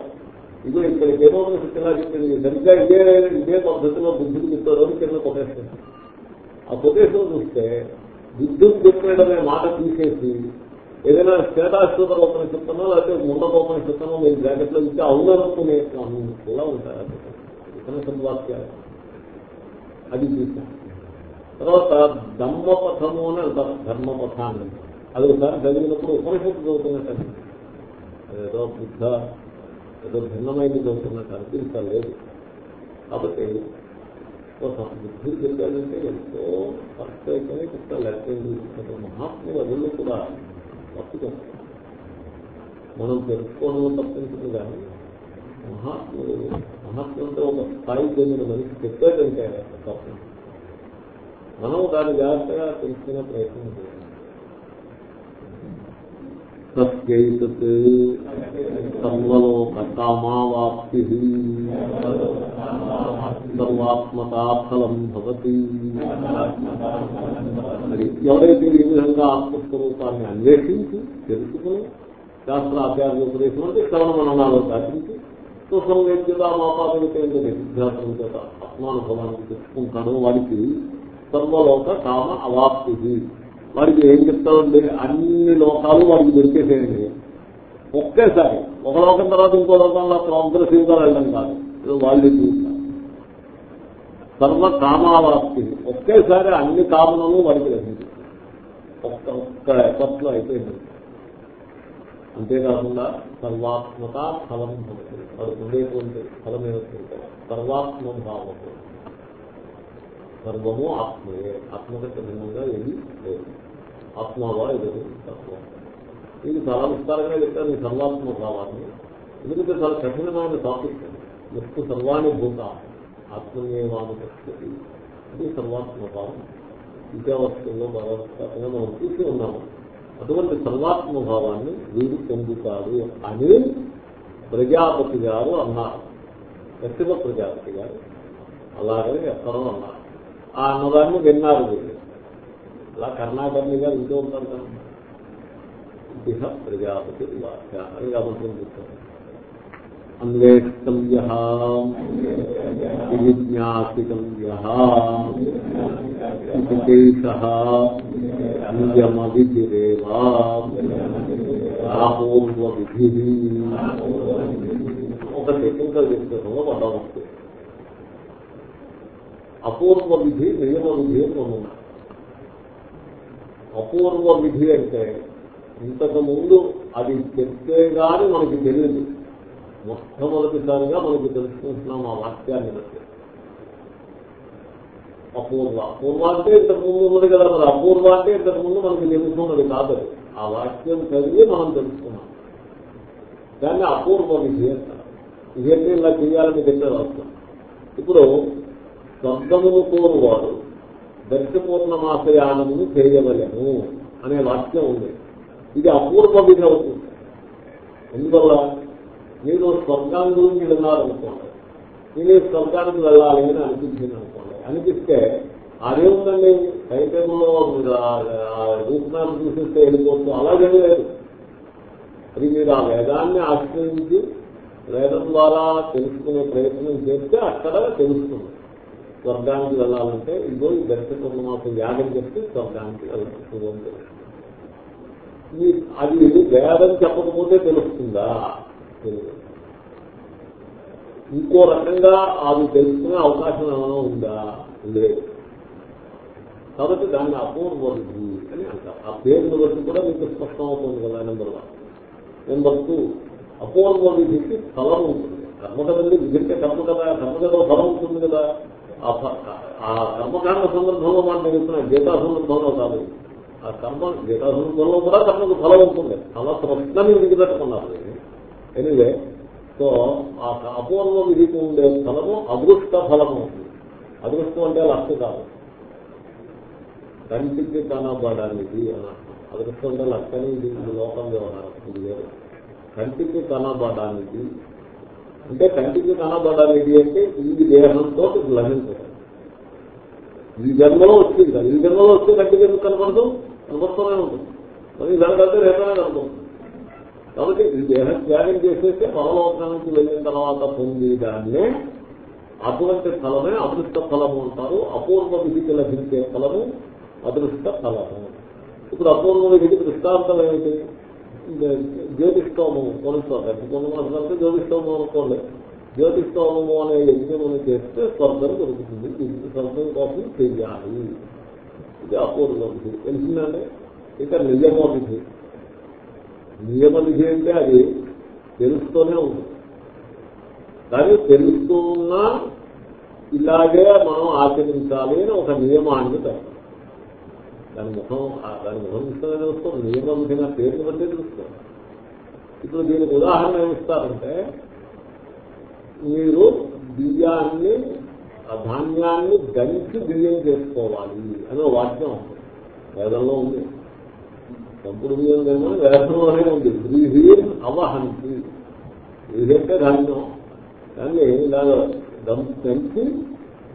ఇదే ఇక్కడ కేనోపనిషత్తు ఎలా చెప్పింది సరిగ్గా ఇదే ఇదే పద్ధతిలో బుద్ధిని చెప్తాడు కింద కొటేషన్ ఆ కొటేషన్ చూస్తే బుద్ధిని చెప్పాడనే మాట తీసేసి ఏదైనా శ్వేతాశ్వత ఉపనిషత్తునో లేకపోతే ముండ లోపల చెప్తానో మీరు జాగ్రత్తలో ఇస్తే అవుననుకునే కూడా ఉంటాయి ఉపనిషత్ వాక్యాలు అది చూసాం. తర్వాత ధమ్మపథము అని అంటారు. ధర్మపథాన్ని. అది ఒకసారి చదివినప్పుడు ఉపనిషత్తు చదువుతున్నట్టు అదేదో బుద్ధ ఏదో భిన్నమైనది చదువుతున్నట్టు అనిపించలేదు కాబట్టి బుద్ధి చెప్పాడంటే ఎంతో కరెక్ట్ అయితేనే చెప్తా లేకపోతే మహాత్ములు అదులు కూడా తప్పు మనం తెలుసుకోవడం తప్పించింది కానీ మహాత్ములు మహాత్ములతో ఒక స్థాయి చెందిన మనిషి చెప్పేటంటే తప్పు. మనం దాని జాగ్రత్తగా తెలుసుకునే ప్రయత్నం చేయాలి. తస్యైతత్ సర్వలోక కామావాప్తి భవతి అది ఎవరైతే ఈ విధంగా ఆత్మస్వరూపాన్ని అన్వేషించి తెలుసుకుని శాస్త్ర ఆచార్య ఉపదేశం అంటే శ్రవణ మననాలు దాటించి సుసంవేద్యత మాపాదగితే సిద్ధాంతం చేత ఆత్మానుభవానికి తెచ్చుకుంటాడు వాడికి సర్వలోక కామ అవాప్తి వారికి ఏం చెప్తామండి? అన్ని లోకాలు వారికి దొరికేసేయండి. ఒకేసారి ఒక లోకం తర్వాత ఇంకో లోకంలో ప్రాంతరశీలుగా వెళ్ళడం కాదు. ఏదో వాళ్ళు చూస్తారు సర్వ కామావాప్తి ఒకేసారి అన్ని కామనలు వారికి లభించింది ఒక్క ఒక్క ఎఫర్ట్లో అయిపోయింది. అంతేకాకుండా సర్వాత్మక ఫలం భవతి ఉండేటువంటి ఫలం ఏమిటంటే సర్వాత్మ భావం సర్వము ఆత్మయే. ఆత్మకంటే భిన్నంగా ఏది లేదు. ఆత్మవా ఇది తత్వం. ఇది చాలా విస్తారంగా చెప్తాను ఈ సర్వాత్మ భావాన్ని. ఎందుకంటే చాలా కఠినమైన టాపిక్ ఎప్పుడు సర్వాణి భూత ఆత్మీయమానుపస్థితి ఇది సర్వాత్మ భావం. విద్యావస్థల్లో బాగా విస్తారంగా మనం చూసి ఉన్నాము. అటువంటి సర్వాత్మ భావాన్ని వీడు పొందుతాడు అని ప్రజాపతి గారు అన్నారు. కశ్యప ప్రజాపతి గారు అలాగే ఎక్కడో అన్నారు. ఆ అన్నదాన్ని విన్నారు వీళ్ళు. అలా కర్ణాకర్ణిగా గారు ఉంటారు కదా. ఇహ ప్రజాపతి వాక్య. అని కాబట్టి చెప్తారు అన్వేష్టవ్య విజ్ఞాసితవ్య నియమవిధిరేవా. రాపూర్వ విధి ఒక టెక్నికల్ అపూర్వ విధి నియమ విధి అని అపూర్వ విధి అంటే ఇంతకు ముందు అది చెప్తే గాని మనకి తెలియదు మొట్టమొదటిసారిగా మనకి తెలుసుకుంటున్నాం ఆ వాక్యాన్ని బట్టి. అపూర్వ. అపూర్వ అంటే ఇంతకు ముందు ఉన్నది కదా మరి. అపూర్వ అంటే ఇంతకు ముందు మనకి తెలుసుకున్నది కాదు ఆ వాక్యం చదివి మనం తెలుసుకున్నాం. దాన్ని అపూర్వ విధి అంటారు. ఇది ఇలా చేయాలని చెప్పే వాక్యం? ఇప్పుడు శబ్దమును కోరువాడు దర్శపూర్ణమాశయానము చేయవలను అనే వాక్యం ఉంది. ఇది అపూర్వ విధి అవుతుంది ఎందువల్ల? మీరు స్వర్గాన్ని గురించి వెళ్ళాలనుకోండి. నేను స్వర్గానికి వెళ్ళాలి అని అనిపించింది అనుకోండి. అనిపిస్తే అదేముందండి టైటైంలో రూపనాలు చూసిస్తే వెళ్ళిపోతుంది అలాగే లేదు. అది మీరు ఆ వేదాన్ని ఆశ్రయించి వేదం ద్వారా తెలుసుకునే ప్రయత్నం చేస్తే అక్కడ తెలుస్తుంది. స్వర్గానికి వెళ్ళాలంటే ఇదో ఈ దర్శకున్న మాత్రం యాగం చేస్తే స్వర్గానికి వెళ్ళాలి. అది వేదం చెప్పకపోతే తెలుస్తుందా? ఇంకో రకంగా అది తెలుసుకునే అవకాశం ఏమైనా ఉందా? లేదు. కాబట్టి దాన్ని అపూర్వది అని అంటారు. ఆ పేరును బట్టి కూడా మీకు స్పష్టం అవుతుంది కదా నెంబర్ వన్. నెంబర్ టూ అపూర్వ విధికి ఫలం ఉంటుంది. కర్మ కదండి విధింటే కర్మ కదా కర్మ కదా ఫలం ఉంటుంది కదా. ఆ కర్మకాండ సందర్భంలో మాట చెప్తున్నా గీతా సందర్భంలో కాదు. ఆ కర్మ గీతా సందర్భంలో కూడా కర్మకు ఫలం ఉంటుంది. ఫల ప్రశ్నని విధిపెట్టుకున్నారు ఎనివే సో ఆ అపూర్వ విధికి ఉండే ఫలము అదృష్ట ఫలము. అవుతుంది అదృష్టం అంటే లక్ష కాదు. కంటికి కనబడనిది అని అదృష్టం అంటే లక్షని ఇది లోకం వ్యవహారం. ఇది కంటికి కనబడనిది. అంటే కంటికి కనబడనిది అంటే ఇది దేహంతో లభించదు. ఈ జన్మలో వచ్చింది కదా. ఈ జన్మలో వస్తే కంటికి ఎందుకు కనపడదు? కనపడుతూనే ఉంటుంది. మరి దానికంటే రేపనే కనపడుతుంది. కాబట్టి ఈ దేహం త్యాగం చేసేస్తే పరలోకానికి వెళ్ళిన తర్వాత పొంది దాన్నే అటువంటి ఫలమే అదృష్ట ఫలము అంటారు. అపూర్వ విధికి లభించే ఫలము అదృష్ట ఫలము. ఇప్పుడు అపూర్వ విధికి దృష్టాంతం ఏమిటి? జ్యోతిష్టోమము కొనుక్కోవాలి అంటే జ్యోతిష్టోమం అనుకోండి. జ్యోతిష్టోమము అనే యజ్ఞమును చేస్తే స్వర్గం దొరుకుతుంది. దీనికి స్వర్గం కోసం చెయ్యాలి. ఇది అపూర్వ తెలిసిందండి ఇక నిజమ విధి. నియమ విధి అంటే అది తెలుస్తూనే ఉంది. కానీ తెలుస్తున్నా ఇలాగే మనం ఆచరించాలి అని ఒక నియమాన్ని పెట్టాలి దాని ముఖం దాని ముఖం ఇస్తూనే తెలుస్తుంది నియమం విధిన పేరుని బట్టే తెలుస్తుంది ఇప్పుడు దీనికి ఉదాహరణ ఏమిస్తారంటే మీరు బియ్యాన్ని ధాన్యాన్ని దంచి బియ్యం చేసుకోవాలి అనే వాక్యం వేదంలో ఉంది. దంపుడు బియ్యం ఏమో వేదంలోనే ఉంది. బ్రీహీన్ అవహంతి. ఇదంటే ధాన్యం. కానీ ఇలాగా దంచి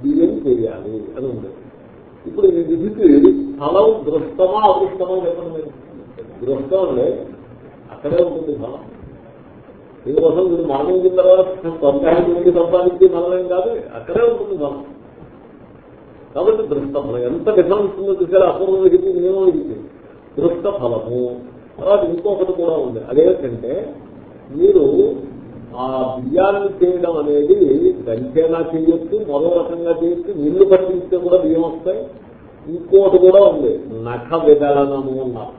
బియ్యం చేయాలి అని ఉంది. ఇప్పుడు ఈ విధికి ఫలం దృష్టమా అదృష్టమా చెప్పండి మీరు. దృష్టం అండి. అక్కడే ఉంటుంది ఫలం దీనికోసం వీడు మరణించిన తర్వాత సంపాదించి సంపాదించి మనమేం కాదు. అక్కడే ఉంటుంది ఫలం కాబట్టి దృష్ట ఫలం ఎంత డిఫరెన్స్ ఉందో చూసారా? అపూర్వం విధికి నియమం విధికి దృష్ట ఫలము తర్వాత ఇంకొకటి కూడా ఉంది. అదేంటంటే మీరు ఆ బియ్యాన్ని చేయడం అనేది దంచేనా చేయొచ్చు మరో రకంగా చేయొచ్చు నీళ్ళు పట్టిస్తే కూడా బియ్యం వస్తాయి. ఇంకోటి కూడా ఉంది. నఖ విధానము ఉన్నారు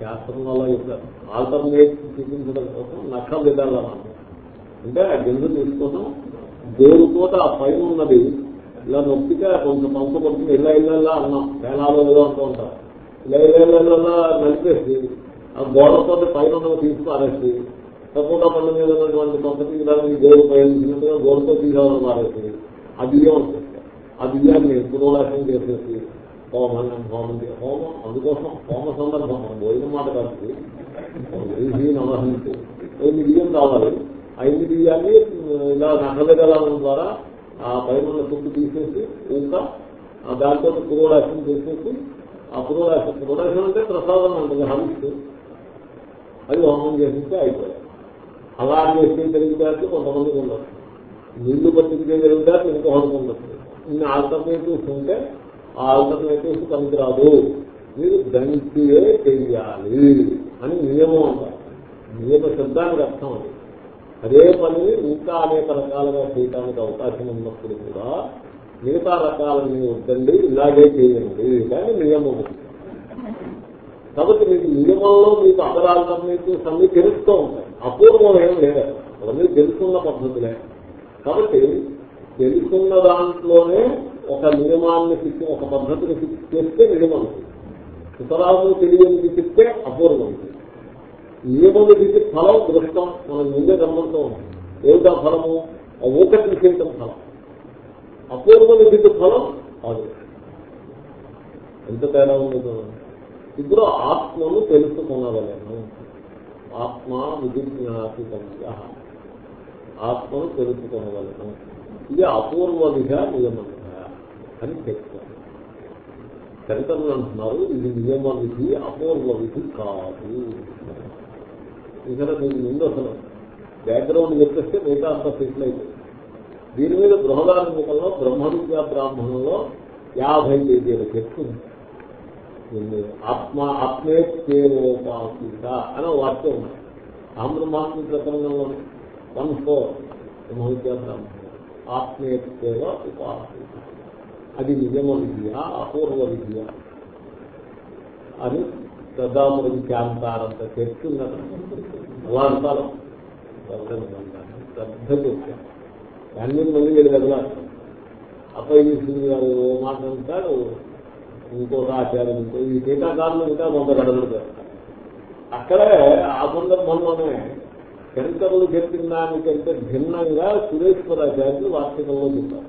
శాస్త్రంలో ఆల్టర్నేట్ చూపించడం కోసం నఖ విధానం అంటే ఆ గింజ తీసుకోవడం దేవుడితో ఆ పైన ఉన్నది. ఇలా నొప్పితే కొంచెం పంప కొడుతుంది ఇలా ఇళ్ళల్లా అన్నాం. వేలాలో ఏదో అంటూ ఉంటారు ఇలా ఇళ్ళల్లా నలిపేసి ఆ గోడతో పైన ఉన్నది తీసి సపోటా పండు మీద ఉన్నటువంటి కొంత తీయడానికి దేవుడు ప్రయోగించినట్టుగా గోడతో తీసుకోవాలని మారేసి అది బియ్యం ఆ బియ్యాన్ని పురోలాసం చేసేసి హోమం హోమం హోమం అందుకోసం హోమ సందర్భం మనం భోజనం మాట కాదు నమహించి ఎన్ని బియ్యం కావాలి? ఐదు బియ్యాన్ని ఇలా నగలగలం ద్వారా ఆ పైన తుప్పు తీసేసి ఇంకా దాంతో పురోడాసం చేసేసి ఆ పురోడాసం పురోడాసం అంటే ప్రసాదం ఉంటుంది హవిస్తూ. అది హోమం చేసేస్తే అయిపోయాయి అలా చేస్తే తెలివితే కొంతమందికి ఉండదు. నీళ్ళు పట్టించే తెలివితే ఇంకొకటి ఉండదు. ఇన్ని ఆల్టర్నేటివ్స్ ఉంటే ఆ ఆల్టర్నేటివ్స్ పనికిరాదు. మీరు దంచియే చెయ్యాలి అని నియమం అంటారు. నియమ శబ్దానికి అర్థం అది. అదే పనిని ఇంకా అనేక రకాలుగా చేయడానికి అవకాశం ఉన్నప్పుడు కూడా మిగతా రకాలని వద్దండి ఇలాగే చేయండి. కానీ నియమం కాబట్టి మీకు నియమంలో మీకు అపరాధర్నేటివ్స్ అన్ని తెలుస్తూ ఉంటాయి. అపూర్వం ఏం లేదు. అవన్నీ తెలుసుకున్న పద్ధతులే. కాబట్టి తెలుసుకున్న దాంట్లోనే ఒక నియమాన్ని ఫిక్స్ ఒక పద్ధతిని ఫిక్స్ చేస్తే నియమం సుతరాము తెలియని చెప్తే అపూర్వం. నియమం విధికి ఫలం దృష్టం మనం ముందే గమనంతో ఉన్నాం ఏమిటా ఫలము? ఊకటి చేయటం ఫలం. అపూర్వ విధికి ఫలం కాదు ఎంత తేడా ఉంది. ఇప్పుడు ఆత్మను తెలుసుకునగలను ఆత్మ విధిజ్ఞాసితంగా ఆత్మను తెలుసుకునగలను ఇది అపూర్వదిగా నియమంగా అని చెప్తారు. శంకరులు అంటున్నారు ఇది నియమ విధి అపూర్వ విధి కాదు. ఇక్కడ దీని ముందు అసలు బ్యాక్గ్రౌండ్ చెప్పేస్తే మిగతా అంత సెటిల్ అయిపోయింది. దీని మీద బృహదారంలో బ్రహ్మ విద్యా బ్రాహ్మణంలో యాభై పేజీల చెప్తు ఆత్మ ఆత్మేత్యేవోపాసిత అనే వాక్యం ఉన్నాయి అహం బ్రహ్మాత్మ ప్రకరణంలోనే వన్ ఫోర్ బ్రహ్మ విద్యా బ్రాహ్మణం. ఆత్మేత్యేవ ఉపాసన. అది నిజమ విద్య అపూర్వ విద్య అని శ్రద్ధాపురం క్యాంతారంత చేస్తున్నారు అలా అంటారు. శ్రద్ధ చెప్పారు దాన్ని మంది వీళ్ళు వెళ్ళాలి. అప్పయ్యేసింది గారు ఓ మాట అంటాడు ఇంకొక ఆచారం ఇంకో ఈ టీకాకారులు ఇంకా మొదలు గడలు అక్కడే ఆ సందర్భంలోనే శంకరులు చెప్పిన దానికంటే భిన్నంగా సురేశ్వరాచార్యులు వార్షికంలో చెప్పారు.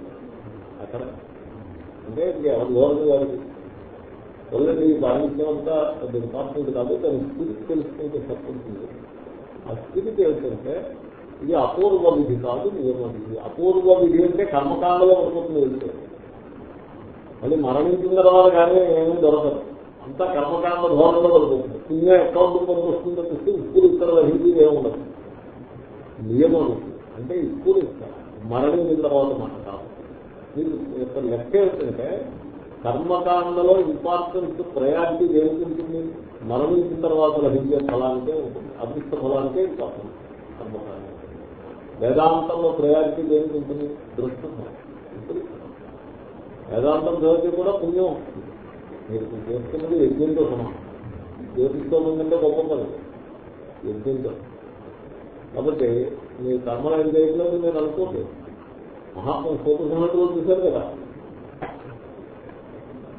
అక్కడ అంటే ఎవరి గౌరవ గారికి వల్లండి ఈ పాండిత్యం అంతా అది ఇంపార్టెంట్ కాదు దాని స్థితి తెలుసుకుంటే సరిపడుతుంది ఆ స్థితి ఏంటంటే ఇది అపూర్వ విధి కాదు నియమ విధి. అపూర్వ విధి అంటే కర్మకాండలో పడిపోతుంది వెళ్తే. మళ్ళీ మరణించిన తర్వాత కానీ ఏమీ దొరకదు. అంతా కర్మకాండ ధోరణిలో పడుతుంది పుణ్య అకౌంట్ పనికి చూస్తే ఇప్పుడు ఇక్కడ హిందీ ఏముండదు. నియమం. అంటే ఇప్పుడు ఇస్తారు మరణించిన తర్వాత మాట కాదు. మీరు యొక్క లెక్క ఏంటంటే కర్మకాండలో ఇంపార్టెన్స్ ప్రయారిటీ దేనికి ఉంటుంది మరణించిన తర్వాత లభించే ఫలానికే ఉంటుంది. అదృష్ట ఫలానికే ఇంపార్టెన్స్ కర్మకాండ వేదాంతంలో ప్రయారిటీ దేనికి ఉంటుంది దృష్ట వేదాంతం చదివితే కూడా పుణ్యం. వస్తుంది మీరు చేస్తున్నది యజ్ఞంతో సమానం. జ్యోతిస్తోందంటే గొప్ప పని యజ్ఞంతో. కాబట్టి మీ కర్మలు ఏం చేయట్లేదు నేను అనుకోలేదు మహాత్మ సూత్ర చూశారు కదా.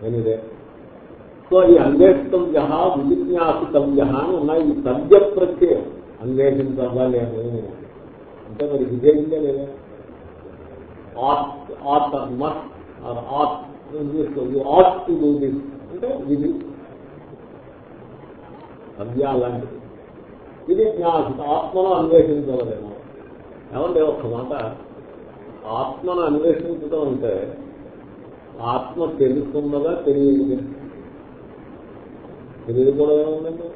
ఎనిదే సో ఈ అన్వేషితవ్య విజిజ్ఞాసితవ్య అని ఉన్నాయి. ఈ సద్య ప్రత్యయం అన్వేషించాలి అని. అంటే మరి విజయిందే లేదా? Art art must or art ought to do this. అంటే విధి. సద్య అలాంటిది ఇది జ్ఞాసిత ఆత్మను అన్వేషించవలేము ఏమంటే ఒక్క మాట? ఆత్మను అన్వేషించడం అంటే ఆత్మ తెలుసుకున్నదా తెలియదు. తెలియదు కూడా ఏముందండి?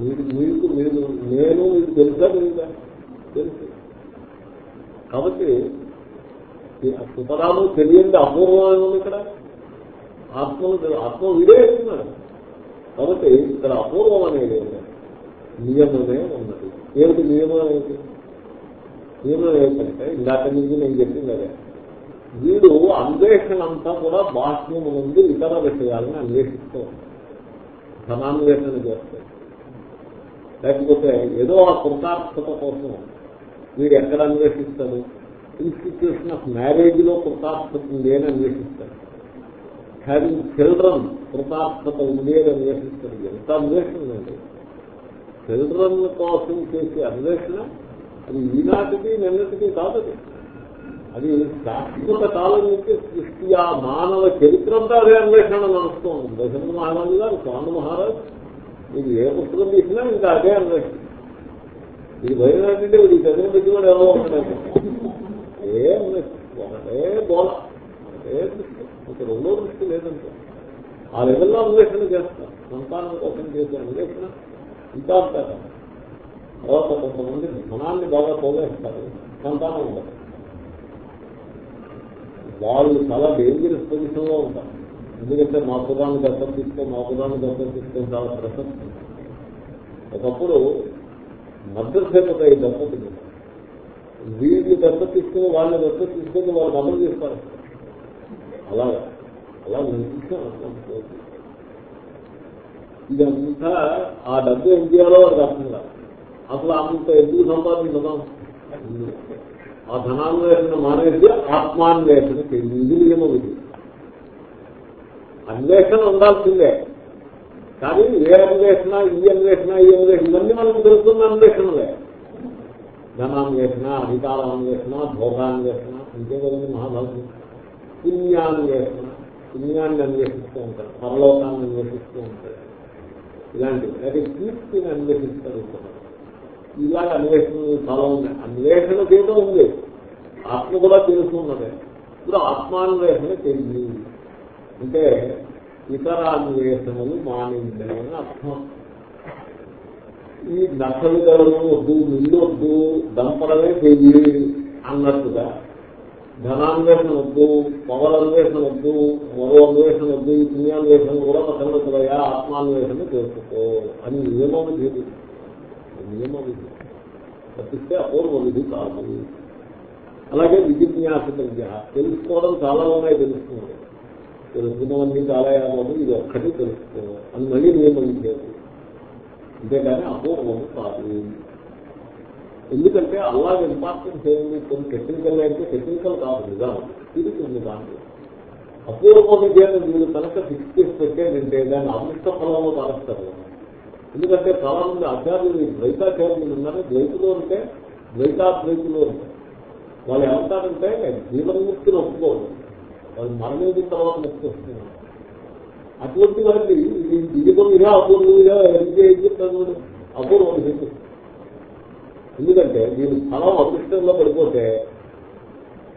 మీరు మీకు మీరు నేను మీకు తెలుసా తెలియదా తెలుసు. కాబట్టి ఈ సుతరాము తెలియంది అపూర్వమైన ఉంది ఇక్కడ? ఆత్మను ఆత్మ వీడే కాబట్టి ఇక్కడ అపూర్వం అనేది ఏంటంటే నియమమే ఉన్నది. ఏమిటి నియమం ఏమిటి నియమం ఏమిటంటే ఇందాక నుంచి నేను చెప్పింది అదే. వీడు అన్వేషణ అంతా కూడా బాహ్యం నుండి ఇతర విషయాలను అన్వేషిస్తూ ఉంటాడు. ధనాన్వేషణ చేస్తాడు లేకపోతే ఏదో ఆ కృతార్థత కోసం వీడు ఎక్కడ అన్వేషిస్తాడు? ఇన్స్టిట్యూషన్ ఆఫ్ మ్యారేజ్లో కృతార్థత ఉంది అని అన్వేషిస్తాడు. హ్యావింగ్ చిల్డ్రన్ కృతార్థత ఉంది అని అన్వేషిస్తాడు. ఎంత అన్వేషణ అండి చిల్డ్రన్ కోసం చేసే అన్వేషణ అది ఈనాటికి నిన్నటికి కాదది అది. శాశ్వత కాలం నుంచి సృష్టియా మానవ చరిత్ర అంతా అదే అన్వేషణ నడుస్తూ ఉంది. దశరథ మహారాజు గారు స్వామి మహారాజ్ ఇది ఏ పుస్తకం తీసినా ఇంకా అదే అన్వేషణ. ఇది బయలుదేరంటే ఇది చదివిన పెట్టి కూడా ఎలా ఉంటాయి ఏ అన్వేషణ. ఒకటే బోల ఒకటే దృష్టి ఒక రెండో దృష్టి లేదంటే. ఆ లెవెల్లో అన్వేషణ చేస్తాం సంతానం కోసం చేసే అన్వేషణ ఇంకా ఉంటారు. తర్వాత కొంతమంది ధనాన్ని బాగా పోగేస్తారు. సంతానం ఉండదు. వాళ్ళు చాలా డేంజరస్ పొజిషన్లో ఉంటారు. ఎందుకంటే మా పురాన్ని దత్తత తీస్తే మా పురాన్ని దత్తత తీస్తే చాలా ప్రశస్తి ఒకప్పుడు మద్దతు ఈ దత్తత వీళ్ళు దత్తత తీసుకుని వాళ్ళని దత్తత తీసుకుని వాళ్ళు అమలు చేస్తారు అలాగా. అలా నేను చూసాను ఇదంతా ఆ డబ్బు ఏం చేయాలో వాడికి అర్థం కాదు అసలు అంత ఎందుకు సంపాదించడం? ఆ ధనాన్వేషణ మానేసి ఆత్మాన్వేషణ చేయండి ఇది ఇది అన్వేషణ ఉండాల్సిందే. కానీ ఏ అన్వేషణ ఈ అన్వేషణ ఈ అన్వేషణ ఇవన్నీ మనకు తెలుస్తున్న అన్వేషణలే. ధనాన్వేషణ అధికారాన్వేషణ భోగాన్వేషణ అంతే కదండి మహాభారతం. పుణ్యాన్వేషణ పుణ్యాన్ని అన్వేషిస్తూ ఉంటారు పరలోకాన్ని అన్వేషిస్తూ ఉంటారు. ఇలాంటివి. అది కీర్తిని అన్వేషిస్తారు ఉంటారు ఇలాగ అన్వేషణ చాలా ఉన్నాయి అన్వేషణ చేయడం ఉంది. ఆత్మ కూడా తెలుసుకున్నదే ఇప్పుడు ఆత్మాన్వేషణ తెలియదు అంటే ఇతర అన్వేషణలు మానిందని అర్థం. ఈ నక్కలు వద్దు మిల్లు వద్దు దంపడమే తెలియదు అన్నట్టుగా ధనాన్వేషణ వద్దు పవర్ అన్వేషణ వద్దు మరో అన్వేషణ వద్దు ఈ పుణ్యాన్వేషణ కూడా పక్కన పెట్టుకోయా ఆత్మాన్వేషణ చేసుకో అని నియమం విధి నియమ విధి తప్పిస్తే అపూర్వ విధి కాదు. అలాగే విజిజ్ఞాస విద్య తెలుసుకోవడం చాలా ఉన్నాయి తెలుసుకున్నాడు తెలుసుకున్నవన్నీ చాలా యాభై ఇది ఒక్కటి తెలుసుకోవడం అని మళ్ళీ నియమం చేయాలి అంతేకాని అపూర్వము కాదు. ఎందుకంటే అల్లా ఇంపార్టెన్స్ ఏంది కొన్ని టెక్నికల్ అయితే టెక్నికల్ కాదు నిజాం. ఇది ఉంది దాంట్లో. అపూర్వ విద్యను మీరు కనుక ఫిక్స్ చేసి పెట్టేదంటే దాన్ని అదృష్ట ఫలంలో పాలిస్తారు ఎందుకంటే చాలా మంది ఆచార్యులు ద్వైతాచార్యులు ఉన్నారు. ద్వైతులు ఉంటే ద్వైతాద్వైతులు ఉంటారు వాళ్ళు ఏమంటారంటే జీవన్ముక్తిని ఒప్పుకోరు. వాళ్ళు మరణించిన తర్వాత ముక్తి వస్తున్నారు అటువంటి వారికి ఇది దిగుబడిగా అపూర్వ ఎంజాయ్ ఏం చెప్తాను అపూర్వం చెప్పి ఎందుకంటే దీని ఫలం అదృష్టంలో పడిపోతే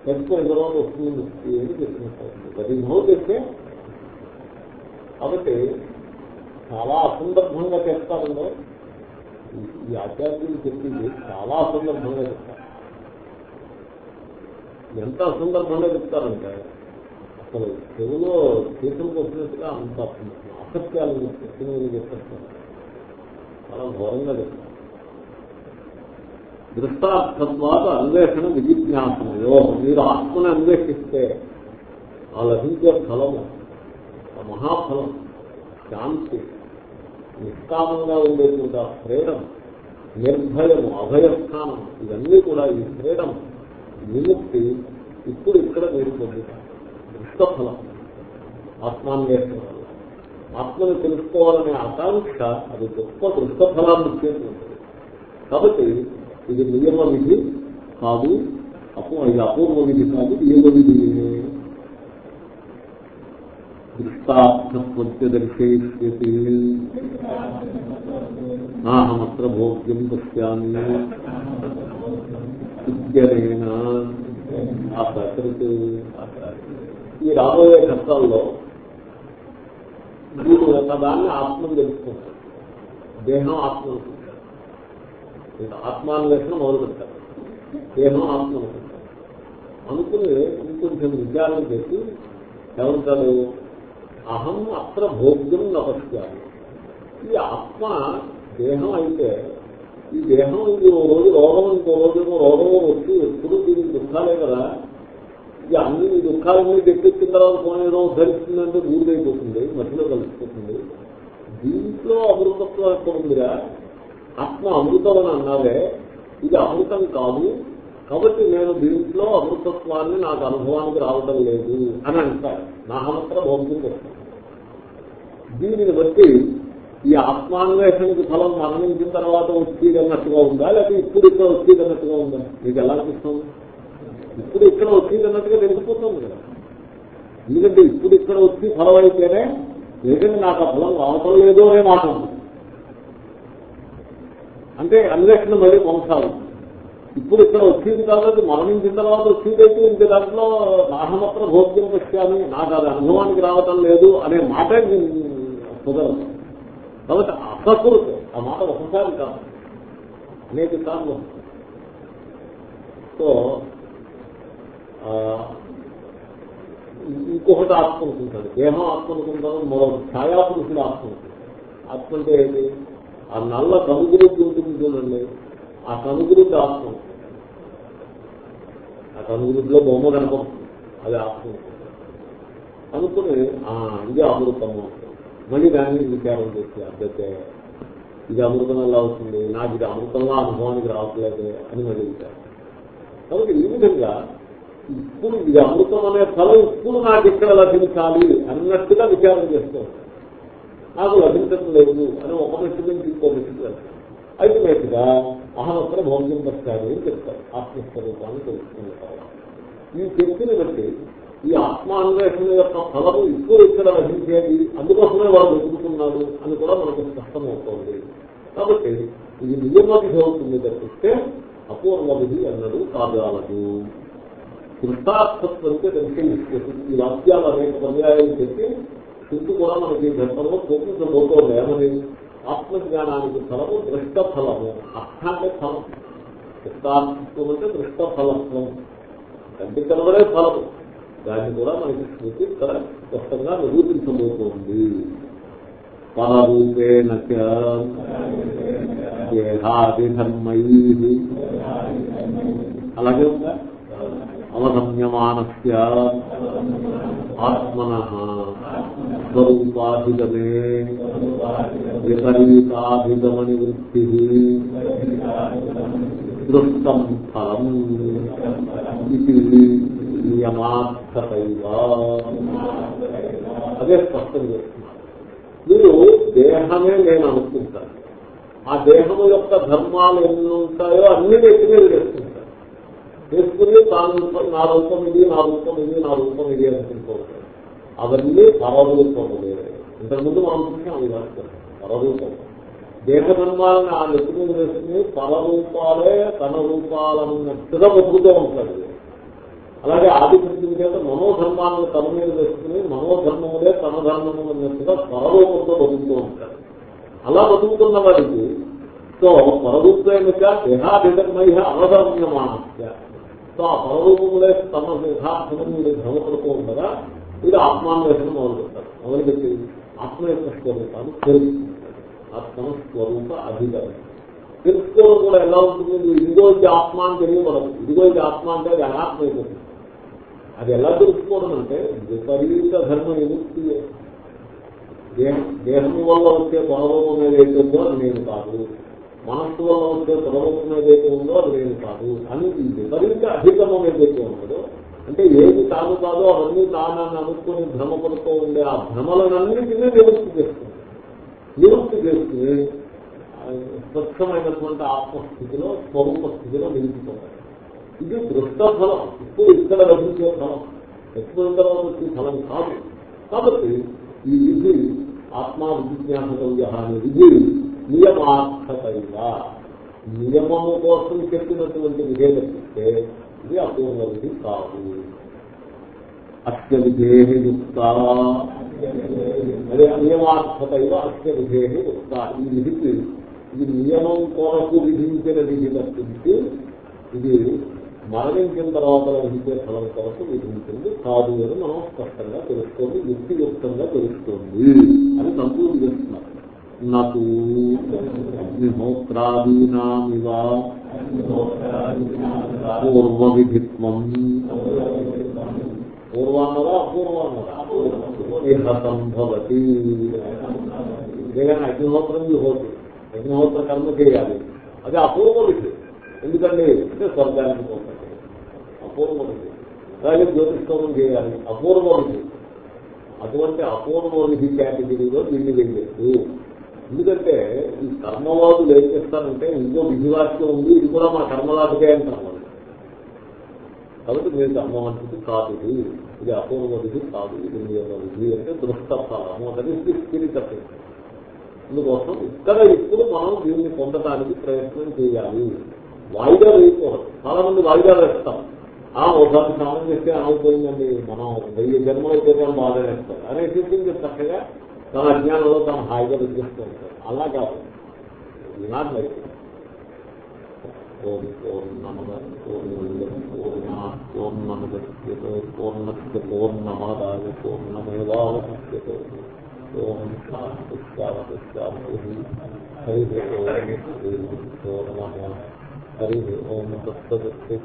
చచ్చిపోయిన తర్వాత వస్తుంది. ఏది అని చెప్తున్నారు చేస్తే కాబట్టి చాలా అసందర్భంగా చెప్తారంలో ఈ ఆధ్యాత్మిక చెప్పింది చాలా అసందర్భంగా చెప్తారు. ఎంత అసందర్భంగా చెప్తారంటే అసలు తెలుగులో చేతులకు వచ్చినట్టుగా అంత అసత్యాలు చెప్తున్నది చెప్పేస్తారు చాలా ఘోరంగా చెప్తారు. దృష్టార్థత్వాత అన్వేషణ విజిజ్ఞాసమయో మీరు ఆత్మని అన్వేషిస్తే ఆ లభించే ఫలము ఆ మహాఫలం శాంతి నిష్కామంగా ఉండేటువంటి ఆ ఫ్రీడమ్ నిర్భయము అభయస్థానం ఇవన్నీ కూడా ఈ ఫ్రీడమ్ విముక్తి ఇప్పుడు ఇక్కడ మీరు పొందుతారు. దృష్టఫలం ఆత్మాన్వేషణ వల్ల ఆత్మను తెలుసుకోవాలనే ఆకాంక్ష అది గొప్ప దృష్టఫలాన్ని ఇచ్చేది ఉంటుంది కాబట్టి ఇది నియమ విధి కాదు. అపూ ఇది అపూర్వ విధి కాదు నియమ విధి. దృష్టార్థత్వదర్శయిష్యతి నాహమత్ర భోగ్యం పశ్యామి. ఇత్యనేన అసకృత్ ఈ రాబోయే ఘట్టాల్లో వీడు ఒకదాన్ని ఆత్మను తెలుసుకుంటాడు దేహం ఆత్మ. అనుకుంటాడు ఇంకా ఆత్మాన్వేషణ మొదలు పెడతారు దేహం ఆత్మ అనుకుంటారు అనుకుని ఇంకొంచెం విచారణ చేసి ఏమంటారు అహం అత్ర భోగ్యం నపస్యాలి ఈ ఆత్మ దేహం అయితే ఈ దేహం ఇది ఓ రోజు రోగం ఇంకో రోజు రోగం వచ్చి ఎప్పుడు దీనికి దుఃఖాలే కదా. ఇది అన్ని ఈ దుఃఖాలన్నీ తెప్పించిన తర్వాత పోనీ ధరిస్తుందంటే దూరైపోతుంది మధ్యలో కలిసిపోతుంది. దీంట్లో అమృతత్వం ఎక్కడ ఉందిరా? ఆత్మ అమృతం అని అన్నారే ఇది అమృతం కాదు. కాబట్టి నేను దీంట్లో అమృతత్వాన్ని నాకు అనుభవానికి రావడం లేదు అని అంటారు. నా మాత్రం భౌతికం దీనిని బట్టి ఈ ఆత్మాన్వేషణకి ఫలం మరణించిన తర్వాత వచ్చేది అన్నట్టుగా ఉందా? లేకపోతే ఇప్పుడు ఇక్కడ వచ్చేది అన్నట్టుగా ఉందా? మీకు ఎలా అనిపిస్తుంది? ఇప్పుడు ఇక్కడ వచ్చేది అన్నట్టుగా తెలిసిపోతుంది కదా. ఎందుకంటే ఇప్పుడు ఇక్కడ వచ్చి ఫలం అయితేనే లేదంటే నాకు ఆ ఫలం రావటం లేదు అనే మాట ఉంది. అంటే అన్వేషణ మళ్ళీ కొనసాగుతుంది ఇప్పుడు ఇక్కడ వచ్చింది కాబట్టి మరణించిన తర్వాత వచ్చేది అయితే ఇంక దాంట్లో నాహమత్ర భోగ్యం వచ్చాను నాకు అది అనుభవానికి రావటం లేదు అనే మాట కుదరదు. కాబట్టి అసకృత్ ఆ మాట ఒకసారి కాదు. అనేక సార్లు. సో ఇంకొకటి ఆత్మ అనుకుంటాడు దేహం ఆత్మ అనుకుంటాడు మరో ఛాయాపురుషుడు ఆత్మ ఆత్మ అంటే ఏంటి? ఆ నల్ల కనుగురుద్ది ఉంటుంది చూడండి. ఆ కనుగురికి ఆత్మ. ఆ కనుగురుద్దిలో బొమ్మ కనపడుతుంది. అది ఆత్మ. అనుకుని ఇది అమృతము. మళ్ళీ దాన్ని విచారం చేసి అద్దతే ఇది అమృతం ఎలా అవుతుంది నాకు ఇది అమృతంగా అనుభవానికి రావట్లేదు అని మళ్ళీ విచారం. కాబట్టి ఈ విధంగా ఇప్పుడు ఇది అమృతం అనే ఫలం ఇప్పుడు నాకు ఇక్కడ లభించాలి అన్నట్టుగా విచారం చేస్తూ నాకు లభించడం లేదు అని ఒక మెట్టు నుంచి ఇంకో మెట్టుకు వెళ్తాను అల్టిమేట్గా అహమస్త్ర భోగ్యం పట్టాలి అని చెప్తారు. ఆత్మస్వరూపాన్ని తెలుసుకుంటారు ఈ శక్తిని బట్టి ఈ ఆత్మాన్వేషణ యొక్క ఫలము ఇప్పుడు ఇక్కడ లభించేది అందుకోసమే వాడు వెతుకుతున్నాడు అని కూడా మనకు స్పష్టమవుతోంది. కాబట్టి ఇది నిజమవిధి అవుతుంది తప్పిస్తే అపూర్వ విధి అన్నది కాదాలదు కృష్ణార్థత్వంతో తెలిసి ఈ వాక్యాలు అనేక పర్యాయాలు చెప్పి చుట్టూ కూడా మనకి ఘట్టంలో చూపించబోతోంది ఏమని ఆత్మజ్ఞానానికి ఫలము దృష్ట ఫలము అర్థాన్ని ఫలం. కృష్ణార్థత్వం అంటే దృష్ట ఫలత్వం కంటి కలవరే ఫలము. దాన్ని కూడా మనకి స్మృతి స్పష్టంగా నిరూపించబోతోంది. పరరూపేణ దేహాదిధర్మై అలాగే ఉందా? అవగమ్యమానస్ ఆత్మన స్వరూపాధిగమే విపరీతాధిగమ నివృత్తి దృష్టం ఫలం ఇది నియమార్థతైవా అదే స్పష్టం చేస్తున్నారు। మీరు దేహమే నేను అనుకుంటాను. ఆ దేహము యొక్క ధర్మాలు ఎన్ని ఉంటాయో అన్ని వ్యక్తి మీద చేసుకుంటాను చేసుకుని తాను నా రూపం ఇది నా రూపం ఇది నా రూపం ఇది అని అనుకుంటూ అవన్నీ పరరూపములే ఇంతకుముందు మనం చూసాం అవి వాస్తవం పరరూపం దేహధర్మాలను ఆ నెత్తి మీద వేసుకుని పరరూపాలే తన రూపాలన్నట్టుగా బతుకుతూ ఉంటాడు. అలాగే ఆదిపత్యం చేత మనోధర్మాలను తన మీద వేసుకుని మనోధర్మములే తన ధర్మము అన్నట్టుగా పరరూపంతో బతుకుతూ ఉంటాడు. అలా బతుకుతున్న వారికి సో పరరూపేమిక దేహాధిధర్మై అవధర్మ్యమానస్య సో ఆ పరరూపములే తమ యథార్థము మీరు భ్రమపడుతూ ఉండగా ఇది ఆత్మాన్వేషణ మొదలు పెట్టారు మొదలుపెట్టి ఆత్మ యొక్క స్వరూపాన్ని తెలుస్తుంది ఆత్మ స్వరూప అధికారం తెలుసుకోవడం కూడా ఎలా ఉంటుంది? ఇదిగో ఇది ఆత్మ అని తెలియబడదు ఇదిగో ఇది ఆత్మ అంటే అది అనాత్మ అయిపోతుంది. అది ఎలా తెలుసుకోవడం అంటే విపరీత ధర్మ విముక్తి దేహం దేహం వల్ల వచ్చే పరరూపం ఏదైతుందో నేను కాదు. మనస్సు వల్ల వచ్చే ప్రవర్తన ఏదైతే ఉందో అది నేను కాదు. అని విపరీత అధికమం ఏదైతే ఉన్నదో అంటే ఏది తాను కాదో అవన్నీ తానని అనుకుని భ్రమపడుతూ ఉండే ఆ భ్రమలనన్నింటినీ నివృత్తి చేస్తుంది. నివృత్తి చేసుకుని స్వచ్ఛమైనటువంటి ఆత్మస్థితిలో స్వరూప స్థితిలో నిలిచిపోతాయి. ఇది దృష్ట ఫలం. ఇప్పుడు ఇక్కడ లభించే ఫలం? ఎప్పుడు తర్వాత వచ్చే ఫలం కాదు. కాబట్టి ఈ విధి ఆత్మా విజ్ఞానవ్య అనే విధి నియమార్థతగా నియమము కోసం చెప్పినటువంటి విధేయ చెప్తే ఇది అపూర్ణ విధి కాదు. అస్య విధేహి యుక్త అదే నియమార్థత ఇవ అస్య విధేహి యుక్త ఈ విధికి ఇది నియమం కొరకు విధించిన విధి తప్పించి ఇది మరణించిన తర్వాత లభించే ఫలం కొరకు విధించింది కాదు అని మనం స్పష్టంగా తెలుస్తోంది యుక్తియుక్తంగా తెలుస్తోంది. అని సంపూర్ణ చేస్తున్నారు నూ అగ్నిహోత్రాదీనామివ పూర్వ విధిత్వం పూర్వాన్నదా అపూర్వాన్నదా ఇహ సంభవతి ఏదైనా అగ్నిహోత్రం విహోతి అగ్నిహోత్ర కర్మ చేయాలి. అది అపూర్వ విధి. ఎందుకండి అంటే స్వర్గానికి పోతుంది అపూర్వ విధి. అలాగే జ్యోతిష్కర్మం చేయాలి. అపూర్వ విధి. అటువంటి అపూర్వ విధి కేటగిరీలో దీన్ని వెళ్ళలేదు ఎందుకంటే ఈ కర్మవాదులు ఏం చేస్తారంటే ఇంకో విధివాక్యం ఉంది ఇది కూడా మా కర్మలాభకే అంటారు కాబట్టి మీరు కర్మవంతికి కాదు. ఇది ఇది కాదు. ఇది మీ యొక్క విధి అంటే దృష్టఫలము అనేది స్పిరిట్ అందుకోసం ఇక్కడ ఇప్పుడు మనం దీన్ని పొందడానికి ప్రయత్నం చేయాలి. వాయిదా వేయకూడదు చాలా మంది వాయిదా వేస్తాం ఆ ఒకసారి స్నానం చేస్తే ఆగిపోయిందండి మనం వెయ్యి జన్మలు అయితే బాధ వేస్తాం అనే చూపించి చక్కగా. తన అజ్ఞానంలో తన హాయిగా విధిస్తూ ఉంటారు అలా కాదు. నాట్ ఓం పూర్ణమాదాయ ఓం హరి ఓం హరి ఓం తత్సదస్తి